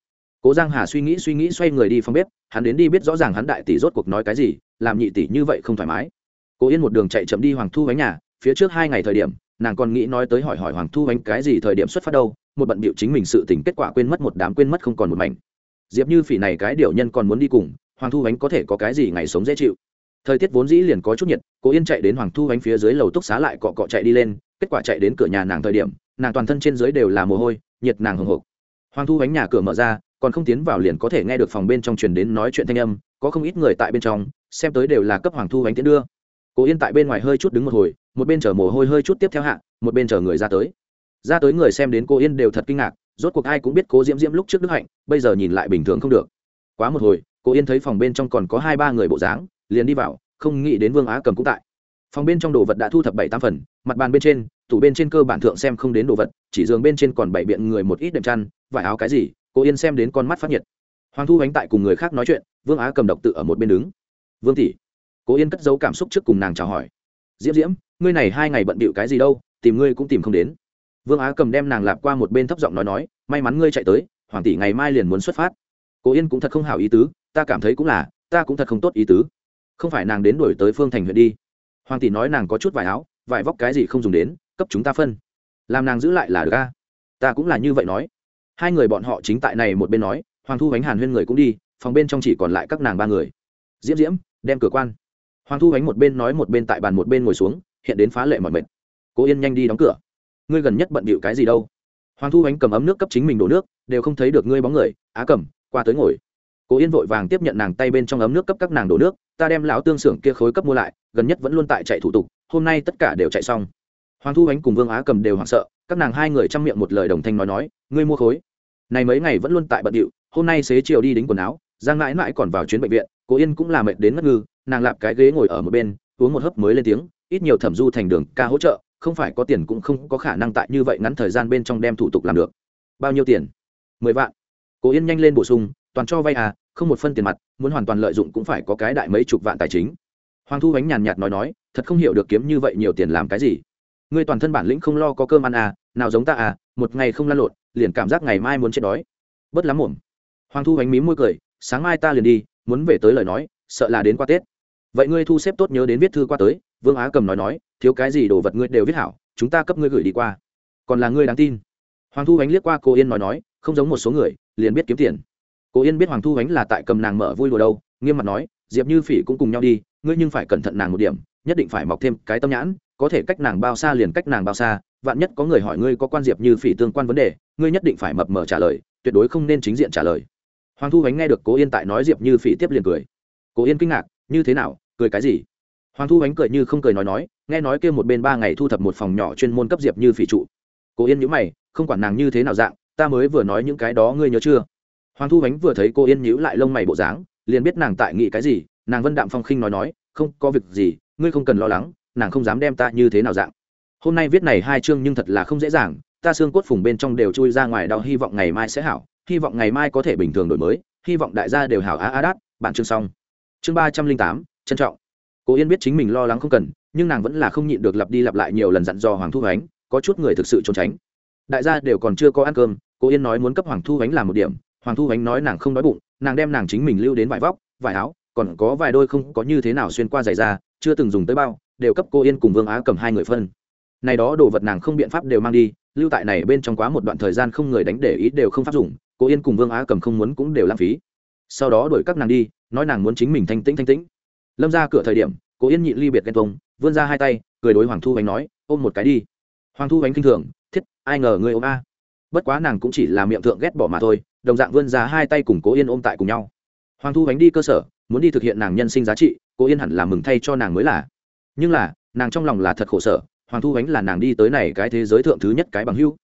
cố giang hà suy nghĩ suy nghĩ xoay người đi phòng bếp, hắn đến đi biết rõ ràng hắn đại tỷ rốt cuộc nói cái gì, làm nhị tỷ như vậy không thoải mái. Cố yên một đường chạy chậm đi hoàng thu bánh nhà, phía trước hai ngày thời điểm, nàng còn nghĩ nói tới hỏi hỏi hoàng thu bánh cái gì thời điểm xuất phát đâu, một bận bịu chính mình sự tình kết quả quên mất một đám quên mất không còn một mảnh. Diệp như phỉ này cái điều nhân còn muốn đi cùng, hoàng thu bánh có thể có cái gì ngày sống dễ chịu. Thời tiết vốn dĩ liền có chút nhiệt, cố yên chạy đến hoàng thu bánh phía dưới lầu túc xá lại cọ cọ chạy đi lên, kết quả chạy đến cửa nhà nàng thời điểm, nàng toàn thân trên dưới đều là mồ hôi, nhiệt nàng hồng hộc hoàng thu bánh nhà cửa mở ra còn không tiến vào liền có thể nghe được phòng bên trong truyền đến nói chuyện thanh âm, có không ít người tại bên trong, xem tới đều là cấp hoàng thu ánh tiến đưa. Cố yên tại bên ngoài hơi chút đứng một hồi, một bên chở mồ hôi hơi chút tiếp theo hạ, một bên chờ người ra tới. Ra tới người xem đến cô yên đều thật kinh ngạc, rốt cuộc ai cũng biết cố diễm diễm lúc trước đức hạnh, bây giờ nhìn lại bình thường không được. Quá một hồi cô yên thấy phòng bên trong còn có hai ba người bộ dáng, liền đi vào, không nghĩ đến vương á cầm cũng tại. Phòng bên trong đồ vật đã thu thập bảy tám phần, mặt bàn bên trên, tủ bên trên cơ bản thượng xem không đến đồ vật, chỉ giường bên trên còn bảy biện người một ít đệm chăn, vải áo cái gì cô yên xem đến con mắt phát nhiệt. Hoàng thu ánh tại cùng người khác nói chuyện, vương á cầm độc tự ở một bên đứng. Vương tỷ. Cô yên cất giấu cảm xúc trước cùng nàng chào hỏi. Diễm diễm, ngươi này hai ngày bận bịu cái gì đâu, tìm ngươi cũng tìm không đến. Vương á cầm đem nàng lạp qua một bên thấp giọng nói nói, may mắn ngươi chạy tới, hoàng tỷ ngày mai liền muốn xuất phát. Cố yên cũng thật không hảo ý tứ, ta cảm thấy cũng là, ta cũng thật không tốt ý tứ. Không phải nàng đến đổi tới phương thành huyện đi. Hoàng tỷ nói nàng có chút vải áo, vải vóc cái gì không dùng đến, cấp chúng ta phân. Làm nàng giữ lại là được ca ta cũng là như vậy nói hai người bọn họ chính tại này một bên nói, hoàng thu ánh hàn huyên người cũng đi, phòng bên trong chỉ còn lại các nàng ba người. Diễm diễm, đem cửa quan. Hoàng thu ánh một bên nói một bên tại bàn một bên ngồi xuống, hiện đến phá lệ mọi mệt. Cố yên nhanh đi đóng cửa. Ngươi gần nhất bận bịu cái gì đâu? Hoàng thu ánh cầm ấm nước cấp chính mình đổ nước, đều không thấy được ngươi bóng người, á cầm, qua tới ngồi. Cố yên vội vàng tiếp nhận nàng tay bên trong ấm nước cấp các nàng đổ nước, ta đem lão tương xưởng kia khối cấp mua lại, gần nhất vẫn luôn tại chạy thủ tục, hôm nay tất cả đều chạy xong. Hoàng thu ánh cùng vương á cầm đều hoảng sợ, các nàng hai người chăm miệng một lời đồng thanh nói nói, ngươi mua khối này mấy ngày vẫn luôn tại bận điệu, hôm nay xế chiều đi đính quần áo, giang mãi mãi còn vào chuyến bệnh viện cố yên cũng là mệt đến ngất ngư, nàng lạp cái ghế ngồi ở một bên, uống một hớp mới lên tiếng, ít nhiều thẩm du thành đường, ca hỗ trợ, không phải có tiền cũng không có khả năng tại như vậy ngắn thời gian bên trong đem thủ tục làm được. Bao nhiêu tiền? Mười vạn. Cố yên nhanh lên bổ sung, toàn cho vay à không một phân tiền mặt, muốn hoàn toàn lợi dụng cũng phải có cái đại mấy chục vạn tài chính. Hoàng thu bánh nhàn nhạt nói nói, thật không hiểu được kiếm như vậy nhiều tiền làm cái gì ngươi toàn thân bản lĩnh không lo có cơm ăn à nào giống ta à một ngày không lăn lộn, liền cảm giác ngày mai muốn chết đói. Bớt lắm mồm. Hoàng thu bánh mí môi cười, sáng mai ta liền đi, muốn về tới lời nói, sợ là đến qua tết. Vậy ngươi thu xếp tốt nhớ đến viết thư qua tới, vương á cầm nói nói, thiếu cái gì đồ vật ngươi đều viết hảo, chúng ta cấp ngươi gửi đi qua. Còn là ngươi đáng tin. Hoàng thu bánh liếc qua cô yên nói nói, không giống một số người, liền biết kiếm tiền. Cô yên biết hoàng thu bánh là tại cầm nàng mở vui đùa đâu, nghiêm mặt nói, diệp như phỉ cũng cùng nhau đi, ngươi nhưng phải cẩn thận nàng một điểm nhất định phải mọc thêm cái tâm nhãn, có thể cách nàng bao xa liền cách nàng bao xa, vạn nhất có người hỏi ngươi có quan diệp như phỉ tương quan vấn đề, ngươi nhất định phải mập mờ trả lời, tuyệt đối không nên chính diện trả lời. Hoàng thu ánh nghe được cố yên tại nói diệp như phỉ tiếp liền cười. Cố yên kinh ngạc, như thế nào, cười cái gì? Hoàng thu ánh cười như không cười nói nói, nghe nói kêu một bên ba ngày thu thập một phòng nhỏ chuyên môn cấp diệp như phỉ trụ. Cố yên nhữ mày, không quản nàng như thế nào dạng, ta mới vừa nói những cái đó ngươi nhớ chưa? Hoàng thu ánh vừa thấy cô yên nhữ lại lông mày bộ dáng, liền biết nàng tại nghĩ cái gì, nàng vân đạm phong khinh nói nói không có việc gì, ngươi không cần lo lắng, nàng không dám đem ta như thế nào dạng. Hôm nay viết này hai chương nhưng thật là không dễ dàng, ta xương cốt phùng bên trong đều chui ra ngoài đau, hy vọng ngày mai sẽ hảo, hy vọng ngày mai có thể bình thường đổi mới, hy vọng đại gia đều hảo á á đát, bạn chương xong. Chương ba trăm linh tám, trân trọng. Cố yên biết chính mình lo lắng không cần, nhưng nàng vẫn là không nhịn được lặp đi lặp lại nhiều lần dặn dò hoàng thu ánh, có chút người thực sự trốn tránh. Đại gia đều còn chưa có ăn cơm, cố yên nói muốn cấp hoàng thu ánh làm một điểm, hoàng thu ánh nói nàng không đói bụng, nàng đem nàng chính mình lưu đến vải vóc, vải áo còn có vài đôi không có như thế nào xuyên qua giày da, chưa từng dùng tới bao, đều cấp cô yên cùng vương á cầm hai người phân. Này đó đồ vật nàng không biện pháp đều mang đi, lưu tại này bên trong quá một đoạn thời gian không người đánh để ý đều không pháp dùng, cô yên cùng vương á cầm không muốn cũng đều lãng phí. Sau đó đuổi các nàng đi, nói nàng muốn chính mình thanh tĩnh thanh tĩnh. Lâm ra cửa thời điểm, cô yên nhịn ly biệt ghen tông vươn ra hai tay, cười đối hoàng thu bánh nói, ôm một cái đi. Hoàng thu bánh kinh thường, thiết, ai ngờ người ôm a. Bất quá nàng cũng chỉ là miệng thượng ghét bỏ mà thôi, đồng dạng vươn ra hai tay cùng cố yên ôm tại cùng nhau. Hoàng thu bánh đi cơ sở muốn đi thực hiện nàng nhân sinh giá trị, cô yên hẳn là mừng thay cho nàng mới là. Nhưng là, nàng trong lòng là thật khổ sở, hoàng thu ánh là nàng đi tới này cái thế giới thượng thứ nhất cái bằng hưu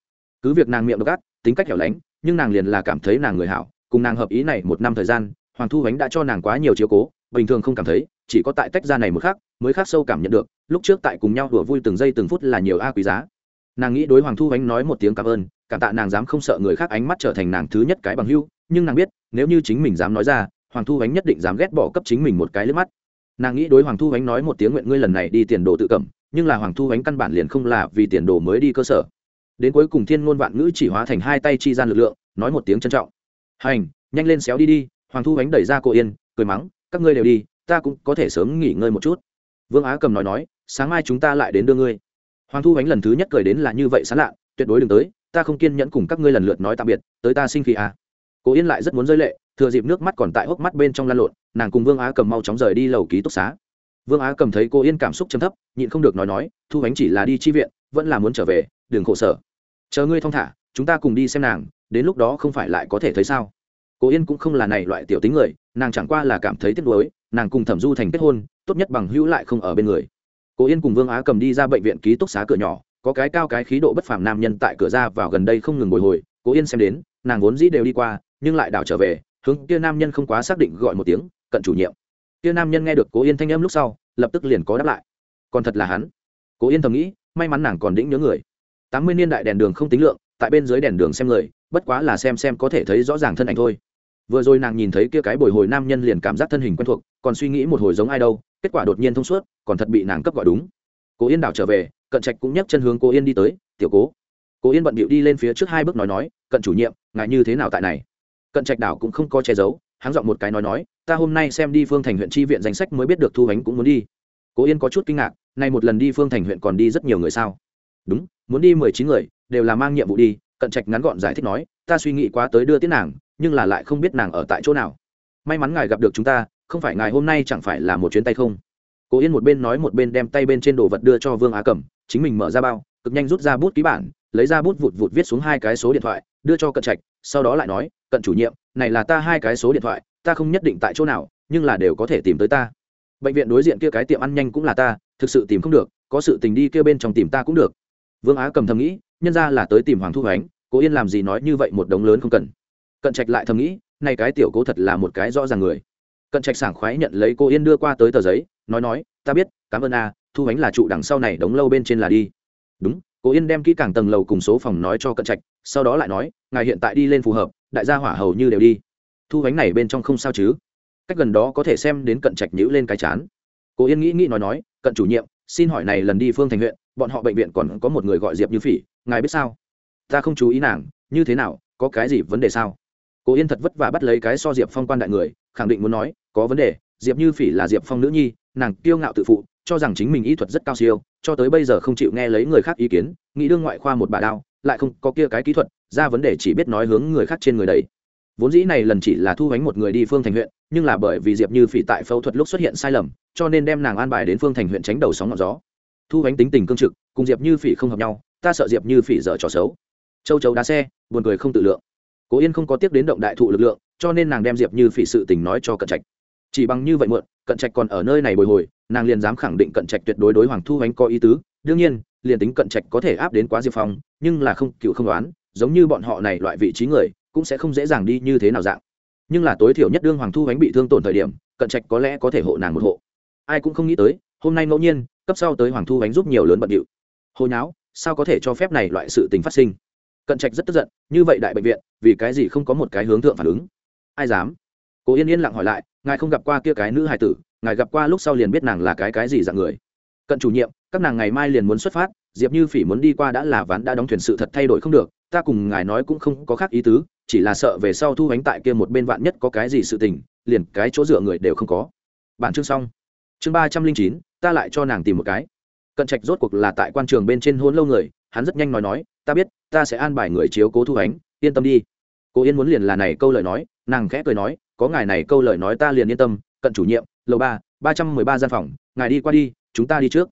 cứ việc nàng miệng độc ác, tính cách hẻo lánh, nhưng nàng liền là cảm thấy nàng người hảo, cùng nàng hợp ý này một năm thời gian, hoàng thu ánh đã cho nàng quá nhiều chiếu cố, bình thường không cảm thấy, chỉ có tại tách ra này một khác mới khác sâu cảm nhận được, lúc trước tại cùng nhau đùa vui từng giây từng phút là nhiều a quý giá. Nàng nghĩ đối hoàng thu ánh nói một tiếng cảm ơn, cảm tạ nàng dám không sợ người khác ánh mắt trở thành nàng thứ nhất cái bằng hưu nhưng nàng biết, nếu như chính mình dám nói ra hoàng thu ánh nhất định dám ghét bỏ cấp chính mình một cái lướt mắt. Nàng nghĩ đối hoàng thu ánh nói một tiếng nguyện ngươi lần này đi tiền đồ tự cẩm nhưng là hoàng thu ánh căn bản liền không là vì tiền đồ mới đi cơ sở. Đến cuối cùng thiên ngôn vạn ngữ chỉ hóa thành hai tay chi gian lực lượng, nói một tiếng trân trọng. Hành, nhanh lên xéo đi đi, hoàng thu ánh đẩy ra cô yên, cười mắng, các ngươi đều đi, ta cũng có thể sớm nghỉ ngơi một chút. Vương á cầm nói nói, sáng mai chúng ta lại đến đưa ngươi. Hoàng thu ánh lần thứ nhất cười đến là như vậy sán lạ, tuyệt đối đừng tới, ta không kiên nhẫn cùng các ngươi lần lượt nói tạm biệt, tới ta sinh khí à cô yên lại rất muốn rơi lệ, thừa dịp nước mắt còn tại hốc mắt bên trong lan lộn, nàng cùng vương á cầm mau chóng rời đi lầu ký túc xá. Vương á cầm thấy cô yên cảm xúc chấm thấp, nhịn không được nói nói, thu ánh chỉ là đi chi viện, vẫn là muốn trở về, đừng khổ sở. Chờ ngươi thong thả, chúng ta cùng đi xem nàng, đến lúc đó không phải lại có thể thấy sao? Cô yên cũng không là này loại tiểu tính người, nàng chẳng qua là cảm thấy tiếc nuối, nàng cùng thẩm du thành kết hôn, tốt nhất bằng hữu lại không ở bên người. Cô yên cùng vương á cầm đi ra bệnh viện ký túc xá cửa nhỏ, có cái cao cái khí độ bất phàm nam nhân tại cửa ra vào gần đây không ngừng bồi hồi cô yên xem đến, nàng vốn dĩ đều đi qua nhưng lại đảo trở về, hướng kia nam nhân không quá xác định gọi một tiếng, cận chủ nhiệm. Kia nam nhân nghe được cố yên thanh âm lúc sau, lập tức liền có đáp lại. Còn thật là hắn. Cố yên thầm nghĩ, may mắn nàng còn đĩnh nhớ người. Tám mươi niên đại đèn đường không tính lượng, tại bên dưới đèn đường xem người, bất quá là xem xem có thể thấy rõ ràng thân ảnh thôi. Vừa rồi nàng nhìn thấy kia cái bồi hồi nam nhân liền cảm giác thân hình quen thuộc, còn suy nghĩ một hồi giống ai đâu, kết quả đột nhiên thông suốt, còn thật bị nàng cấp gọi đúng. Cố yên đảo trở về, cận trạch cũng nhấc chân hướng cố yên đi tới, tiểu cố. Cố yên bận bịu đi lên phía trước hai bước nói nói, cận chủ nhiệm ngại như thế nào tại này? Cận trạch đảo cũng không có che giấu, hắn giọng một cái nói nói, ta hôm nay xem đi phương thành huyện tri viện danh sách mới biết được thu ánh cũng muốn đi. Cố yên có chút kinh ngạc, nay một lần đi phương thành huyện còn đi rất nhiều người sao? Đúng, muốn đi mười chín người, đều là mang nhiệm vụ đi. Cận trạch ngắn gọn giải thích nói, ta suy nghĩ quá tới đưa tiết nàng, nhưng là lại không biết nàng ở tại chỗ nào. May mắn ngài gặp được chúng ta, không phải ngài hôm nay chẳng phải là một chuyến tay không? Cố yên một bên nói một bên đem tay bên trên đồ vật đưa cho vương á cẩm, chính mình mở ra bao, cực nhanh rút ra bút ký bản, lấy ra bút vụt vụt viết xuống hai cái số điện thoại, đưa cho cận trạch, sau đó lại nói cận chủ nhiệm, này là ta hai cái số điện thoại, ta không nhất định tại chỗ nào, nhưng là đều có thể tìm tới ta. Bệnh viện đối diện kia cái tiệm ăn nhanh cũng là ta, thực sự tìm không được, có sự tình đi kia bên trong tìm ta cũng được. Vương á cầm thầm nghĩ, nhân ra là tới tìm hoàng thu hoánh cố yên làm gì nói như vậy một đống lớn không cần. Cận trạch lại thầm nghĩ nay cái tiểu cố thật là một cái rõ ràng người. Cận trạch sảng khoái nhận lấy cô yên đưa qua tới tờ giấy, nói nói, ta biết, cảm ơn a, thu hoánh là trụ đằng sau này đóng lâu bên trên là đi. Đúng. Cô yên đem kỹ càng tầng lầu cùng số phòng nói cho cận trạch, sau đó lại nói, ngài hiện tại đi lên phù hợp đại gia hỏa hầu như đều đi. Thu gánh này bên trong không sao chứ? Cách gần đó có thể xem đến cận trạch nhữ lên cái chán. Cô yên nghĩ nghĩ nói nói, cận chủ nhiệm, xin hỏi này lần đi phương thành huyện, bọn họ bệnh viện còn có một người gọi diệp như phỉ, ngài biết sao? Ta không chú ý nàng, như thế nào, có cái gì vấn đề sao? Cô yên thật vất vả bắt lấy cái so diệp phong quan đại người, khẳng định muốn nói, có vấn đề, diệp như phỉ là diệp phong nữ nhi, nàng kiêu ngạo tự phụ, cho rằng chính mình y thuật rất cao siêu, cho tới bây giờ không chịu nghe lấy người khác ý kiến, nghĩ đương ngoại khoa một bà đao, lại không có kia cái kỹ thuật ra vấn đề chỉ biết nói hướng người khác trên người đấy. Vốn dĩ này lần chỉ là thu hoánh một người đi phương thành huyện, nhưng là bởi vì diệp như phỉ tại phẫu thuật lúc xuất hiện sai lầm, cho nên đem nàng an bài đến phương thành huyện tránh đầu sóng ngọn gió. Thu hoánh tính tình cương trực, cùng diệp như phỉ không hợp nhau, ta sợ diệp như phỉ dở trò xấu. Châu chấu đá xe, buồn cười không tự lượng. Cố yên không có tiếp đến động đại thụ lực lượng, cho nên nàng đem diệp như phỉ sự tình nói cho cận trạch. Chỉ bằng như vậy mượn cận trạch còn ở nơi này bồi hồi, nàng liền dám khẳng định cận trạch tuyệt đối đối hoàng thu hoánh có ý tứ. Đương nhiên, liền tính cận trạch có thể áp đến quá diệp phong, nhưng là không, cựu không đoán giống như bọn họ này loại vị trí người, cũng sẽ không dễ dàng đi như thế nào dạng. Nhưng là tối thiểu nhất đương hoàng thu ánh bị thương tổn thời điểm, cận trạch có lẽ có thể hộ nàng một hộ. Ai cũng không nghĩ tới, hôm nay ngẫu nhiên, cấp sau tới hoàng thu ánh giúp nhiều lớn bận điệu. Hồi nháo, sao có thể cho phép này loại sự tình phát sinh? Cận trạch rất tức giận, như vậy đại bệnh viện, vì cái gì không có một cái hướng thượng phản ứng? Ai dám? Cố yên yên lặng hỏi lại, ngài không gặp qua kia cái nữ hài tử, ngài gặp qua lúc sau liền biết nàng là cái cái gì dạng người. Cận chủ nhiệm, các nàng ngày mai liền muốn xuất phát diệp như phỉ muốn đi qua đã là ván đã đóng thuyền sự thật thay đổi không được, ta cùng ngài nói cũng không có khác ý tứ, chỉ là sợ về sau thu ánh tại kia một bên vạn nhất có cái gì sự tình, liền cái chỗ dựa người đều không có. Bản chương xong. Chương ba trăm linh chín, ta lại cho nàng tìm một cái. Cận trạch rốt cuộc là tại quan trường bên trên hôn lâu người, hắn rất nhanh nói nói, ta biết, ta sẽ an bài người chiếu cố thu ánh yên tâm đi. Cô yên muốn liền là này câu lời nói, nàng khẽ cười nói, có ngài này câu lời nói ta liền yên tâm, cận chủ nhiệm, lầu ba ba trăm mười ba gian phòng, ngài đi qua đi, chúng ta đi trước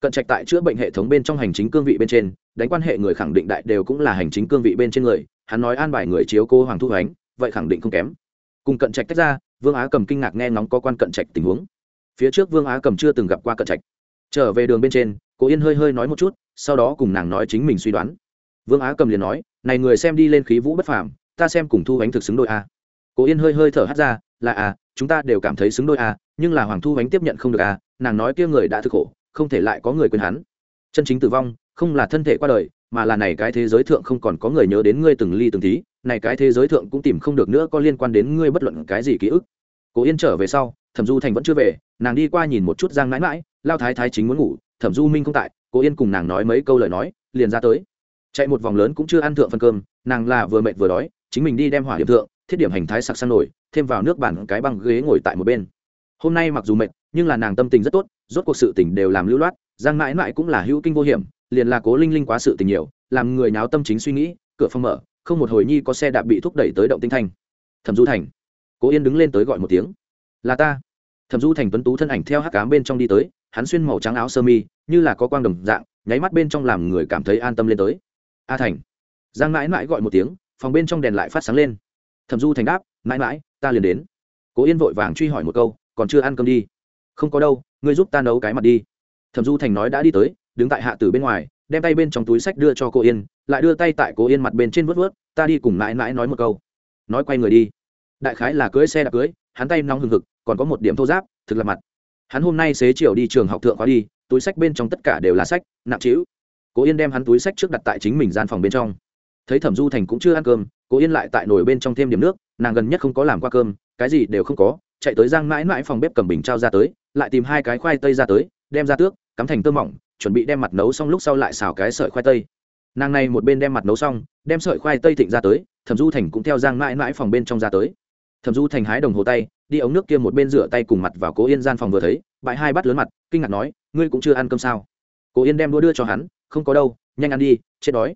cận trạch tại chữa bệnh hệ thống bên trong hành chính cương vị bên trên, đánh quan hệ người khẳng định đại đều cũng là hành chính cương vị bên trên người, hắn nói an bài người chiếu cô hoàng thu hoánh, vậy khẳng định không kém. Cùng cận trạch tách ra, vương á cầm kinh ngạc nghe ngóng có quan cận trạch tình huống. Phía trước vương á cầm chưa từng gặp qua cận trạch. Trở về đường bên trên, cố yên hơi hơi nói một chút, sau đó cùng nàng nói chính mình suy đoán. Vương á cầm liền nói, này người xem đi lên khí vũ bất phàm, ta xem cùng thu hoánh thực xứng đôi a. Cố yên hơi hơi thở hắt ra, là à chúng ta đều cảm thấy xứng đôi a, nhưng là hoàng thu hoánh tiếp nhận không được a, nàng nói kia người đã thực khổ không thể lại có người quên hắn. Chân chính tử vong không là thân thể qua đời, mà là này cái thế giới thượng không còn có người nhớ đến ngươi từng ly từng tí, này cái thế giới thượng cũng tìm không được nữa có liên quan đến ngươi bất luận cái gì ký ức. Cố yên trở về sau, thẩm du thành vẫn chưa về, nàng đi qua nhìn một chút giang mãi mãi, lao thái thái chính muốn ngủ, thẩm du minh không tại, cố yên cùng nàng nói mấy câu lời nói, liền ra tới. Chạy một vòng lớn cũng chưa ăn thượng phân cơm, nàng là vừa mệt vừa đói, chính mình đi đem hỏa điểm thượng, thiết điểm hành thái sặc sang nổi, thêm vào nước bản cái băng ghế ngồi tại một bên. Hôm nay mặc dù mệt nhưng là nàng tâm tình rất tốt, rốt cuộc sự tình đều làm lưu loát, giang mãi mãi cũng là hữu kinh vô hiểm, liền là cố linh linh quá sự tình nhiều, làm người náo tâm chính suy nghĩ, cửa phòng mở, không một hồi nhi có xe đạp bị thúc đẩy tới động tinh thanh thẩm du thành. Cố yên đứng lên tới gọi một tiếng. Là ta. Thẩm du thành tuấn tú thân ảnh theo hắc cám bên trong đi tới, hắn xuyên màu trắng áo sơ mi, như là có quang đồng dạng, nháy mắt bên trong làm người cảm thấy an tâm lên tới. A thành. Giang mãi mãi gọi một tiếng, phòng bên trong đèn lại phát sáng lên. Thẩm du thành đáp, mãi mãi, ta liền đến. Cố yên vội vàng truy hỏi một câu, còn chưa ăn cơm đi? Không có đâu, ngươi giúp ta nấu cái mặt đi. Thẩm du thành nói đã đi tới, đứng tại hạ tử bên ngoài, đem tay bên trong túi sách đưa cho cô yên, lại đưa tay tại cô yên mặt bên trên vớt vớt ta đi cùng mãi mãi nói một câu. Nói quay người đi. Đại khái là cưới xe đạp cưới, hắn tay nóng hừng hực, còn có một điểm thô giáp, thực là mặt. Hắn hôm nay xế chiều đi trường học thượng khóa đi, túi sách bên trong tất cả đều là sách, nặng trĩu. Cố yên đem hắn túi sách trước đặt tại chính mình gian phòng bên trong. Thấy thẩm du thành cũng chưa ăn cơm cố yên lại tại nồi bên trong thêm điểm nước, nàng gần nhất không có làm qua cơm, cái gì đều không có chạy tới giang mãi mãi phòng bếp cầm bình trao ra tới, lại tìm hai cái khoai tây ra tới, đem ra tước, cắm thành tơ mỏng, chuẩn bị đem mặt nấu xong lúc sau lại xào cái sợi khoai tây. Nàng này một bên đem mặt nấu xong, đem sợi khoai tây thịnh ra tới, thẩm du thành cũng theo giang mãi mãi phòng bên trong ra tới. Thẩm du thành hái đồng hồ tay, đi ống nước kia một bên rửa tay cùng mặt vào cố yên gian phòng vừa thấy, bãi hai bắt lớn mặt, kinh ngạc nói, ngươi cũng chưa ăn cơm sao? Cố yên đem đũa đưa cho hắn, không có đâu, nhanh ăn đi, chết đói.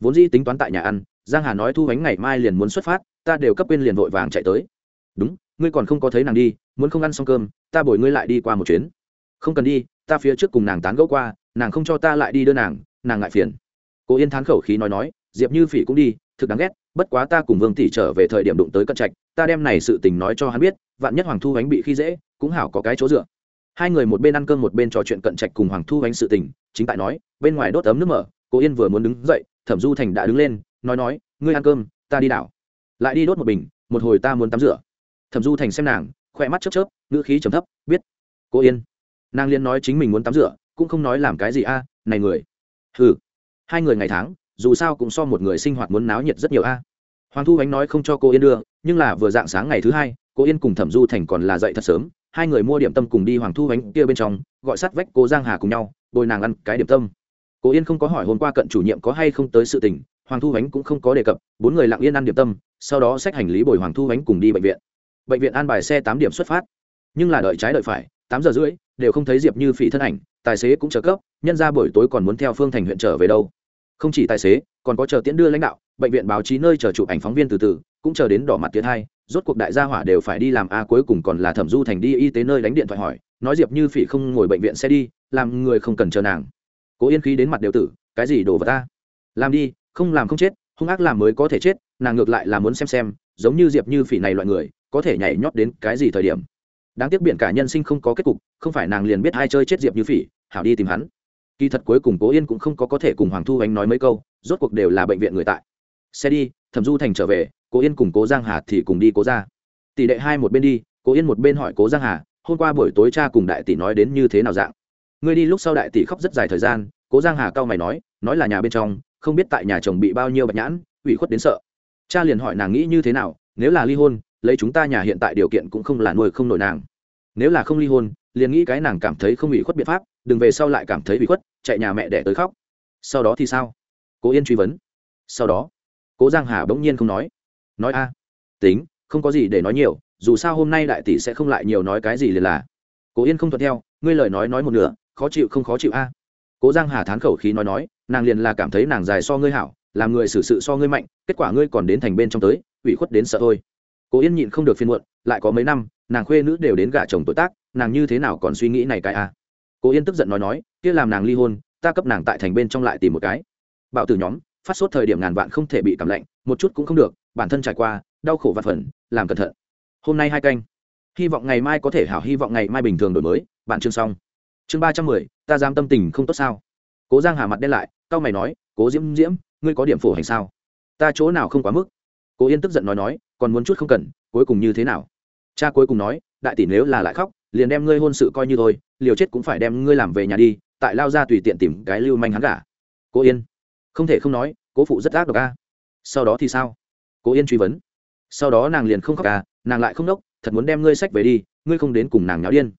Vốn dĩ tính toán tại nhà ăn, giang hà nói thu bánh ngày mai liền muốn xuất phát, ta đều cấp quên liền vội vàng chạy tới. Đúng ngươi còn không có thấy nàng đi, muốn không ăn xong cơm, ta bồi ngươi lại đi qua một chuyến. Không cần đi, ta phía trước cùng nàng tán gẫu qua, nàng không cho ta lại đi đưa nàng nàng ngại phiền. Cố yên thán khẩu khí nói nói, diệp như phỉ cũng đi, thực đáng ghét, bất quá ta cùng vương tỷ trở về thời điểm đụng tới cận trạch, ta đem này sự tình nói cho hắn biết, vạn nhất hoàng thu ánh bị khi dễ, cũng hảo có cái chỗ dựa. Hai người một bên ăn cơm một bên trò chuyện cận trạch cùng hoàng thu ánh sự tình, chính tại nói, bên ngoài đốt ấm nước mở, cố yên vừa muốn đứng dậy, thẩm du thành đã đứng lên, nói nói, ngươi ăn cơm, ta đi đảo. Lại đi đốt một bình, một hồi ta muốn tắm rửa thẩm du thành xem nàng khỏe mắt chớp chớp ngữ khí trầm thấp biết. Cô yên. Nàng liên nói chính mình muốn tắm rửa cũng không nói làm cái gì a à, này người. Hừ, hai người ngày tháng dù sao cũng so một người sinh hoạt muốn náo nhiệt rất nhiều a. Hoàng thu ánh nói không cho cô yên đưa nhưng là vừa dạng sáng ngày thứ hai cô yên cùng thẩm du thành còn là dậy thật sớm hai người mua điểm tâm cùng đi hoàng thu ánh kia bên trong gọi sắt vách cô giang hà cùng nhau bồi nàng ăn cái điểm tâm. Cô yên không có hỏi hôm qua cận chủ nhiệm có hay không tới sự tình hoàng thu ánh cũng không có đề cập bốn người lặng yên ăn điểm tâm sau đó xách hành lý bồi hoàng thu ánh cùng đi bệnh viện bệnh viện an bài xe tám điểm xuất phát. Nhưng là đợi trái đợi phải, tám giờ rưỡi, đều không thấy diệp như phỉ thân ảnh, tài xế cũng chờ cấp, nhân ra buổi tối còn muốn theo phương thành huyện trở về đâu. Không chỉ tài xế, còn có chờ tiễn đưa lãnh đạo, bệnh viện báo chí nơi chờ chụp ảnh phóng viên từ từ, cũng chờ đến đỏ mặt tiến hai, rốt cuộc đại gia hỏa đều phải đi làm a, cuối cùng còn là thẩm du thành đi y tế nơi đánh điện thoại hỏi, nói diệp như phỉ không ngồi bệnh viện xe đi, làm người không cần chờ nàng. Cố yên khí đến mặt đều tử, cái gì đổ vào ta? Làm đi, không làm không chết, hung ác làm mới có thể chết, nàng ngược lại là muốn xem xem, giống như diệp như phỉ này loại người có thể nhảy nhót đến cái gì thời điểm. Đáng tiếc biển cả nhân sinh không có kết cục, không phải nàng liền biết hai chơi chết diệp như phỉ, hảo đi tìm hắn. Kỳ thật cuối cùng cố yên cũng không có có thể cùng hoàng thu ánh nói mấy câu, rốt cuộc đều là bệnh viện người tại. Xe đi, thẩm du thành trở về, cố yên cùng cố giang hà thì cùng đi cố ra tỷ đệ hai một bên đi, cố yên một bên hỏi cố giang hà, hôm qua buổi tối cha cùng đại tỷ nói đến như thế nào dạng. Ngươi đi lúc sau đại tỷ khóc rất dài thời gian, cố giang hà cao mày nói nói là nhà bên trong, không biết tại nhà chồng bị bao nhiêu bạch nhãn, ủy khuất đến sợ. Cha liền hỏi nàng nghĩ như thế nào, nếu là ly hôn lấy chúng ta nhà hiện tại điều kiện cũng không là nuôi không nổi nàng. Nếu là không ly hôn, liền nghĩ cái nàng cảm thấy không ủy khuất biện pháp, đừng về sau lại cảm thấy ủy khuất, chạy nhà mẹ để tới khóc. Sau đó thì sao? Cố yên truy vấn. Sau đó, cố giang hà bỗng nhiên không nói. Nói a. Tính, không có gì để nói nhiều, dù sao hôm nay đại tỷ sẽ không lại nhiều nói cái gì liền là. Cố yên không thuận theo, ngươi lời nói nói một nửa, khó chịu không khó chịu a. Cố giang hà thán khẩu khí nói nói, nàng liền là cảm thấy nàng dài so ngươi hảo, làm người xử sự so ngươi mạnh, kết quả ngươi còn đến thành bên trong tới, ủy khuất đến sợ thôi cố yên nhịn không được phiên muộn, lại có mấy năm, nàng khuê nữ đều đến gả chồng tuổi tác, nàng như thế nào còn suy nghĩ này cái à? Cố yên tức giận nói nói, kia làm nàng ly hôn, ta cấp nàng tại thành bên trong lại tìm một cái. Bạo tử nhóm, phát sốt thời điểm ngàn vạn không thể bị cảm lạnh, một chút cũng không được, bản thân trải qua, đau khổ và phần, làm cẩn thận. Hôm nay hai canh. Hy vọng ngày mai có thể hảo hy vọng ngày mai bình thường đổi mới, bạn chương xong. Chương ba trăm mười, ta dám tâm tình không tốt sao? Cố giang hà mặt đen lại cao mày nói, cố diễm diễm, ngươi có điểm phổ hành sao? Ta chỗ nào không quá mức? Cố yên tức giận nói nói còn muốn chút không cần, cuối cùng như thế nào? Cha cuối cùng nói, đại tỷ nếu là lại khóc, liền đem ngươi hôn sự coi như thôi, liều chết cũng phải đem ngươi làm về nhà đi, tại lao ra tùy tiện tìm cái lưu manh hắn cả cố yên, không thể không nói, cố phụ rất ác độc ca sau đó thì sao? Cố yên truy vấn. Sau đó nàng liền không khóc à nàng lại không đốc, thật muốn đem ngươi sách về đi, ngươi không đến cùng nàng nháo điên.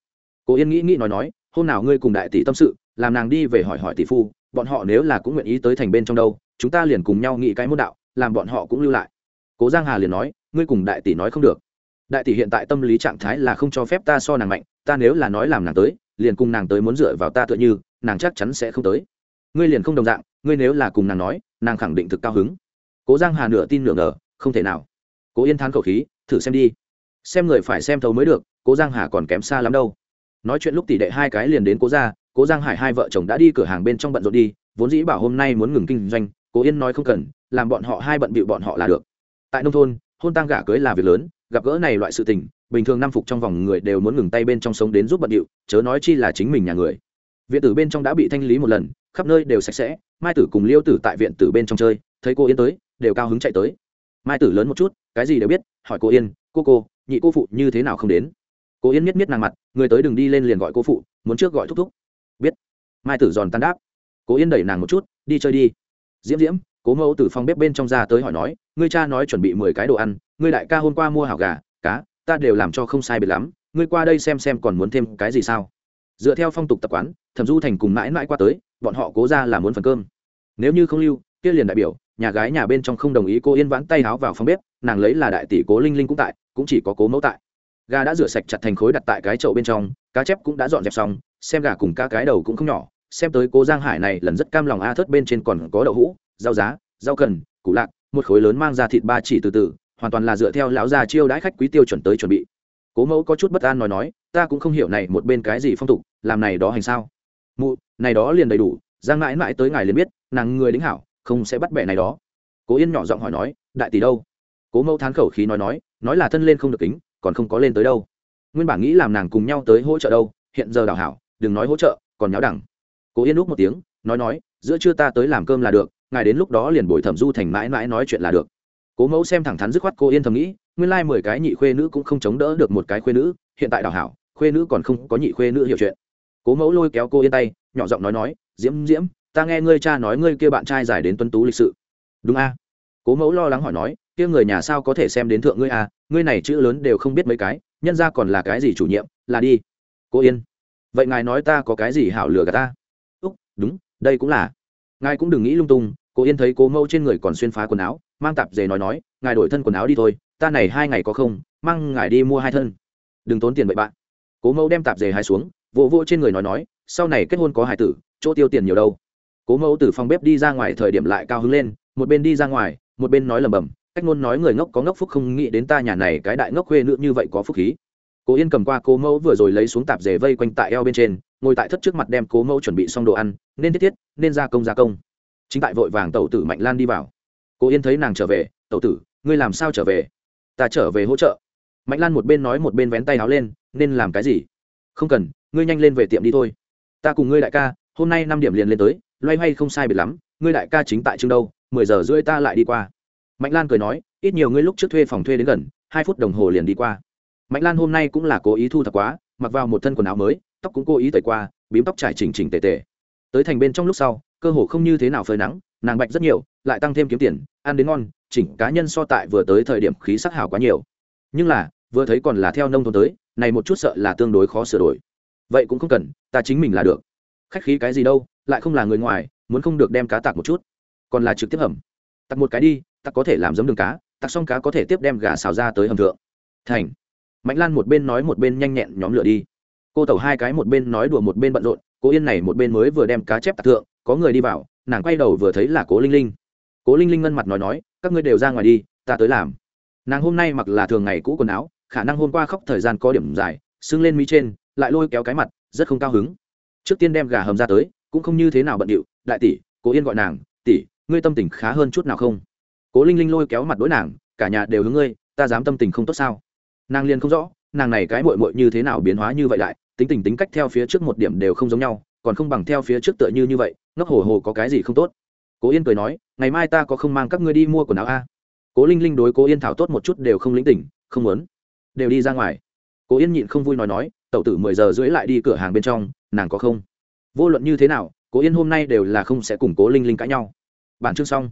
Cố yên nghĩ nghĩ nói nói, hôm nào ngươi cùng đại tỷ tâm sự, làm nàng đi về hỏi hỏi tỷ phu, bọn họ nếu là cũng nguyện ý tới thành bên trong đâu, chúng ta liền cùng nhau nghĩ cái môn đạo, làm bọn họ cũng lưu lại. Cố giang hà liền nói ngươi cùng đại tỷ nói không được. Đại tỷ hiện tại tâm lý trạng thái là không cho phép ta so nàng mạnh, ta nếu là nói làm nàng tới, liền cùng nàng tới muốn dựa vào ta tựa như, nàng chắc chắn sẽ không tới. Ngươi liền không đồng dạng, ngươi nếu là cùng nàng nói, nàng khẳng định thực cao hứng. Cố giang hà nửa tin nửa ngờ, không thể nào. Cố yên thán khẩu khí, thử xem đi. Xem người phải xem thấu mới được, cố giang hà còn kém xa lắm đâu. Nói chuyện lúc tỷ đệ hai cái liền đến cố gia, cố giang hải hai vợ chồng đã đi cửa hàng bên trong bận rộn đi, vốn dĩ bảo hôm nay muốn ngừng kinh doanh, cố yên nói không cần, làm bọn họ hai bận bịu bọn họ là được. Tại nông thôn hôn tang gả cưới là việc lớn, gặp gỡ này loại sự tình, bình thường năm phục trong vòng người đều muốn ngừng tay bên trong sống đến giúp bận điệu, chớ nói chi là chính mình nhà người. Viện tử bên trong đã bị thanh lý một lần, khắp nơi đều sạch sẽ, mai tử cùng liêu tử tại viện tử bên trong chơi, thấy cô yên tới, đều cao hứng chạy tới. Mai tử lớn một chút, cái gì đều biết, hỏi cô yên, cô cô, nhị cô phụ như thế nào không đến? Cô yên miết miết nàng mặt, người tới đừng đi lên liền gọi cô phụ, muốn trước gọi thúc thúc. Biết. Mai tử giòn tan đáp. Cô yên đẩy nàng một chút, đi chơi đi. Diễm diễm cố mẫu từ phòng bếp bên trong ra tới hỏi nói, ngươi cha nói chuẩn bị mười cái đồ ăn, ngươi đại ca hôm qua mua hảo gà, cá, ta đều làm cho không sai biệt lắm, ngươi qua đây xem xem còn muốn thêm cái gì sao? Dựa theo phong tục tập quán, thẩm du thành cùng mãi mãi qua tới, bọn họ cố ra là muốn phần cơm. Nếu như không lưu, kia liền đại biểu, nhà gái nhà bên trong không đồng ý cô yên vãn tay háo vào phòng bếp, nàng lấy là đại tỷ cố linh linh cũng tại, cũng chỉ có cố mẫu tại. Gà đã rửa sạch chặt thành khối đặt tại cái chậu bên trong, cá chép cũng đã dọn dẹp xong, xem gà cùng cá cái đầu cũng không nhỏ, xem tới cố giang hải này lần rất cam lòng a thớt bên trên còn có đậu hũ rau giá, rau cần, củ lạc, một khối lớn mang ra thịt ba chỉ từ từ, hoàn toàn là dựa theo lão già chiêu đãi khách quý tiêu chuẩn tới chuẩn bị. Cố mẫu có chút bất an nói nói, ta cũng không hiểu này một bên cái gì phong tục, làm này đó hành sao? Mụ, này đó liền đầy đủ, giang mãi mãi tới ngài liền biết, nàng người đính hảo, không sẽ bắt bẻ này đó. Cố yên nhỏ giọng hỏi nói, đại tỷ đâu? Cố mẫu thán khẩu khí nói nói nói là thân lên không được kính, còn không có lên tới đâu. Nguyên bản nghĩ làm nàng cùng nhau tới hỗ trợ đâu, hiện giờ đào hảo, đừng nói hỗ trợ, còn nháo đẳng. Cố yên lúc một tiếng, nói nói, giữa trưa ta tới làm cơm là được ngài đến lúc đó liền bồi thẩm du thành mãi mãi nói chuyện là được. Cố mẫu xem thẳng thắn dứt khoát, cô yên thầm nghĩ, nguyên lai mười cái nhị khuê nữ cũng không chống đỡ được một cái khuê nữ, hiện tại đào hảo, khuê nữ còn không có nhị khuê nữ hiểu chuyện. Cố mẫu lôi kéo cô yên tay, nhỏ giọng nói nói, diễm diễm, ta nghe ngươi cha nói ngươi kia bạn trai giải đến tuân tú lịch sự. Đúng a. Cố mẫu lo lắng hỏi nói, kia người nhà sao có thể xem đến thượng ngươi a ngươi này chữ lớn đều không biết mấy cái, nhân ra còn là cái gì chủ nhiệm, là đi. Cô yên, vậy ngài nói ta có cái gì hảo lừa cả ta? Úc, đúng, đây cũng là ngài cũng đừng nghĩ lung tung cô yên thấy cố mẫu trên người còn xuyên phá quần áo, mang tạp dề nói nói, ngài đổi thân quần áo đi thôi, ta này hai ngày có không, mang ngài đi mua hai thân. Đừng tốn tiền bậy bạn. Cố mẫu đem tạp dề hai xuống, vỗ vỗ trên người nói nói, sau này kết hôn có hải tử, chỗ tiêu tiền nhiều đâu. Cố mẫu từ phòng bếp đi ra ngoài thời điểm lại cao hứng lên, một bên đi ra ngoài, một bên nói lầm bầm cách ngôn nói người ngốc có ngốc phúc không nghĩ đến ta nhà này cái đại ngốc khuê nữ như vậy có phúc khí. Cố yên cầm qua cố mẫu vừa rồi lấy xuống tạp dề vây quanh tại eo bên trên ngồi tại thất trước mặt đem cố mẫu chuẩn bị xong đồ ăn, nên thiết thiết, nên gia công gia công. Chính tại vội vàng tẩu tử mạnh lan đi vào. Cố yên thấy nàng trở về, tẩu tử, ngươi làm sao trở về? Ta trở về hỗ trợ. Mạnh lan một bên nói một bên vén tay áo lên, nên làm cái gì? Không cần, ngươi nhanh lên về tiệm đi thôi. Ta cùng ngươi đại ca, hôm nay năm điểm liền lên tới, loay hoay không sai biệt lắm, ngươi đại ca chính tại trường đâu, mười giờ rưỡi ta lại đi qua. Mạnh lan cười nói, ít nhiều ngươi lúc trước thuê phòng thuê đến gần, hai phút đồng hồ liền đi qua. Mạnh lan hôm nay cũng là cố ý thu thập quá mặc vào một thân quần áo mới, tóc cũng cố ý tẩy qua, bím tóc trải chỉnh chỉnh tề tề. Tới thành bên trong lúc sau, cơ hồ không như thế nào phơi nắng, nàng bạch rất nhiều, lại tăng thêm kiếm tiền, ăn đến ngon, chỉnh cá nhân so tại vừa tới thời điểm khí sắc hảo quá nhiều. Nhưng là, vừa thấy còn là theo nông thôn tới, này một chút sợ là tương đối khó sửa đổi. Vậy cũng không cần, ta chính mình là được. Khách khí cái gì đâu, lại không là người ngoài, muốn không được đem cá tạc một chút. Còn là trực tiếp hầm. Tặc một cái đi tặc có thể làm giống đường cá tặc xong cá có thể tiếp đem gà xào ra tới hầm thượng. Thành mạnh lan một bên nói một bên nhanh nhẹn nhóm lửa đi. Cô tẩu hai cái một bên nói đùa một bên bận rộn, Cô yên này một bên mới vừa đem cá chép tạc thượng, có người đi vào, nàng quay đầu vừa thấy là cố linh linh. Cố linh linh ngân mặt nói nói, các ngươi đều ra ngoài đi, ta tới làm. Nàng hôm nay mặc là thường ngày cũ quần áo, khả năng hôm qua khóc thời gian có điểm dài, sưng lên mi trên, lại lôi kéo cái mặt, rất không cao hứng. Trước tiên đem gà hầm ra tới, cũng không như thế nào bận điệu, đại tỷ, cố yên gọi nàng, tỷ, ngươi tâm tình khá hơn chút nào không? Cố linh linh lôi kéo mặt đối nàng, cả nhà đều hướng ngươi, ta dám tâm tình không tốt sao? Nàng liền không rõ, nàng này cái mội mội như thế nào biến hóa như vậy lại, tính tình tính cách theo phía trước một điểm đều không giống nhau, còn không bằng theo phía trước tựa như như vậy, ngốc hồ hồ có cái gì không tốt. Cố yên cười nói, ngày mai ta có không mang các ngươi đi mua quần áo a? Cố linh linh đối cố yên thảo tốt một chút đều không lĩnh tỉnh không muốn. Đều đi ra ngoài. Cố yên nhịn không vui nói nói, tẩu tử mười giờ rưỡi lại đi cửa hàng bên trong, nàng có không? Vô luận như thế nào, cố yên hôm nay đều là không sẽ cùng cố linh linh cãi nhau. Bản chương xong.